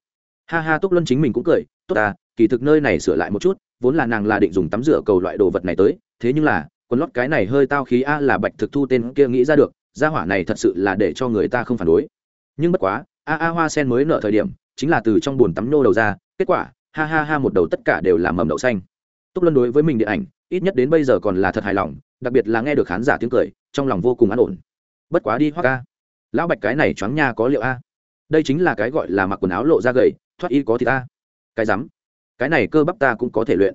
Ha ha, túc luân chính mình cũng cười, tốt à kỳ thực nơi này sửa lại một chút, vốn là nàng là định dùng tắm rửa cầu loại đồ vật này tới, thế nhưng là, quần lót cái này hơi tao khí a là bạch thực thu tên kia nghĩ ra được, gia hỏa này thật sự là để cho người ta không phản đối. Nhưng bất quá a a hoa sen mới nợ thời điểm, chính là từ trong bồn tắm nô đầu ra, kết quả, ha ha ha, một đầu tất cả đều là mầm đậu xanh. Túc luân đối với mình điện ảnh, ít nhất đến bây giờ còn là thật hài lòng, đặc biệt là nghe được khán giả tiếng cười, trong lòng vô cùng an ổn. Bất quá đi, hoa ca. Lão bạch cái này choáng nha có liệu a? Đây chính là cái gọi là mặc quần áo lộ ra gầy, thoát y có thì ta cái rắm. Cái này cơ bắp ta cũng có thể luyện.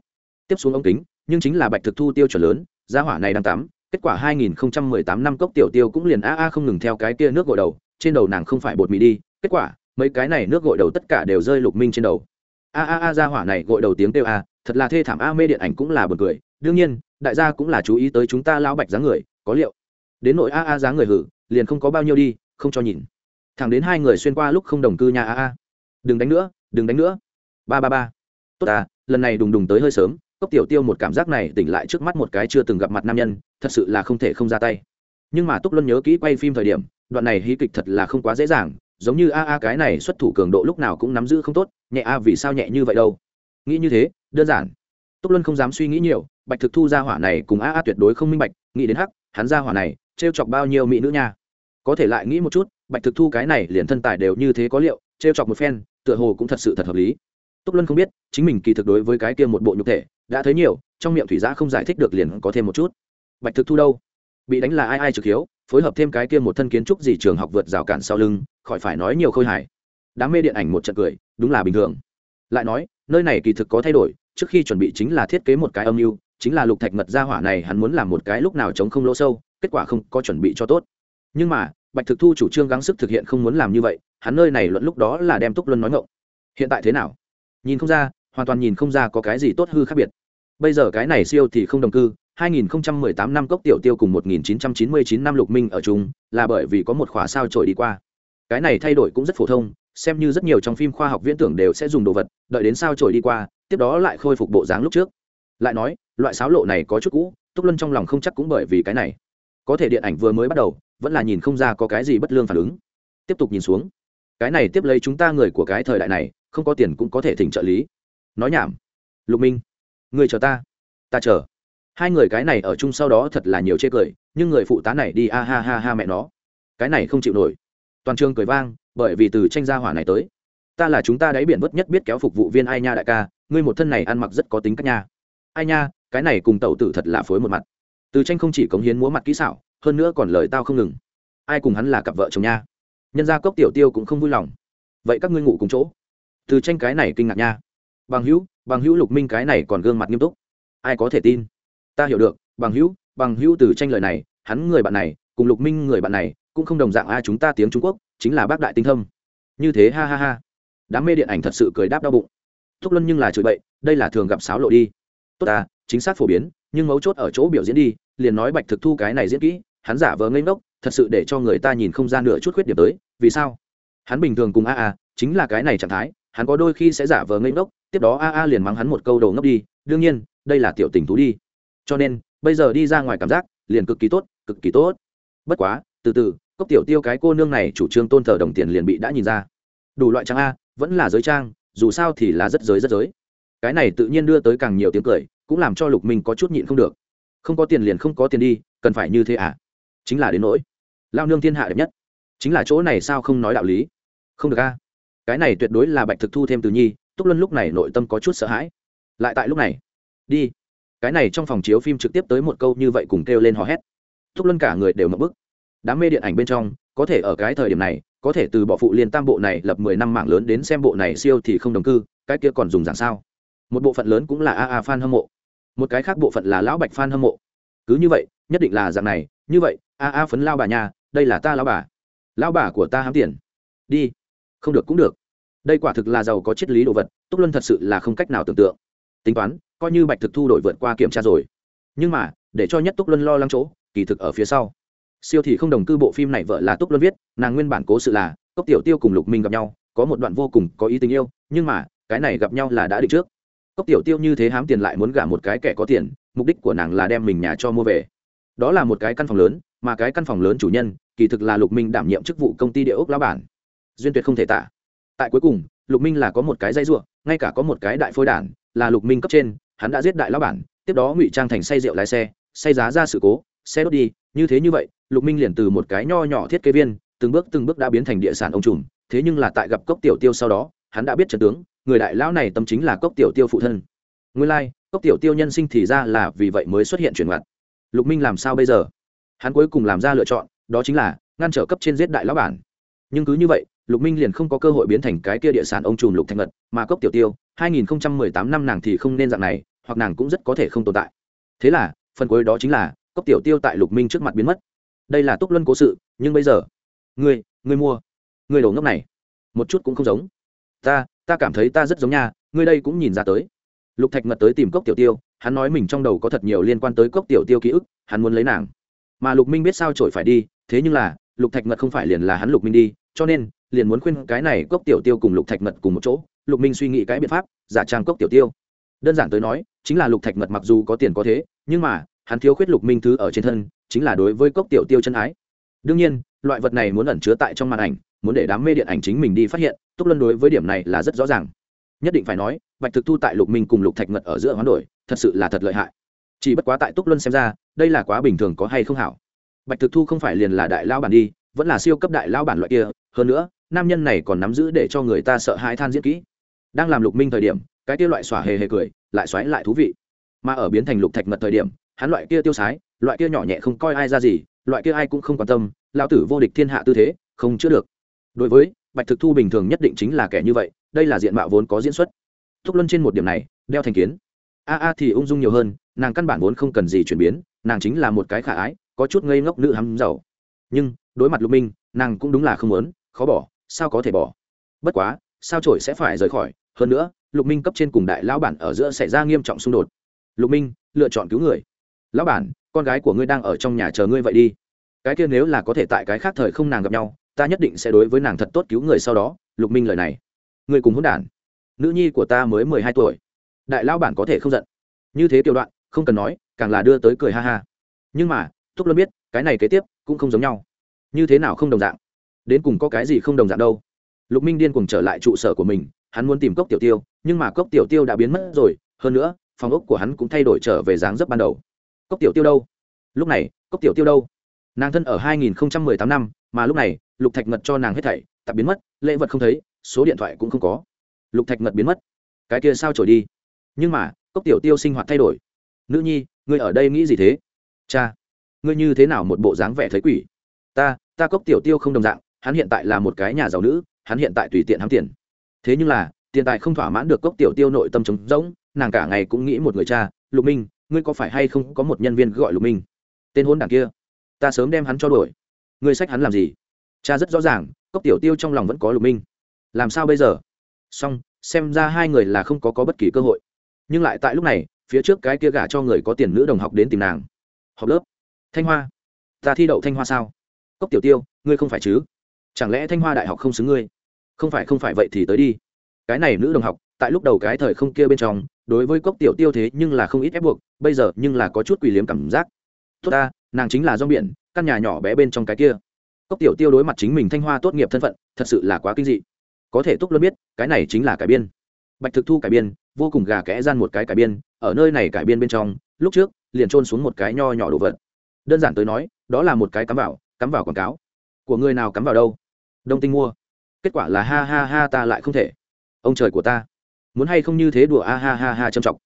Tiếp xuống ống kính, nhưng chính là bạch thực thu tiêu chuẩn lớn, gia hỏa này đang tắm, kết quả 2018 năm cốc tiểu tiêu cũng liền a a không ngừng theo cái kia nước gội đầu, trên đầu nàng không phải bột mì đi kết quả, mấy cái này nước gội đầu tất cả đều rơi lục minh trên đầu. A a a ra hỏa này gội đầu tiếng kêu a, thật là thê thảm a mê điện ảnh cũng là buồn cười. Đương nhiên, đại gia cũng là chú ý tới chúng ta lão bạch dáng người, có liệu? Đến nội a a dáng người hử, liền không có bao nhiêu đi, không cho nhìn. Thẳng đến hai người xuyên qua lúc không đồng cư nhà a a. Đừng đánh nữa, đừng đánh nữa. Ba ba ba. Tốt à lần này đùng đùng tới hơi sớm, cốc tiểu tiêu một cảm giác này tỉnh lại trước mắt một cái chưa từng gặp mặt nam nhân, thật sự là không thể không ra tay. Nhưng mà túc luân nhớ kỹ quay phim thời điểm, đoạn này hí kịch thật là không quá dễ dàng giống như a a cái này xuất thủ cường độ lúc nào cũng nắm giữ không tốt, nhẹ a vì sao nhẹ như vậy đâu? Nghĩ như thế, đơn giản. Túc luân không dám suy nghĩ nhiều, bạch thực thu ra hỏa này cùng a a tuyệt đối không minh bạch, nghĩ đến hắc, hắn ra hỏa này t chọc bao nhiêu mỹ nữ nha? Có thể lại nghĩ một chút, bạch thực thu cái này liền thân tài đều như thế có liệu t chọc một phen, tựa hồ cũng thật sự thật hợp lý. Túc luân không biết, chính mình kỳ thực đối với cái kia một bộ nhục thể, đã thấy nhiều, trong miệng thủy giã không giải thích được liền có thêm một chút. Bạch thực thu đâu? Bị đánh là ai ai trực hiếu? Phối hợp thêm cái kia một thân kiến trúc gì trường học vượt rào cản sau lưng, khỏi phải nói nhiều khôi hài. Đám mê điện ảnh một trận cười, đúng là bình thường. Lại nói, nơi này kỳ thực có thay đổi, trước khi chuẩn bị chính là thiết kế một cái âm mưu, chính là lục thạch mật gia hỏa này hắn muốn làm một cái lúc nào chống không lỗ sâu, kết quả không có chuẩn bị cho tốt. Nhưng mà, bạch thực thu chủ trương gắng sức thực hiện không muốn làm như vậy, hắn nơi này luận lúc đó là đem túc luân nói ngộng. Hiện tại thế nào? Nhìn không ra, hoàn toàn nhìn không ra có cái gì tốt hư khác biệt. Bây giờ cái này siêu thì không đồng cư 2018 năm cốc tiểu tiêu cùng 1999 năm lục minh ở chung, là bởi vì có một khóa sao trổi đi qua. Cái này thay đổi cũng rất phổ thông, xem như rất nhiều trong phim khoa học viễn tưởng đều sẽ dùng đồ vật, đợi đến sao trổi đi qua, tiếp đó lại khôi phục bộ dáng lúc trước. Lại nói, loại sáo lộ này có chút cũ, túc luân trong lòng không chắc cũng bởi vì cái này. Có thể điện ảnh vừa mới bắt đầu, vẫn là nhìn không ra có cái gì bất lương phản ứng. Tiếp tục nhìn xuống. Cái này tiếp lấy chúng ta người của cái thời đại này, không có tiền cũng có thể thỉnh trợ lý. Nói nhảm. Lục minh, người chờ ta. Ta chờ hai người cái này ở chung sau đó thật là nhiều chê cười, nhưng người phụ tá này đi, a ha ha ha mẹ nó. Cái này không chịu nổi. Toàn trường cười vang, bởi vì từ tranh gia hỏa này tới. Ta là chúng ta đáy biển vất nhất biết kéo phục vụ viên ai nha đại ca, ngươi một thân này ăn mặc rất có tính cách nha. Ai nha, cái này cùng tẩu tử thật là phối một mặt. Từ tranh không chỉ cống hiến múa mặt kỹ xảo, hơn nữa còn lời tao không ngừng. Ai cùng hắn là cặp vợ chồng nha. Nhân gia cốc tiểu tiêu cũng không vui lòng. Vậy các ngươi ngủ cùng chỗ. Từ tranh cái này kinh ngạc nha. Bằng hữu bằng hữu lục minh cái này còn gương mặt nghiêm túc. Ai có thể tin? Ta hiểu được, bằng hữu bằng hữu từ tranh lời này, hắn người bạn này, cùng lục minh người bạn này, cũng không đồng dạng a chúng ta tiếng trung quốc, chính là bác đại tinh thâm. Như thế ha ha ha. Đám mê điện ảnh thật sự cười đáp đau bụng. Thúc luân nhưng là chửi bậy, đây là thường gặp sáo lộ đi. Tốt à chính xác phổ biến, nhưng mấu chốt ở chỗ biểu diễn đi, liền nói bạch thực thu cái này diễn kỹ, hắn giả vờ ngây ngốc, thật sự để cho người ta nhìn không ra nửa chút khuyết điểm tới, vì sao? Hắn bình thường cùng a a, chính là cái này trạng thái, hắn có đôi khi sẽ giả vờ ngây ngốc, tiếp đó a a liền mắng hắn một câu đầu ngốc đi, đương nhiên, đây là tiểu tình thú đi cho nên, bây giờ đi ra ngoài cảm giác liền cực kỳ tốt, cực kỳ tốt. Bất quá, từ từ, cốc tiểu tiêu cái cô nương này chủ trương tôn thờ đồng tiền liền bị đã nhìn ra. Đủ loại trang a, vẫn là giới trang, dù sao thì là rất giới rất giới. Cái này tự nhiên đưa tới càng nhiều tiếng cười, cũng làm cho lục minh có chút nhịn không được. Không có tiền liền không có tiền đi, cần phải như thế à? Chính là đến nỗi, lao nương thiên hạ đẹp nhất. Chính là chỗ này sao không nói đạo lý? Không được a. Cái này tuyệt đối là bạch thực thu thêm từ nhi, túc luân lúc này nội tâm có chút sợ hãi. Lại tại lúc này, đi cái này trong phòng chiếu phim trực tiếp tới một câu như vậy cùng kêu lên hò hét. Túc luân cả người đều mập bức. Đám mê điện ảnh bên trong, có thể ở cái thời điểm này, có thể từ bỏ phụ liên tam bộ này lập mười năm mạng lớn đến xem bộ này siêu thì không đồng cư, cái kia còn dùng giảng sao? Một bộ phận lớn cũng là a a fan hâm mộ. Một cái khác bộ phận là lão bạch fan hâm mộ. Cứ như vậy, nhất định là dạng này, như vậy, a a phấn lao bà nhà, đây là ta lao bà. Lao bà của ta hám tiền. Đi. Không được cũng được. Đây quả thực là giàu có triết lý đồ vật túc luân thật sự là không cách nào tưởng tượng. Tính toán coi như bạch thực thu đổi vượt qua kiểm tra rồi. Nhưng mà, để cho nhất túc luân lo lắng chỗ, kỳ thực ở phía sau. Siêu thì không đồng cư bộ phim này vợ là túc luân viết, nàng nguyên bản cố sự là, cốc tiểu tiêu cùng lục minh gặp nhau, có một đoạn vô cùng có ý tình yêu, nhưng mà, cái này gặp nhau là đã định trước. Cốc tiểu tiêu như thế hám tiền lại muốn gả một cái kẻ có tiền, mục đích của nàng là đem mình nhà cho mua về. Đó là một cái căn phòng lớn, mà cái căn phòng lớn chủ nhân, kỳ thực là lục minh đảm nhiệm chức vụ công ty địa ốc lá bản. Duyên tuyệt không thể tả. Tại cuối cùng, lục minh là có một cái dây ruộng, ngay cả có một cái đại phôi đản là lục minh cấp trên hắn đã giết đại lão bản tiếp đó ngụy trang thành say rượu lái xe say giá ra sự cố xe đốt đi như thế như vậy lục minh liền từ một cái nho nhỏ thiết kế viên từng bước từng bước đã biến thành địa sản ông trùm thế nhưng là tại gặp cốc tiểu tiêu sau đó hắn đã biết trận tướng người đại lão này tâm chính là cốc tiểu tiêu phụ thân. Nguyên lai、like, cốc tiểu tiêu nhân sinh thì ra là vì vậy mới xuất hiện chuyển mặt. Lục minh làm sao bây giờ? Hắn cuối cùng làm ra lựa chọn đó chính là ngăn trở cấp trên giết đại lão bản. Nhưng cứ như vậy lục minh liền không có cơ hội biến thành cái kia địa sản ông trùm lục thành ngật mà cốc tiểu tiêu 2018 năm nàng thì không nên dạng này hoặc nàng cũng rất có thể không tồn tại. Thế là, phần cuối đó chính là, cốc tiểu tiêu tại lục minh trước mặt biến mất. Đây là túc luân cố sự, nhưng bây giờ, ngươi ngươi mua. Ngươi đồ ngốc này, một chút cũng không giống. Ta ta cảm thấy ta rất giống nha, ngươi đây cũng nhìn ra tới. Lục thạch ngật tới tìm cốc tiểu tiêu, hắn nói mình trong đầu có thật nhiều liên quan tới cốc tiểu tiêu ký ức, hắn muốn lấy nàng. Mà lục minh biết sao trổi phải đi, thế nhưng là, lục thạch ngật không phải liền là hắn lục minh đi, cho nên, liền muốn khuyên cái này cốc tiểu tiêu cùng lục thạch ngật cùng một chỗ. Lục minh suy nghĩ cái biện pháp, giả trang cốc tiểu tiêu đơn giản tới nói, chính là lục thạch mật mặc dù có tiền có thế, nhưng mà, hắn thiếu khuyết lục minh thứ ở trên thân, chính là đối với cốc tiểu tiêu chân ái. Đương nhiên, loại vật này muốn ẩn chứa tại trong màn ảnh, muốn để đám mê điện ảnh chính mình đi phát hiện, túc luân đối với điểm này là rất rõ ràng. Nhất định phải nói, bạch thực thu tại lục minh cùng lục thạch mật ở giữa hoán đổi, thật sự là thật lợi hại. Chỉ bất quá tại túc luân xem ra, đây là quá bình thường có hay không hảo. Bạch thực thu không phải liền là đại lao bản đi, vẫn là siêu cấp đại lao bản loại kia, hơn nữa, nam nhân này còn nắm giữ để cho người ta sợ hãi than diễn kỹ. Đang làm lục minh thời điểm cái kia loại xỏa hề hề cười, lại xoáy lại thú vị. Mà ở biến thành lục thạch mật thời điểm, hắn loại kia tiêu sái, loại kia nhỏ nhẹ không coi ai ra gì, loại kia ai cũng không quan tâm lao tử vô địch thiên hạ tư thế, không chữa được. Đối với, bạch thực thu bình thường nhất định chính là kẻ như vậy, đây là diện mạo vốn có diễn xuất. Thúc luân trên một điểm này, đeo thành kiến. A a thì ung dung nhiều hơn, nàng căn bản vốn không cần gì chuyển biến, nàng chính là một cái khả ái, có chút ngây ngốc nữ hắm giàu. Nhưng, đối mặt lục minh, nàng cũng đúng là không muốn, khó bỏ, sao có thể bỏ? Bất quá, sao trổi sẽ phải rời khỏi? Hơn nữa lục minh cấp trên cùng đại lão bản ở giữa xảy ra nghiêm trọng xung đột. Lục minh, lựa chọn cứu người. Lão bản, con gái của ngươi đang ở trong nhà chờ ngươi vậy đi. Cái kia nếu là có thể tại cái khác thời không nàng gặp nhau, ta nhất định sẽ đối với nàng thật tốt cứu người sau đó. Lục minh lời này, Ngươi cùng hôn đản. Nữ nhi của ta mới mười hai tuổi. Đại lão bản có thể không giận. Như thế tiểu đoạn, không cần nói, càng là đưa tới cười ha ha. Nhưng mà, thúc luôn biết, cái này kế tiếp cũng không giống nhau. Như thế nào không đồng dạng? Đến cùng có cái gì không đồng dạng đâu? Lục minh điên cùng trở lại trụ sở của mình hắn muốn tìm cốc tiểu tiêu, nhưng mà cốc tiểu tiêu đã biến mất rồi, hơn nữa, phòng ốc của hắn cũng thay đổi trở về dáng dấp ban đầu. Cốc tiểu tiêu đâu? Lúc này, cốc tiểu tiêu đâu? Nàng thân ở 2018 năm, mà lúc này, lục thạch ngật cho nàng hết thảy, tạp biến mất, lễ vật không thấy, số điện thoại cũng không có. Lục thạch ngật biến mất. Cái kia sao trổi đi? Nhưng mà, cốc tiểu tiêu sinh hoạt thay đổi. Nữ nhi, ngươi ở đây nghĩ gì thế? Cha, ngươi như thế nào một bộ dáng vẻ thấy quỷ? Ta ta cốc tiểu tiêu không đồng dạng, hắn hiện tại là một cái nhà giàu nữ, hắn hiện tại tùy tiện hám tiền thế nhưng là tiền tài không thỏa mãn được cốc tiểu tiêu nội tâm trống rỗng nàng cả ngày cũng nghĩ một người cha lục minh ngươi có phải hay không có một nhân viên gọi lục minh? Tên hôn đảng kia ta sớm đem hắn cho đuổi. Ngươi sách hắn làm gì? Cha rất rõ ràng cốc tiểu tiêu trong lòng vẫn có lục minh. Làm sao bây giờ? Xong xem ra hai người là không có, có bất kỳ cơ hội. Nhưng lại tại lúc này phía trước cái kia gả cho người có tiền nữ đồng học đến tìm nàng. Học lớp. Thanh hoa. Ta thi đậu thanh hoa sao? Cốc tiểu tiêu ngươi không phải chứ? Chẳng lẽ thanh hoa đại học không xứng ngươi? Không phải không phải vậy thì tới đi. Cái này nữ đồng học, tại lúc đầu cái thời không kia bên trong, đối với cốc tiểu tiêu thế nhưng là không ít ép buộc, bây giờ nhưng là có chút quỷ liếm cảm giác. Tốt ta, nàng chính là do biển, căn nhà nhỏ bé bên trong cái kia. Cốc tiểu tiêu đối mặt chính mình thanh hoa tốt nghiệp thân phận, thật sự là quá kinh dị. Có thể túc luôn biết, cái này chính là cải biên. Bạch thực thu cải biên, vô cùng gà kẽ gian một cái cải biên, ở nơi này cải biên bên trong, lúc trước, liền trôn xuống một cái nho nhỏ đồ vật. Đơn giản tới nói, đó là một cái cắm vào cắm vào quảng cáo. Của người nào cắm vào đâu? Đông tinh mua kết quả là ha ha ha ta lại không thể. Ông trời của ta. Muốn hay không như thế đùa, a ha ha ha châm trọng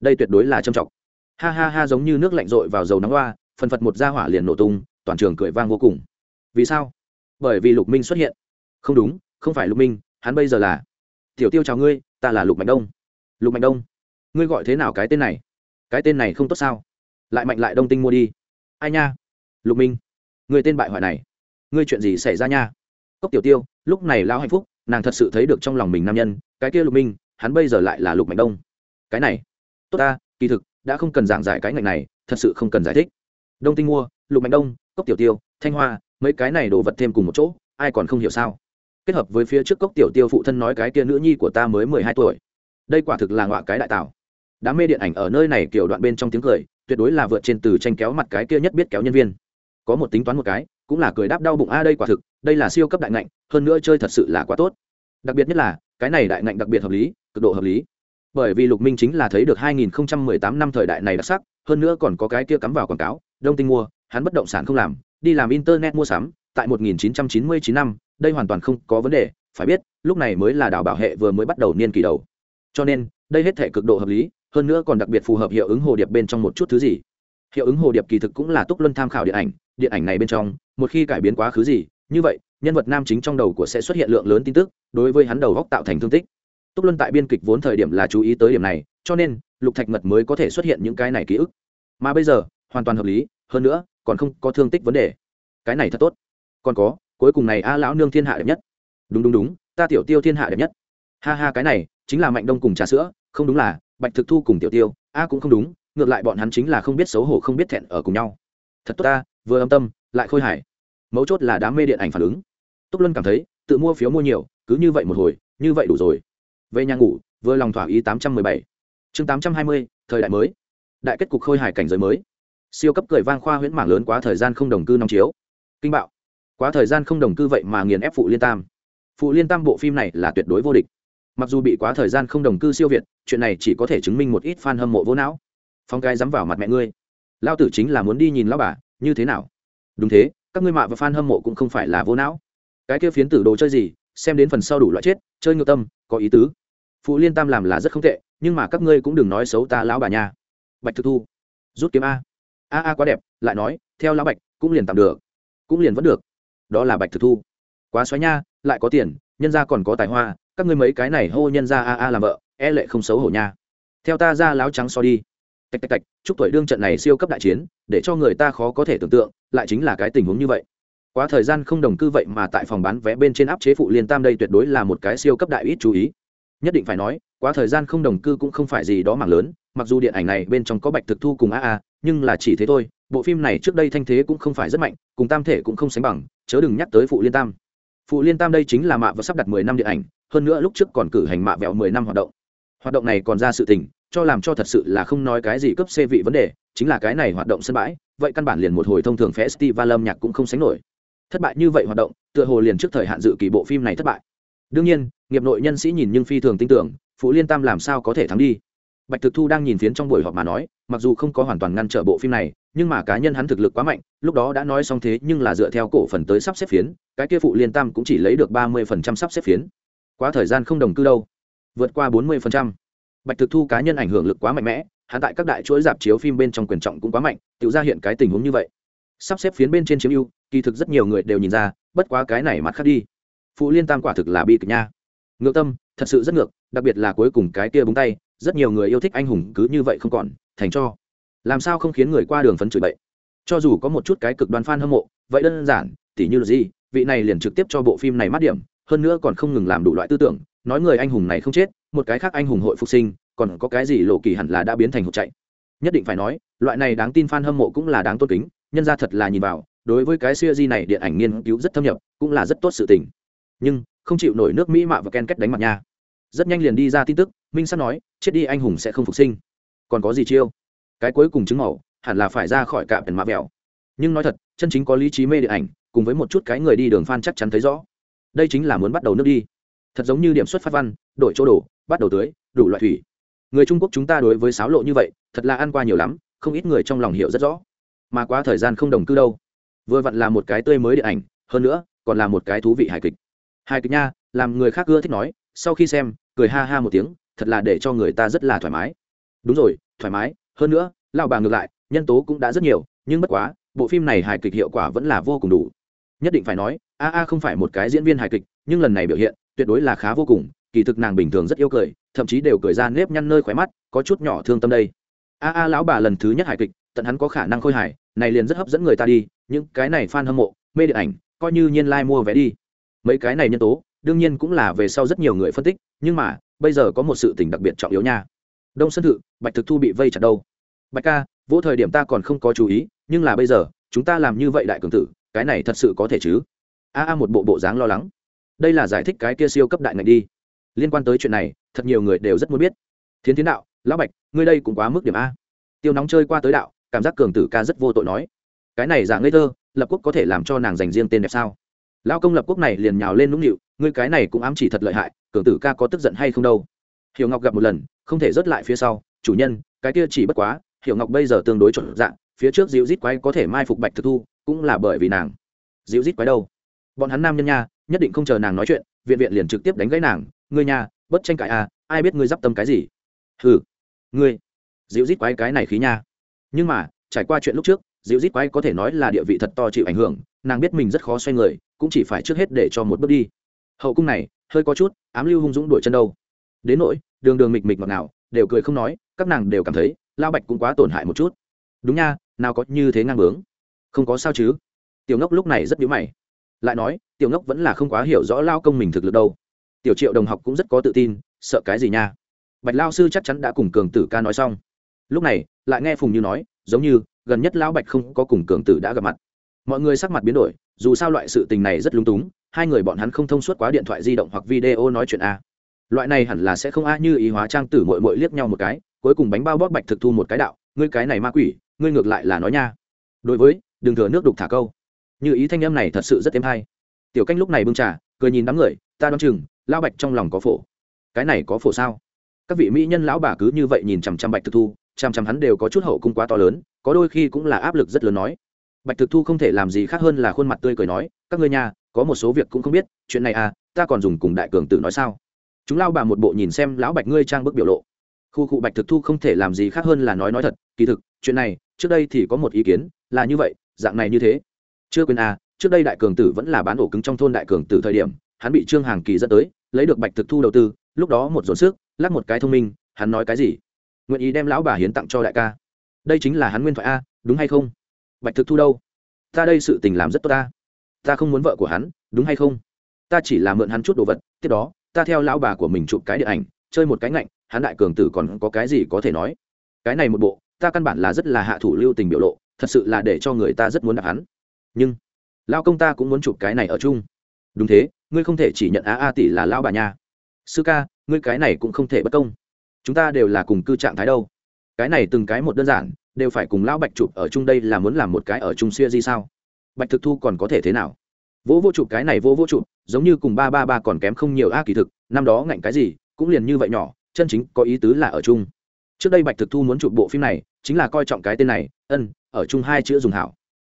đây tuyệt đối là châm trọng ha ha ha giống như nước lạnh rội vào dầu nắng hoa, phần phật một ra hỏa liền nổ tung, toàn trường cười vang vô cùng. Vì sao? Bởi vì lục minh xuất hiện. Không đúng, không phải lục minh, hắn bây giờ là tiểu tiêu chào ngươi, ta là lục mạnh đông. Lục mạnh đông, ngươi gọi thế nào cái tên này? Cái tên này không tốt sao? Lại mạnh lại đông tinh mua đi. Ai nha? Lục minh người tên bại hoại này. Ngươi chuyện gì xảy ra nha? Cốc tiểu tiêu, lúc này lao hạnh phúc, nàng thật sự thấy được trong lòng mình nam nhân, cái kia lục minh, hắn bây giờ lại là lục mạnh đông. Cái này, tốt ta, kỳ thực, đã không cần giảng giải cái ngành này, thật sự không cần giải thích. Đông tinh mua, lục mạnh đông, cốc tiểu tiêu, thanh hoa, mấy cái này đổ vật thêm cùng một chỗ, ai còn không hiểu sao? Kết hợp với phía trước cốc tiểu tiêu phụ thân nói cái kia nữ nhi của ta mới mười hai tuổi. Đây quả thực là ngọa cái đại tạo đám mê điện ảnh ở nơi này kiểu đoạn bên trong tiếng cười, tuyệt đối là vượt trên từ tranh kéo mặt cái kia nhất biết kéo nhân viên. Có một tính toán một cái, cũng là cười đáp đau bụng, a, đây quả thực đây là siêu cấp đại ngạnh, hơn nữa chơi thật sự là quá tốt. Đặc biệt nhất là, cái này đại ngạnh đặc biệt hợp lý, cực độ hợp lý. Bởi vì lục minh chính là thấy được 2018 năm thời đại này đặc sắc, hơn nữa còn có cái kia cắm vào quảng cáo, đông tinh mua, hắn bất động sản không làm, đi làm internet mua sắm, tại 1999 năm, đây hoàn toàn không có vấn đề, phải biết, lúc này mới là đảo bảo hệ vừa mới bắt đầu niên kỳ đầu. Cho nên, đây hết thể cực độ hợp lý, hơn nữa còn đặc biệt phù hợp hiệu ứng hồ điệp bên trong một chút thứ gì. Hiệu ứng hồ điệp kỳ thực cũng là túc luân tham khảo điện ảnh điện ảnh này bên trong, một khi cải biến quá khứ gì như vậy, nhân vật nam chính trong đầu của sẽ xuất hiện lượng lớn tin tức, đối với hắn đầu góc tạo thành thương tích. Túc luân tại biên kịch vốn thời điểm là chú ý tới điểm này, cho nên, lục thạch mật mới có thể xuất hiện những cái này ký ức. Mà bây giờ, hoàn toàn hợp lý, hơn nữa, còn không có thương tích vấn đề. Cái này thật tốt. Còn có, cuối cùng này a lão nương thiên hạ đẹp nhất. Đúng đúng đúng, ta tiểu tiêu thiên hạ đẹp nhất. Ha ha, cái này, chính là mạnh đông cùng trà sữa, không đúng là, bạch thực thu cùng tiểu tiêu, a cũng không đúng, ngược lại bọn hắn chính là không biết xấu hổ không biết thẹn ở cùng nhau. Thật tốt ta, vừa âm tâm, lại khôi hài mấu chốt là đám mê điện ảnh phản ứng. Túc luân cảm thấy, tự mua phiếu mua nhiều, cứ như vậy một hồi, như vậy đủ rồi. Về nhà ngủ, vừa lòng thỏa ý tám trăm mười bảy. Chương tám trăm hai mươi, thời đại mới. Đại kết cục khôi hài cảnh giới mới. Siêu cấp cười vang khoa huyễn mảng lớn quá thời gian không đồng cư nóng chiếu. Kinh bạo. Quá thời gian không đồng cư vậy mà nghiền ép phụ liên tam. Phụ liên tam bộ phim này là tuyệt đối vô địch. Mặc dù bị quá thời gian không đồng cư siêu việt, chuyện này chỉ có thể chứng minh một ít fan hâm mộ vô não. Phong cái dám vào mặt mẹ ngươi. Lao tử chính là muốn đi nhìn lao bà, như thế nào? Đúng thế các ngươi mạ và fan hâm mộ cũng không phải là vô não. Cái kia phiến tử đồ chơi gì, xem đến phần sau đủ loại chết, chơi ngược tâm, có ý tứ. Phụ liên tam làm là rất không tệ, nhưng mà các ngươi cũng đừng nói xấu ta lão bà nha. Bạch thực thu, rút kiếm a. A a quá đẹp, lại nói, theo lão bạch, cũng liền tạm được. Cũng liền vẫn được. Đó là bạch thực thu. Quá xoáy nha, lại có tiền, nhân gia còn có tài hoa, các ngươi mấy cái này hô nhân gia a a làm vợ e lệ không xấu hổ nha. Theo ta ra láo trắng so đi tạch tạch tạch, chúc tuổi đương trận này siêu cấp đại chiến, để cho người ta khó có thể tưởng tượng, lại chính là cái tình huống như vậy. Quá thời gian không đồng cư vậy mà tại phòng bán vé bên trên áp chế phụ liên tam đây tuyệt đối là một cái siêu cấp đại ít chú ý. Nhất định phải nói, quá thời gian không đồng cư cũng không phải gì đó mảng lớn, mặc dù điện ảnh này bên trong có bạch thực thu cùng a a, nhưng là chỉ thế thôi, bộ phim này trước đây thanh thế cũng không phải rất mạnh, cùng tam thể cũng không sánh bằng, chớ đừng nhắc tới phụ liên tam. Phụ liên tam đây chính là mạ và sắp đặt mười năm điện ảnh, hơn nữa lúc trước còn cử hành mạ vẹo mười năm hoạt động. Hoạt động này còn ra sự tình cho làm cho thật sự là không nói cái gì cấp C vị vấn đề, chính là cái này hoạt động sân bãi, vậy căn bản liền một hồi thông thường festival âm nhạc cũng không sánh nổi. Thất bại như vậy hoạt động, tựa hồ liền trước thời hạn dự kỳ bộ phim này thất bại. Đương nhiên, nghiệp nội nhân sĩ nhìn nhưng phi thường tin tưởng phụ liên tam làm sao có thể thắng đi. Bạch thực thu đang nhìn phiến trong buổi họp mà nói, mặc dù không có hoàn toàn ngăn trở bộ phim này, nhưng mà cá nhân hắn thực lực quá mạnh, lúc đó đã nói xong thế nhưng là dựa theo cổ phần tới sắp xếp phiến, cái kia phụ liên tam cũng chỉ lấy được ba mươi phần trăm sắp xếp phiến. Quá thời gian không đồng cư đâu. Vượt qua bốn mươi phần trăm bạch thực thu cá nhân ảnh hưởng lực quá mạnh mẽ, hắn tại các đại chuỗi dạp chiếu phim bên trong quyền trọng cũng quá mạnh, tự ra hiện cái tình huống như vậy. Sắp xếp phiến bên trên chiếm ưu, kỳ thực rất nhiều người đều nhìn ra, bất quá cái này mặt khác đi. Phụ liên tam quả thực là bi kịch nha. Ngược tâm, thật sự rất ngược, đặc biệt là cuối cùng cái kia búng tay, rất nhiều người yêu thích anh hùng cứ như vậy không còn, thành cho. Làm sao không khiến người qua đường phấn chửi bậy? Cho dù có một chút cái cực đoan f a n hâm mộ, vậy đơn giản, tỉ như là gì, vị này liền trực tiếp cho bộ phim này mát điểm, hơn nữa còn không ngừng làm đủ loại tư tưởng, nói người anh hùng này không chết một cái khác anh hùng hội phục sinh, còn có cái gì lộ kỳ hẳn là đã biến thành hụt chạy. Nhất định phải nói, loại này đáng tin f a n hâm mộ cũng là đáng tôn kính, nhân ra thật là nhìn vào, đối với cái siêu di này điện ảnh nghiên cứu rất thâm nhập, cũng là rất tốt sự tình. Nhưng, không chịu nổi nước mỹ mạ và ken kết đánh mặt nha. Rất nhanh liền đi ra tin tức, minh sắp nói, chết đi anh hùng sẽ không phục sinh. Còn có gì chiêu? Cái cuối cùng chứng màu, hẳn là phải ra khỏi cạm đèn mạ vẹo. Nhưng nói thật, chân chính có lý trí mê điện ảnh, cùng với một chút cái người đi đường phan chắc chắn thấy rõ. Đây chính là muốn bắt đầu nước đi. Thật giống như điểm xuất phát văn, đổi chỗ đổ bắt đầu tưới, đủ loại thủy. Người trung quốc chúng ta đối với sáo lộ như vậy, thật là ăn qua nhiều lắm, không ít người trong lòng hiểu rất rõ. Mà quá thời gian không đồng cư đâu. Vừa vặn là một cái tươi mới điện ảnh, hơn nữa, còn là một cái thú vị hài kịch. Hài kịch nha, làm người khác ưa thích nói, sau khi xem, cười ha ha một tiếng, thật là để cho người ta rất là thoải mái. Đúng rồi, thoải mái, hơn nữa lao bà ngược lại, nhân tố cũng đã rất nhiều, nhưng bất quá, bộ phim này hài kịch hiệu quả vẫn là vô cùng đủ. Nhất định phải nói, a a không phải một cái diễn viên hài kịch, nhưng lần này biểu hiện, tuyệt đối là khá vô cùng kỳ thực nàng bình thường rất yêu cười, thậm chí đều cười ra nếp nhăn nơi khóe mắt, có chút nhỏ thương tâm đây. A a lão bà lần thứ nhất hài kịch, tận hắn có khả năng khôi hài, này liền rất hấp dẫn người ta đi, những cái này fan hâm mộ, mê điện ảnh, coi như nhiên lai、like、mua vé đi. Mấy cái này nhân tố, đương nhiên cũng là về sau rất nhiều người phân tích, nhưng mà, bây giờ có một sự tình đặc biệt trọng yếu nha. Đông sân thự, bạch thực thu bị vây chặt đâu? Bạch ca, vỗ thời điểm ta còn không có chú ý, nhưng là bây giờ, chúng ta làm như vậy đại cường tử, cái này thật sự có thể chứ? A a một bộ bộ dáng lo lắng. Đây là giải thích cái kia siêu cấp đại ngạch đi liên quan tới chuyện này, thật nhiều người đều rất muốn biết. Thiến tiến đạo, lão bạch, ngươi đây cũng quá mức điểm a. Tiêu nóng chơi qua tới đạo, cảm giác cường tử ca rất vô tội nói. Cái này dạng ngây thơ, lập quốc có thể làm cho nàng dành riêng tên đẹp sao? Lao công lập quốc này liền nhào lên nũng nịu, ngươi cái này cũng ám chỉ thật lợi hại, cường tử ca có tức giận hay không đâu? Hiểu ngọc gặp một lần, không thể rớt lại phía sau, chủ nhân, cái kia chỉ bất quá, hiểu ngọc bây giờ tương đối chuẩn dạng, phía trước dịu rít quái có thể mai phục bạch thực thu, cũng là bởi vì nàng. Dịu rít quái đâu? Bọn hắn nam nhân nha, nhất định không chờ nàng nói chuyện, viện viện liền trực tiếp đánh gãy nàng ngươi nhà, bất tranh cãi à ai biết ngươi d i p tâm cái gì? Hừ ngươi dịu rít quái cái này khí nha. Nhưng mà trải qua chuyện lúc trước dịu rít quái có thể nói là địa vị thật to chịu ảnh hưởng nàng biết mình rất khó xoay người cũng chỉ phải trước hết để cho một bước đi. Hậu cung này hơi có chút ám lưu hung dũng đuổi chân đâu. Đến nỗi đường đường mịch mịch ngọt nào đều cười không nói các nàng đều cảm thấy lao bạch cũng quá tổn hại một chút. Đúng nha nào có như thế ngang bướng. Không có sao chứ. Tiểu ngốc lúc này rất nhíu mày. Lại nói tiểu ngốc vẫn là không quá hiểu rõ lao công mình thực lực đâu tiểu triệu đồng học cũng rất có tự tin, sợ cái gì nha? Bạch lao sư chắc chắn đã cùng cường tử ca nói xong. Lúc này, lại nghe phùng như nói, giống như, gần nhất lão bạch không có cùng cường tử đã gặp mặt. Mọi người sắc mặt biến đổi, dù sao loại sự tình này rất lung túng, hai người bọn hắn không thông suốt quá điện thoại di động hoặc video nói chuyện a. Loại này hẳn là sẽ không a như ý hóa trang tử mội mội liếc nhau một cái, cuối cùng bánh bao bóp bạch thực thu một cái đạo, ngươi cái này ma quỷ, ngươi ngược lại là nói nha. Đối với, đừng thừa nước đục thả câu. Như ý thanh âm này thật sự rất êm hay. Tiểu canh lúc này bưng trà, cười nhìn đám người, ta đoán chừng lão bạch trong lòng có phổ. Cái này có phổ sao? Các vị mỹ nhân lão bà cứ như vậy nhìn chằm chằm bạch thực thu, chằm chằm hắn đều có chút hậu cung quá to lớn, có đôi khi cũng là áp lực rất lớn nói. Bạch thực thu không thể làm gì khác hơn là khuôn mặt tươi cười nói, các ngươi nhà, có một số việc cũng không biết, chuyện này à ta còn dùng cùng đại cường tử nói sao? Chúng lao bà một bộ nhìn xem lão bạch ngươi trang bức biểu lộ. Khu cụ bạch thực thu không thể làm gì khác hơn là nói nói thật, kỳ thực, chuyện này, trước đây thì có một ý kiến, là như vậy, dạng này như thế. Chưa quên à trước đây đại cường tử vẫn là bán ổ cứng trong thôn đại cường tử thời điểm hắn bị trương hàng kỳ dẫn tới, lấy được bạch thực thu đầu tư, lúc đó một dồn sức, lắc một cái thông minh, hắn nói cái gì? Nguyện ý đem lão bà hiến tặng cho đại ca. Đây chính là hắn nguyên thoại a, đúng hay không? Bạch thực thu đâu? Ta đây sự tình làm rất tốt ta. Ta không muốn vợ của hắn, đúng hay không? Ta chỉ là mượn hắn chút đồ vật, tiếp đó, ta theo lão bà của mình chụp cái điện ảnh, chơi một cái ngạnh, hắn đại cường tử còn có cái gì có thể nói? Cái này một bộ, ta căn bản là rất là hạ thủ lưu tình biểu lộ, thật sự là để cho người ta rất muốn đạp hắn. Nhưng lao công ta cũng muốn chụp cái này ở chung. Đúng thế ngươi không thể chỉ nhận a a tỷ là lão bà nha. Sư ca, ngươi cái này cũng không thể bất công. Chúng ta đều là cùng cư trạng thái đâu. Cái này từng cái một đơn giản, đều phải cùng lão bạch chụp ở chung đây là muốn làm một cái ở chung xưa gì sao? Bạch thực thu còn có thể thế nào? Vỗ vô chụp cái này vô vô chụp, giống như cùng ba ba ba còn kém không nhiều a kỳ thực, năm đó ngạnh cái gì, cũng liền như vậy nhỏ, chân chính có ý tứ là ở chung. Trước đây bạch thực thu muốn chụp bộ phim này, chính là coi trọng cái tên này, ân, ở chung hai chữ dùng hảo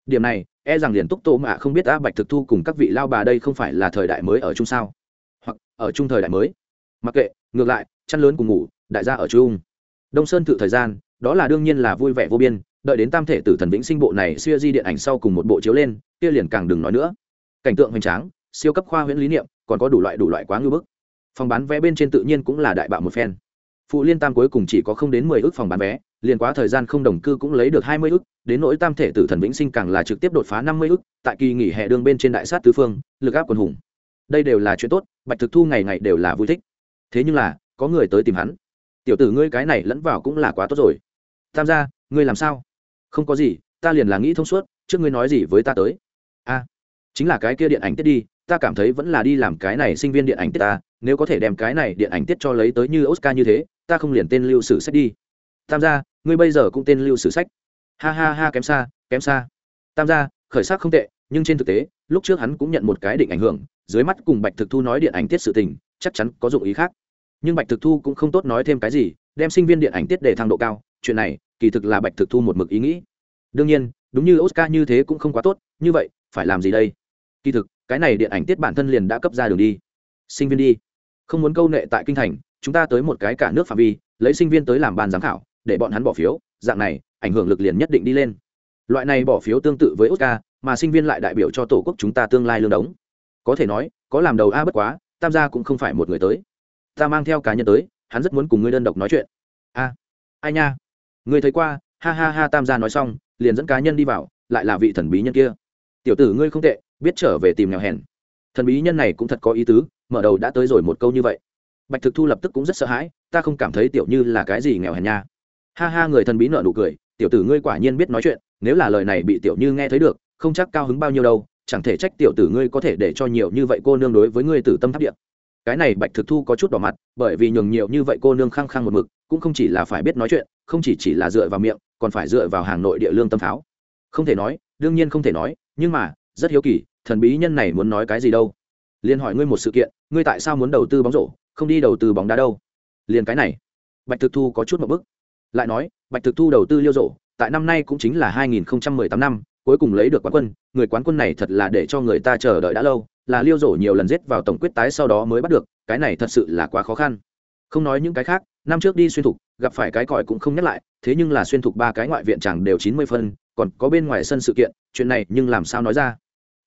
điểm này e rằng liền túc tô mạ không biết a bạch thực thu cùng các vị lao bà đây không phải là thời đại mới ở chung sao? Hoặc, ở chung thời đại mới? Mặc kệ, ngược lại, chăn lớn cùng ngủ, đại gia ở chung. Đông sơn tự thời gian, đó là đương nhiên là vui vẻ vô biên, đợi đến tam thể tử thần vĩnh sinh bộ này xuya di điện ảnh sau cùng một bộ chiếu lên, kia liền càng đừng nói nữa. Cảnh tượng hoành tráng, siêu cấp khoa huyễn lý niệm, còn có đủ loại đủ loại quá ngưỡng bức. Phòng bán vé bên trên tự nhiên cũng là đại bạo một phen. Phụ liên tam cuối cùng chỉ có không đến mười ước phòng bán vé liền quá thời gian không đồng cư cũng lấy được hai mươi ức, đến nỗi tam thể tử thần vĩnh sinh càng là trực tiếp đột phá năm mươi ức. tại kỳ nghỉ hè đường bên trên đại sát tứ phương lực áp quần hùng. Đây đều là chuyện tốt bạch thực thu ngày ngày đều là vui thích. Thế nhưng là có người tới tìm hắn. Tiểu tử ngươi cái này lẫn vào cũng là quá tốt rồi. Tam gia ngươi làm sao? Không có gì ta liền là nghĩ thông suốt trước ngươi nói gì với ta tới. A chính là cái kia điện ảnh tiết đi ta cảm thấy vẫn là đi làm cái này sinh viên điện ảnh tiết ta nếu có thể đem cái này điện ảnh tiết cho lấy tới như oscar như thế ta không liền tên lưu sử sách đi tam gia, ngươi bây giờ cũng tên lưu sử sách. Ha ha ha, kém xa kém xa. Tam gia, khởi sắc không tệ, nhưng trên thực tế, lúc trước hắn cũng nhận một cái định ảnh hưởng, dưới mắt cùng bạch thực thu nói điện ảnh tiết sự tình, chắc chắn có dụng ý khác. Nhưng bạch thực thu cũng không tốt nói thêm cái gì, đem sinh viên điện ảnh tiết để thang độ cao, chuyện này, kỳ thực là bạch thực thu một mực ý nghĩ. Đương nhiên, đúng như oscar như thế cũng không quá tốt, như vậy, phải làm gì đây? Kỳ thực, cái này điện ảnh tiết bản thân liền đã cấp ra đường đi. Sinh viên đi. Không muốn câu nệ tại kinh thành, chúng ta tới một cái cả nước phạm vi, lấy sinh viên tới làm ban giám khảo để bọn hắn bỏ phiếu, dạng này, ảnh hưởng lực liền nhất định đi lên. Loại này bỏ phiếu tương tự với oscar, mà sinh viên lại đại biểu cho tổ quốc chúng ta tương lai lương đống. Có thể nói, có làm đầu a bất quá, tam gia cũng không phải một người tới. Ta mang theo cá nhân tới, hắn rất muốn cùng ngươi đơn độc nói chuyện. A, ai nha? Ngươi thấy qua, ha ha ha, tam gia nói xong, liền dẫn cá nhân đi vào, lại là vị thần bí nhân kia. Tiểu tử ngươi không tệ, biết trở về tìm nghèo hèn. Thần bí nhân này cũng thật có ý tứ, mở đầu đã tới rồi một câu như vậy. Bạch thực thu lập tức cũng rất sợ hãi, ta không cảm thấy tiểu như là cái gì nghèo hèn nha ha ha, người thần bí nợ nụ cười, tiểu tử ngươi quả nhiên biết nói chuyện, nếu là lời này bị tiểu như nghe thấy được, không chắc cao hứng bao nhiêu đâu, chẳng thể trách tiểu tử ngươi có thể để cho nhiều như vậy cô nương đối với ngươi tử tâm tháp điện cái này bạch thực thu có chút đỏ mặt, bởi vì nhường nhiều như vậy cô nương khăng khăng một mực, cũng không chỉ là phải biết nói chuyện, không chỉ chỉ là dựa vào miệng, còn phải dựa vào hàng nội địa lương tâm pháo. Không thể nói, đương nhiên không thể nói, nhưng mà, rất hiếu kỳ, thần bí nhân này muốn nói cái gì đâu? Liền hỏi ngươi một sự kiện, ngươi tại sao muốn đầu tư bóng rổ, không đi đầu tư bóng đá đâu? Liền cái này. Bạch thực thu có chút một bức lại nói, bạch thực thu đầu tư liêu rộ tại năm nay cũng chính là 2018 năm, cuối cùng lấy được quán quân. Người quán quân này thật là để cho người ta chờ đợi đã lâu, là liêu rổ nhiều lần giết vào tổng quyết tái sau đó mới bắt được, cái này thật sự là quá khó khăn. Không nói những cái khác, năm trước đi xuyên thục, gặp phải cái còi cũng không nhắc lại, thế nhưng là xuyên thục ba cái ngoại viện chẳng đều chín mươi phân, còn có bên ngoài sân sự kiện, chuyện này nhưng làm sao nói ra?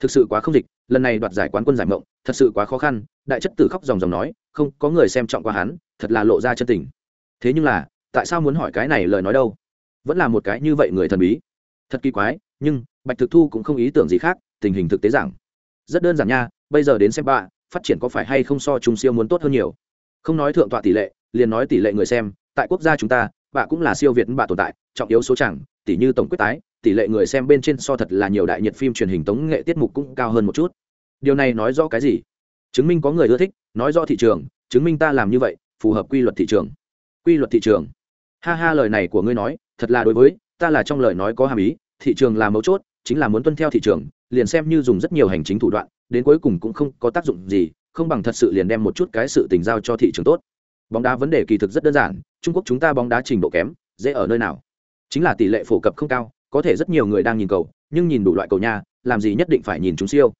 Thực sự quá không dịch, lần này đoạt giải quán quân giải mộng, thật sự quá khó khăn. Đại chất tử khóc dòng dòng nói, không, có người xem trọng qua hắn, thật là lộ ra chân tình. Thế nhưng là tại sao muốn hỏi cái này lời nói đâu? Vẫn là một cái như vậy người thần bí. Thật kỳ quái, nhưng bạch thực thu cũng không ý tưởng gì khác, tình hình thực tế rằng rất đơn giản nha, bây giờ đến xem bạ, phát triển có phải hay không so trung siêu muốn tốt hơn nhiều? Không nói thượng tọa tỷ lệ, liền nói tỷ lệ người xem, tại quốc gia chúng ta, bạ cũng là siêu việt bạ tồn tại, trọng yếu số chẳng, tỷ như tổng quyết tái, tỷ lệ người xem bên trên so thật là nhiều đại nhiệt phim truyền hình tống nghệ tiết mục cũng cao hơn một chút. Điều này nói rõ cái gì? Chứng minh có người ưa thích, nói rõ thị trường, chứng minh ta làm như vậy, phù hợp quy luật thị trường. Quy luật thị trường ha ha, lời này của ngươi nói, thật là đối với, ta là trong lời nói có hàm ý, thị trường là mấu chốt, chính là muốn tuân theo thị trường, liền xem như dùng rất nhiều hành chính thủ đoạn, đến cuối cùng cũng không có tác dụng gì, không bằng thật sự liền đem một chút cái sự tình giao cho thị trường tốt. Bóng đá vấn đề kỳ thực rất đơn giản, trung quốc chúng ta bóng đá trình độ kém, dễ ở nơi nào? Chính là tỷ lệ phổ cập không cao, có thể rất nhiều người đang nhìn cầu, nhưng nhìn đủ loại cầu nha, làm gì nhất định phải nhìn chúng siêu.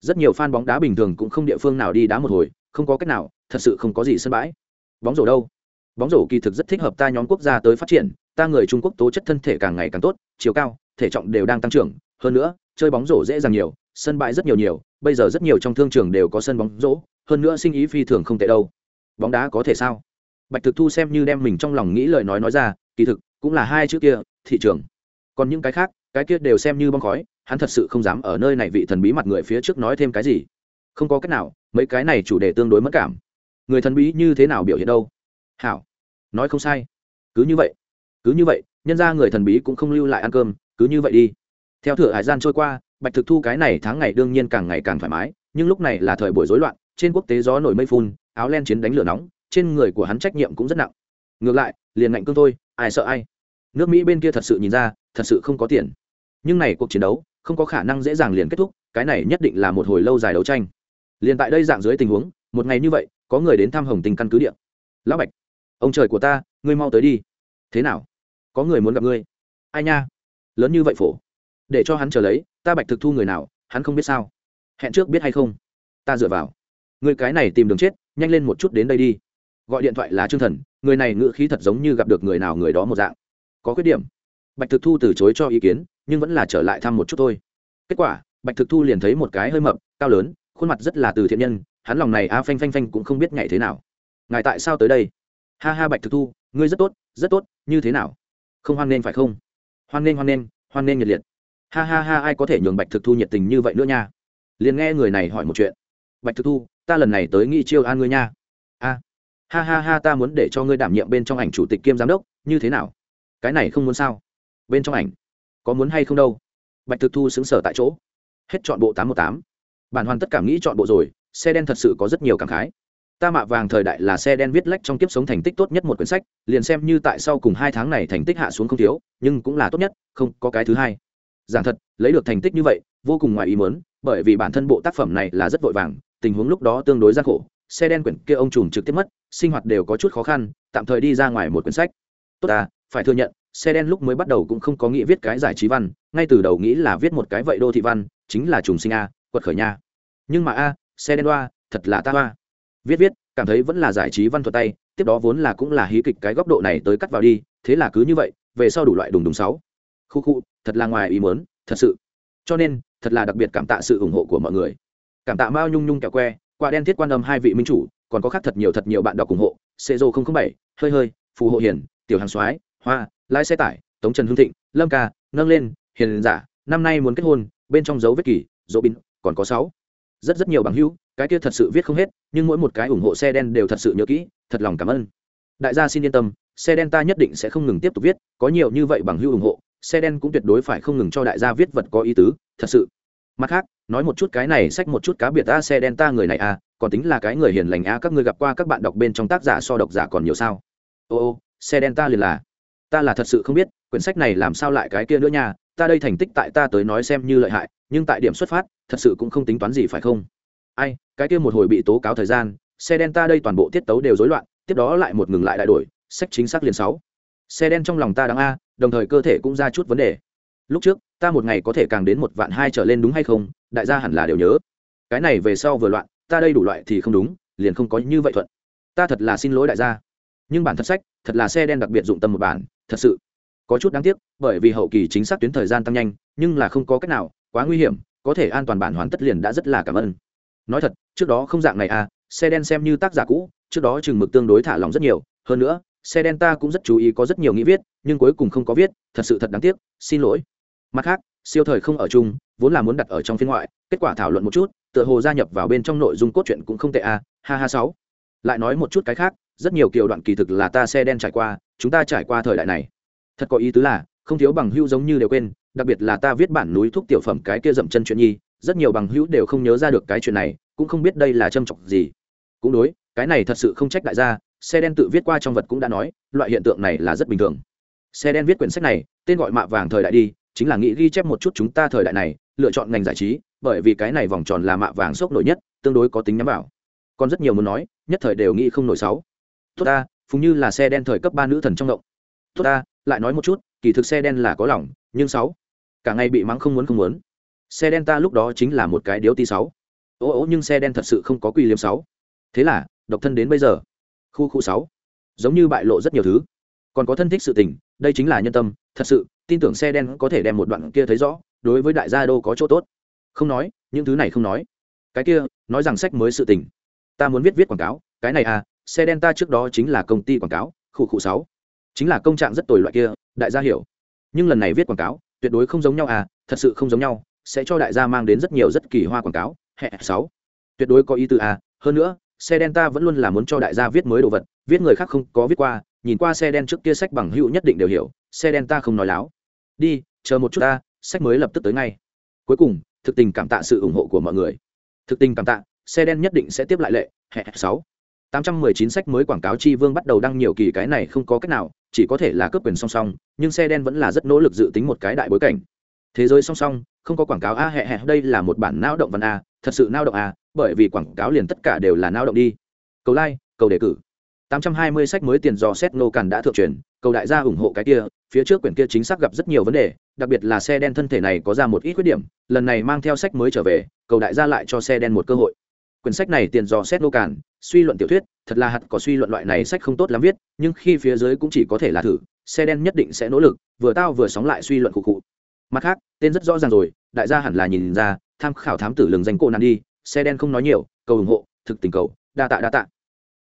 Rất nhiều fan bóng đá bình thường cũng không địa phương nào đi đá một hồi, không có cách nào, thật sự không có gì sân bãi. Bóng rổ đâu? Bóng rổ kỳ thực rất thích hợp ta nhóm quốc gia tới phát triển, ta người trung quốc tố chất thân thể càng ngày càng tốt, chiều cao, thể trọng đều đang tăng trưởng. Hơn nữa, chơi bóng rổ dễ dàng nhiều, sân bãi rất nhiều nhiều, bây giờ rất nhiều trong thương trường đều có sân bóng rổ, hơn nữa sinh ý phi thường không tệ đâu. Bóng đá có thể sao? Bạch thực thu xem như đem mình trong lòng nghĩ lời nói nói ra, kỳ thực, cũng là hai chữ kia, thị trường. Còn những cái khác, cái kia đều xem như bong khói, hắn thật sự không dám ở nơi này vị thần bí mặt người phía trước nói thêm cái gì. Không có cách nào, mấy cái này chủ đề tương đối mất cảm. Người thần bí như thế nào biểu hiện đâu? Hảo. Nói không sai. Cứ như vậy. Cứ như vậy, nhân ra người thần bí cũng không lưu lại ăn cơm, cứ như vậy đi. Theo thửa hải gian trôi qua, bạch thực thu cái này tháng ngày đương nhiên càng ngày càng thoải mái, nhưng lúc này là thời buổi rối loạn, trên quốc tế gió nổi mây phun, áo len chiến đánh lửa nóng, trên người của hắn trách nhiệm cũng rất nặng. Ngược lại, liền ngạnh cương thôi, ai sợ ai. Nước mỹ bên kia thật sự nhìn ra, thật sự không có tiền. Nhưng này cuộc chiến đấu, không có khả năng dễ dàng liền kết thúc, cái này nhất định là một hồi lâu dài đấu tranh. Liền tại đây dạng dưới tình huống, một ngày như vậy, có người đến thăm hồng tình căn cứ điện lão bạch ông trời của ta, ngươi mau tới đi. Thế nào? Có người muốn gặp ngươi? Ai nha? Lớn như vậy phổ. Để cho hắn chờ lấy, ta bạch thực thu người nào, hắn không biết sao. Hẹn trước biết hay không? Ta dựa vào. Người cái này tìm đường chết, nhanh lên một chút đến đây đi. Gọi điện thoại là trương thần, người này ngữ khí thật giống như gặp được người nào người đó một dạng. Có khuyết điểm. Bạch thực thu từ chối cho ý kiến, nhưng vẫn là trở lại thăm một chút thôi. Kết quả, bạch thực thu liền thấy một cái hơi mập, cao lớn, khuôn mặt rất là từ thiện nhân, hắn lòng này a phanh phanh phanh cũng không biết nhảy thế nào. Ngài tại sao tới đây? Ha ha bạch thực thu, ngươi rất tốt rất tốt, như thế nào? Không hoan nghênh phải không? Hoan nghênh hoan nghênh hoan nghênh nhiệt liệt. Ha ha ha, ai có thể nhường bạch thực thu nhiệt tình như vậy nữa nha? Liền nghe người này hỏi một chuyện. Bạch thực thu, ta lần này tới nghị chiêu an ngươi nha. A. Ha ha ha, ta muốn để cho ngươi đảm nhiệm bên trong ảnh chủ tịch kiêm giám đốc, như thế nào? Cái này không muốn sao? Bên trong ảnh, có muốn hay không đâu? Bạch thực thu xứng sở tại chỗ. Hết chọn bộ tám một tám. Bản hoàn tất cảm nghĩ chọn bộ rồi, xe đen thật sự có rất nhiều cảm khái ta mạ vàng thời đại là xe đen viết lách trong kiếp sống thành tích tốt nhất một quyển sách, liền xem như tại sau cùng hai tháng này thành tích hạ xuống không thiếu, nhưng cũng là tốt nhất, không có cái thứ hai. Giảng thật, lấy được thành tích như vậy, vô cùng ngoài ý mớn bởi vì bản thân bộ tác phẩm này là rất vội vàng, tình huống lúc đó tương đối gian khổ, xe đen quyển kia ông trùm trực tiếp mất, sinh hoạt đều có chút khó khăn, tạm thời đi ra ngoài một quyển sách. Tốt ta, phải thừa nhận, xe đen lúc mới bắt đầu cũng không có nghĩ viết cái giải trí văn, ngay từ đầu nghĩ là viết một cái vậy đô thị văn, chính là trùng sinh a, quật khởi nha. Nhưng mà a, xe đen đoa thật là ta hoa viết viết, cảm thấy vẫn là giải trí văn thuật tay, tiếp đó vốn là cũng là hí kịch cái góc độ này tới cắt vào đi, thế là cứ như vậy, về sau đủ loại đùng đùng sáu. Khu khu, thật là ngoài ý muốn, thật sự. Cho nên, thật là đặc biệt cảm tạ sự ủng hộ của mọi người. Cảm tạ mao nhung nhung kẹo que quả đen thiết quan âm hai vị minh chủ, còn có khác thật nhiều thật nhiều bạn đọc ủng hộ xê dô bảy, hơi hơi, phù hộ hiền tiểu hàng soái, hoa, lái xe tải, tống trần hương thịnh, lâm ca, nâng lên, hiền giả, năm nay muốn kết hôn, bên trong dấu vết kỳ dỗ bin còn có sáu rất rất nhiều bằng hữu, cái kia thật sự viết không hết, nhưng mỗi một cái ủng hộ xe đen đều thật sự nhớ kỹ, thật lòng cảm ơn. Đại gia xin yên tâm, xe đen ta nhất định sẽ không ngừng tiếp tục viết, có nhiều như vậy bằng hữu ủng hộ, xe đen cũng tuyệt đối phải không ngừng cho đại gia viết vật có ý tứ, thật sự. Mặt khác, nói một chút cái này sách một chút cá biệt ta xe đen ta người này à còn tính là cái người hiền lành à các người gặp qua các bạn đọc bên trong tác giả so độc giả còn nhiều sao? Ô ô, xe đen ta liền là. Ta là thật sự không biết, quyển sách này làm sao lại cái kia nữa nha, ta đây thành tích tại ta tới nói xem như lợi hại nhưng tại điểm xuất phát, thật sự cũng không tính toán gì phải không? Ai, cái kia một hồi bị tố cáo thời gian, xe đen ta đây toàn bộ tiết tấu đều rối loạn, tiếp đó lại một ngừng lại đại đổi, sách chính xác liền sáu. Xe đen trong lòng ta đáng a, đồng thời cơ thể cũng ra chút vấn đề. Lúc trước, ta một ngày có thể càng đến một vạn hai trở lên đúng hay không? Đại gia hẳn là đều nhớ. Cái này về sau vừa loạn, ta đây đủ loại thì không đúng, liền không có như vậy thuận. Ta thật là xin lỗi đại gia. Nhưng bản thật sách, thật là xe đen đặc biệt dụng tâm một bản, thật sự. Có chút đáng tiếc, bởi vì hậu kỳ chính xác tuyến thời gian tăng nhanh, nhưng là không có cách nào quá nguy hiểm, có thể an toàn bản hoàn tất liền đã rất là cảm ơn. Nói thật, trước đó không dạng này à xe đen xem như tác giả cũ, trước đó chừng mực tương đối thả lòng rất nhiều. Hơn nữa, xe đen ta cũng rất chú ý có rất nhiều nghĩ viết, nhưng cuối cùng không có viết, thật sự thật đáng tiếc, xin lỗi. Mặt khác, siêu thời không ở chung, vốn là muốn đặt ở trong phiên ngoại, kết quả thảo luận một chút, tựa hồ gia nhập vào bên trong nội dung cốt truyện cũng không tệ à ha ha sáu. Lại nói một chút cái khác, rất nhiều kiểu đoạn kỳ thực là ta xe đen trải qua, chúng ta trải qua thời đại này. Thật có ý tứ là, không thiếu bằng hữu giống như đều quên đặc biệt là ta viết bản núi thuốc tiểu phẩm cái kia dậm chân chuyện nhi, rất nhiều bằng hữu đều không nhớ ra được cái chuyện này, cũng không biết đây là châm chọc gì. Cũng đối, cái này thật sự không trách đại gia, xe đen tự viết qua trong vật cũng đã nói, loại hiện tượng này là rất bình thường. Xe đen viết quyển sách này, tên gọi mạ vàng thời đại đi, chính là nghĩ ghi chép một chút chúng ta thời đại này, lựa chọn ngành giải trí, bởi vì cái này vòng tròn là mạ vàng sốc nổi nhất, tương đối có tính nhắm vào. Còn rất nhiều muốn nói, nhất thời đều nghĩ không nổi sáu. Tốt ta phùng như là xe đen thời cấp ba nữ thần trong động. Tốt ta, lại nói một chút, kỳ thực xe đen là có lòng nhưng sáu, cả ngày bị mắng không muốn không muốn. Xe đen ta lúc đó chính là một cái điếu ti sáu. Ô ô, nhưng xe đen thật sự không có quy liếm sáu. Thế là, độc thân đến bây giờ. Khu khu sáu. Giống như bại lộ rất nhiều thứ. Còn có thân thích sự tình, đây chính là nhân tâm. Thật sự, tin tưởng xe đen có thể đem một đoạn kia thấy rõ, đối với đại gia đô có chỗ tốt. Không nói, những thứ này không nói. Cái kia, nói rằng sách mới sự tình. Ta muốn viết viết quảng cáo, cái này à xe đen ta trước đó chính là công ty quảng cáo, khu khu sáu. Chính là công trạng rất tồi loại kia, đại gia hiểu nhưng lần này viết quảng cáo, tuyệt đối không giống nhau à thật sự không giống nhau, sẽ cho đại gia mang đến rất nhiều rất kỳ hoa quảng cáo. Hệ sáu. Tuyệt đối có ý tư à hơn nữa, xe đen ta vẫn luôn là muốn cho đại gia viết mới đồ vật, viết người khác không có viết qua, nhìn qua xe đen trước kia sách bằng hữu nhất định đều hiểu, xe đen ta không nói láo. Đi, chờ một chút ta, sách mới lập tức tới ngay. Cuối cùng, thực tình cảm tạ sự ủng hộ của mọi người. Thực tình cảm tạ, xe đen nhất định sẽ tiếp lại lệ. Hệ sáu tám trăm mười chín sách mới quảng cáo chi vương bắt đầu đăng nhiều kỳ cái này không có cách nào chỉ có thể là cướp quyền song song nhưng xe đen vẫn là rất nỗ lực dự tính một cái đại bối cảnh. Thế giới song song không có quảng cáo a hẹ hẹ đây là một bản não động văn a thật sự não động a bởi vì quảng cáo liền tất cả đều là não động đi. Cầu like cầu đề cử. 820 sách mới tiền dò xét nô cản đã thượng truyền, cầu đại gia ủng hộ cái kia, phía trước quyển kia chính xác gặp rất nhiều vấn đề, đặc biệt là xe đen thân thể này có ra một ít khuyết điểm, lần này mang theo sách mới trở về, cầu đại gia lại cho xe đen một cơ hội. Quyển sách này tiền do xét nô cản, suy luận tiểu thuyết, thật là hạt có suy luận loại này sách không tốt lắm viết, nhưng khi phía dưới cũng chỉ có thể là thử, xe đen nhất định sẽ nỗ lực, vừa tao vừa sóng lại suy luận cụ cụ. Mặt khác, tên rất rõ ràng rồi, đại gia hẳn là nhìn ra, tham khảo thám tử lừng danh cô nằm đi, xe đen không nói nhiều, cầu ủng hộ, thực tình cầu, đa tạ đa tạ.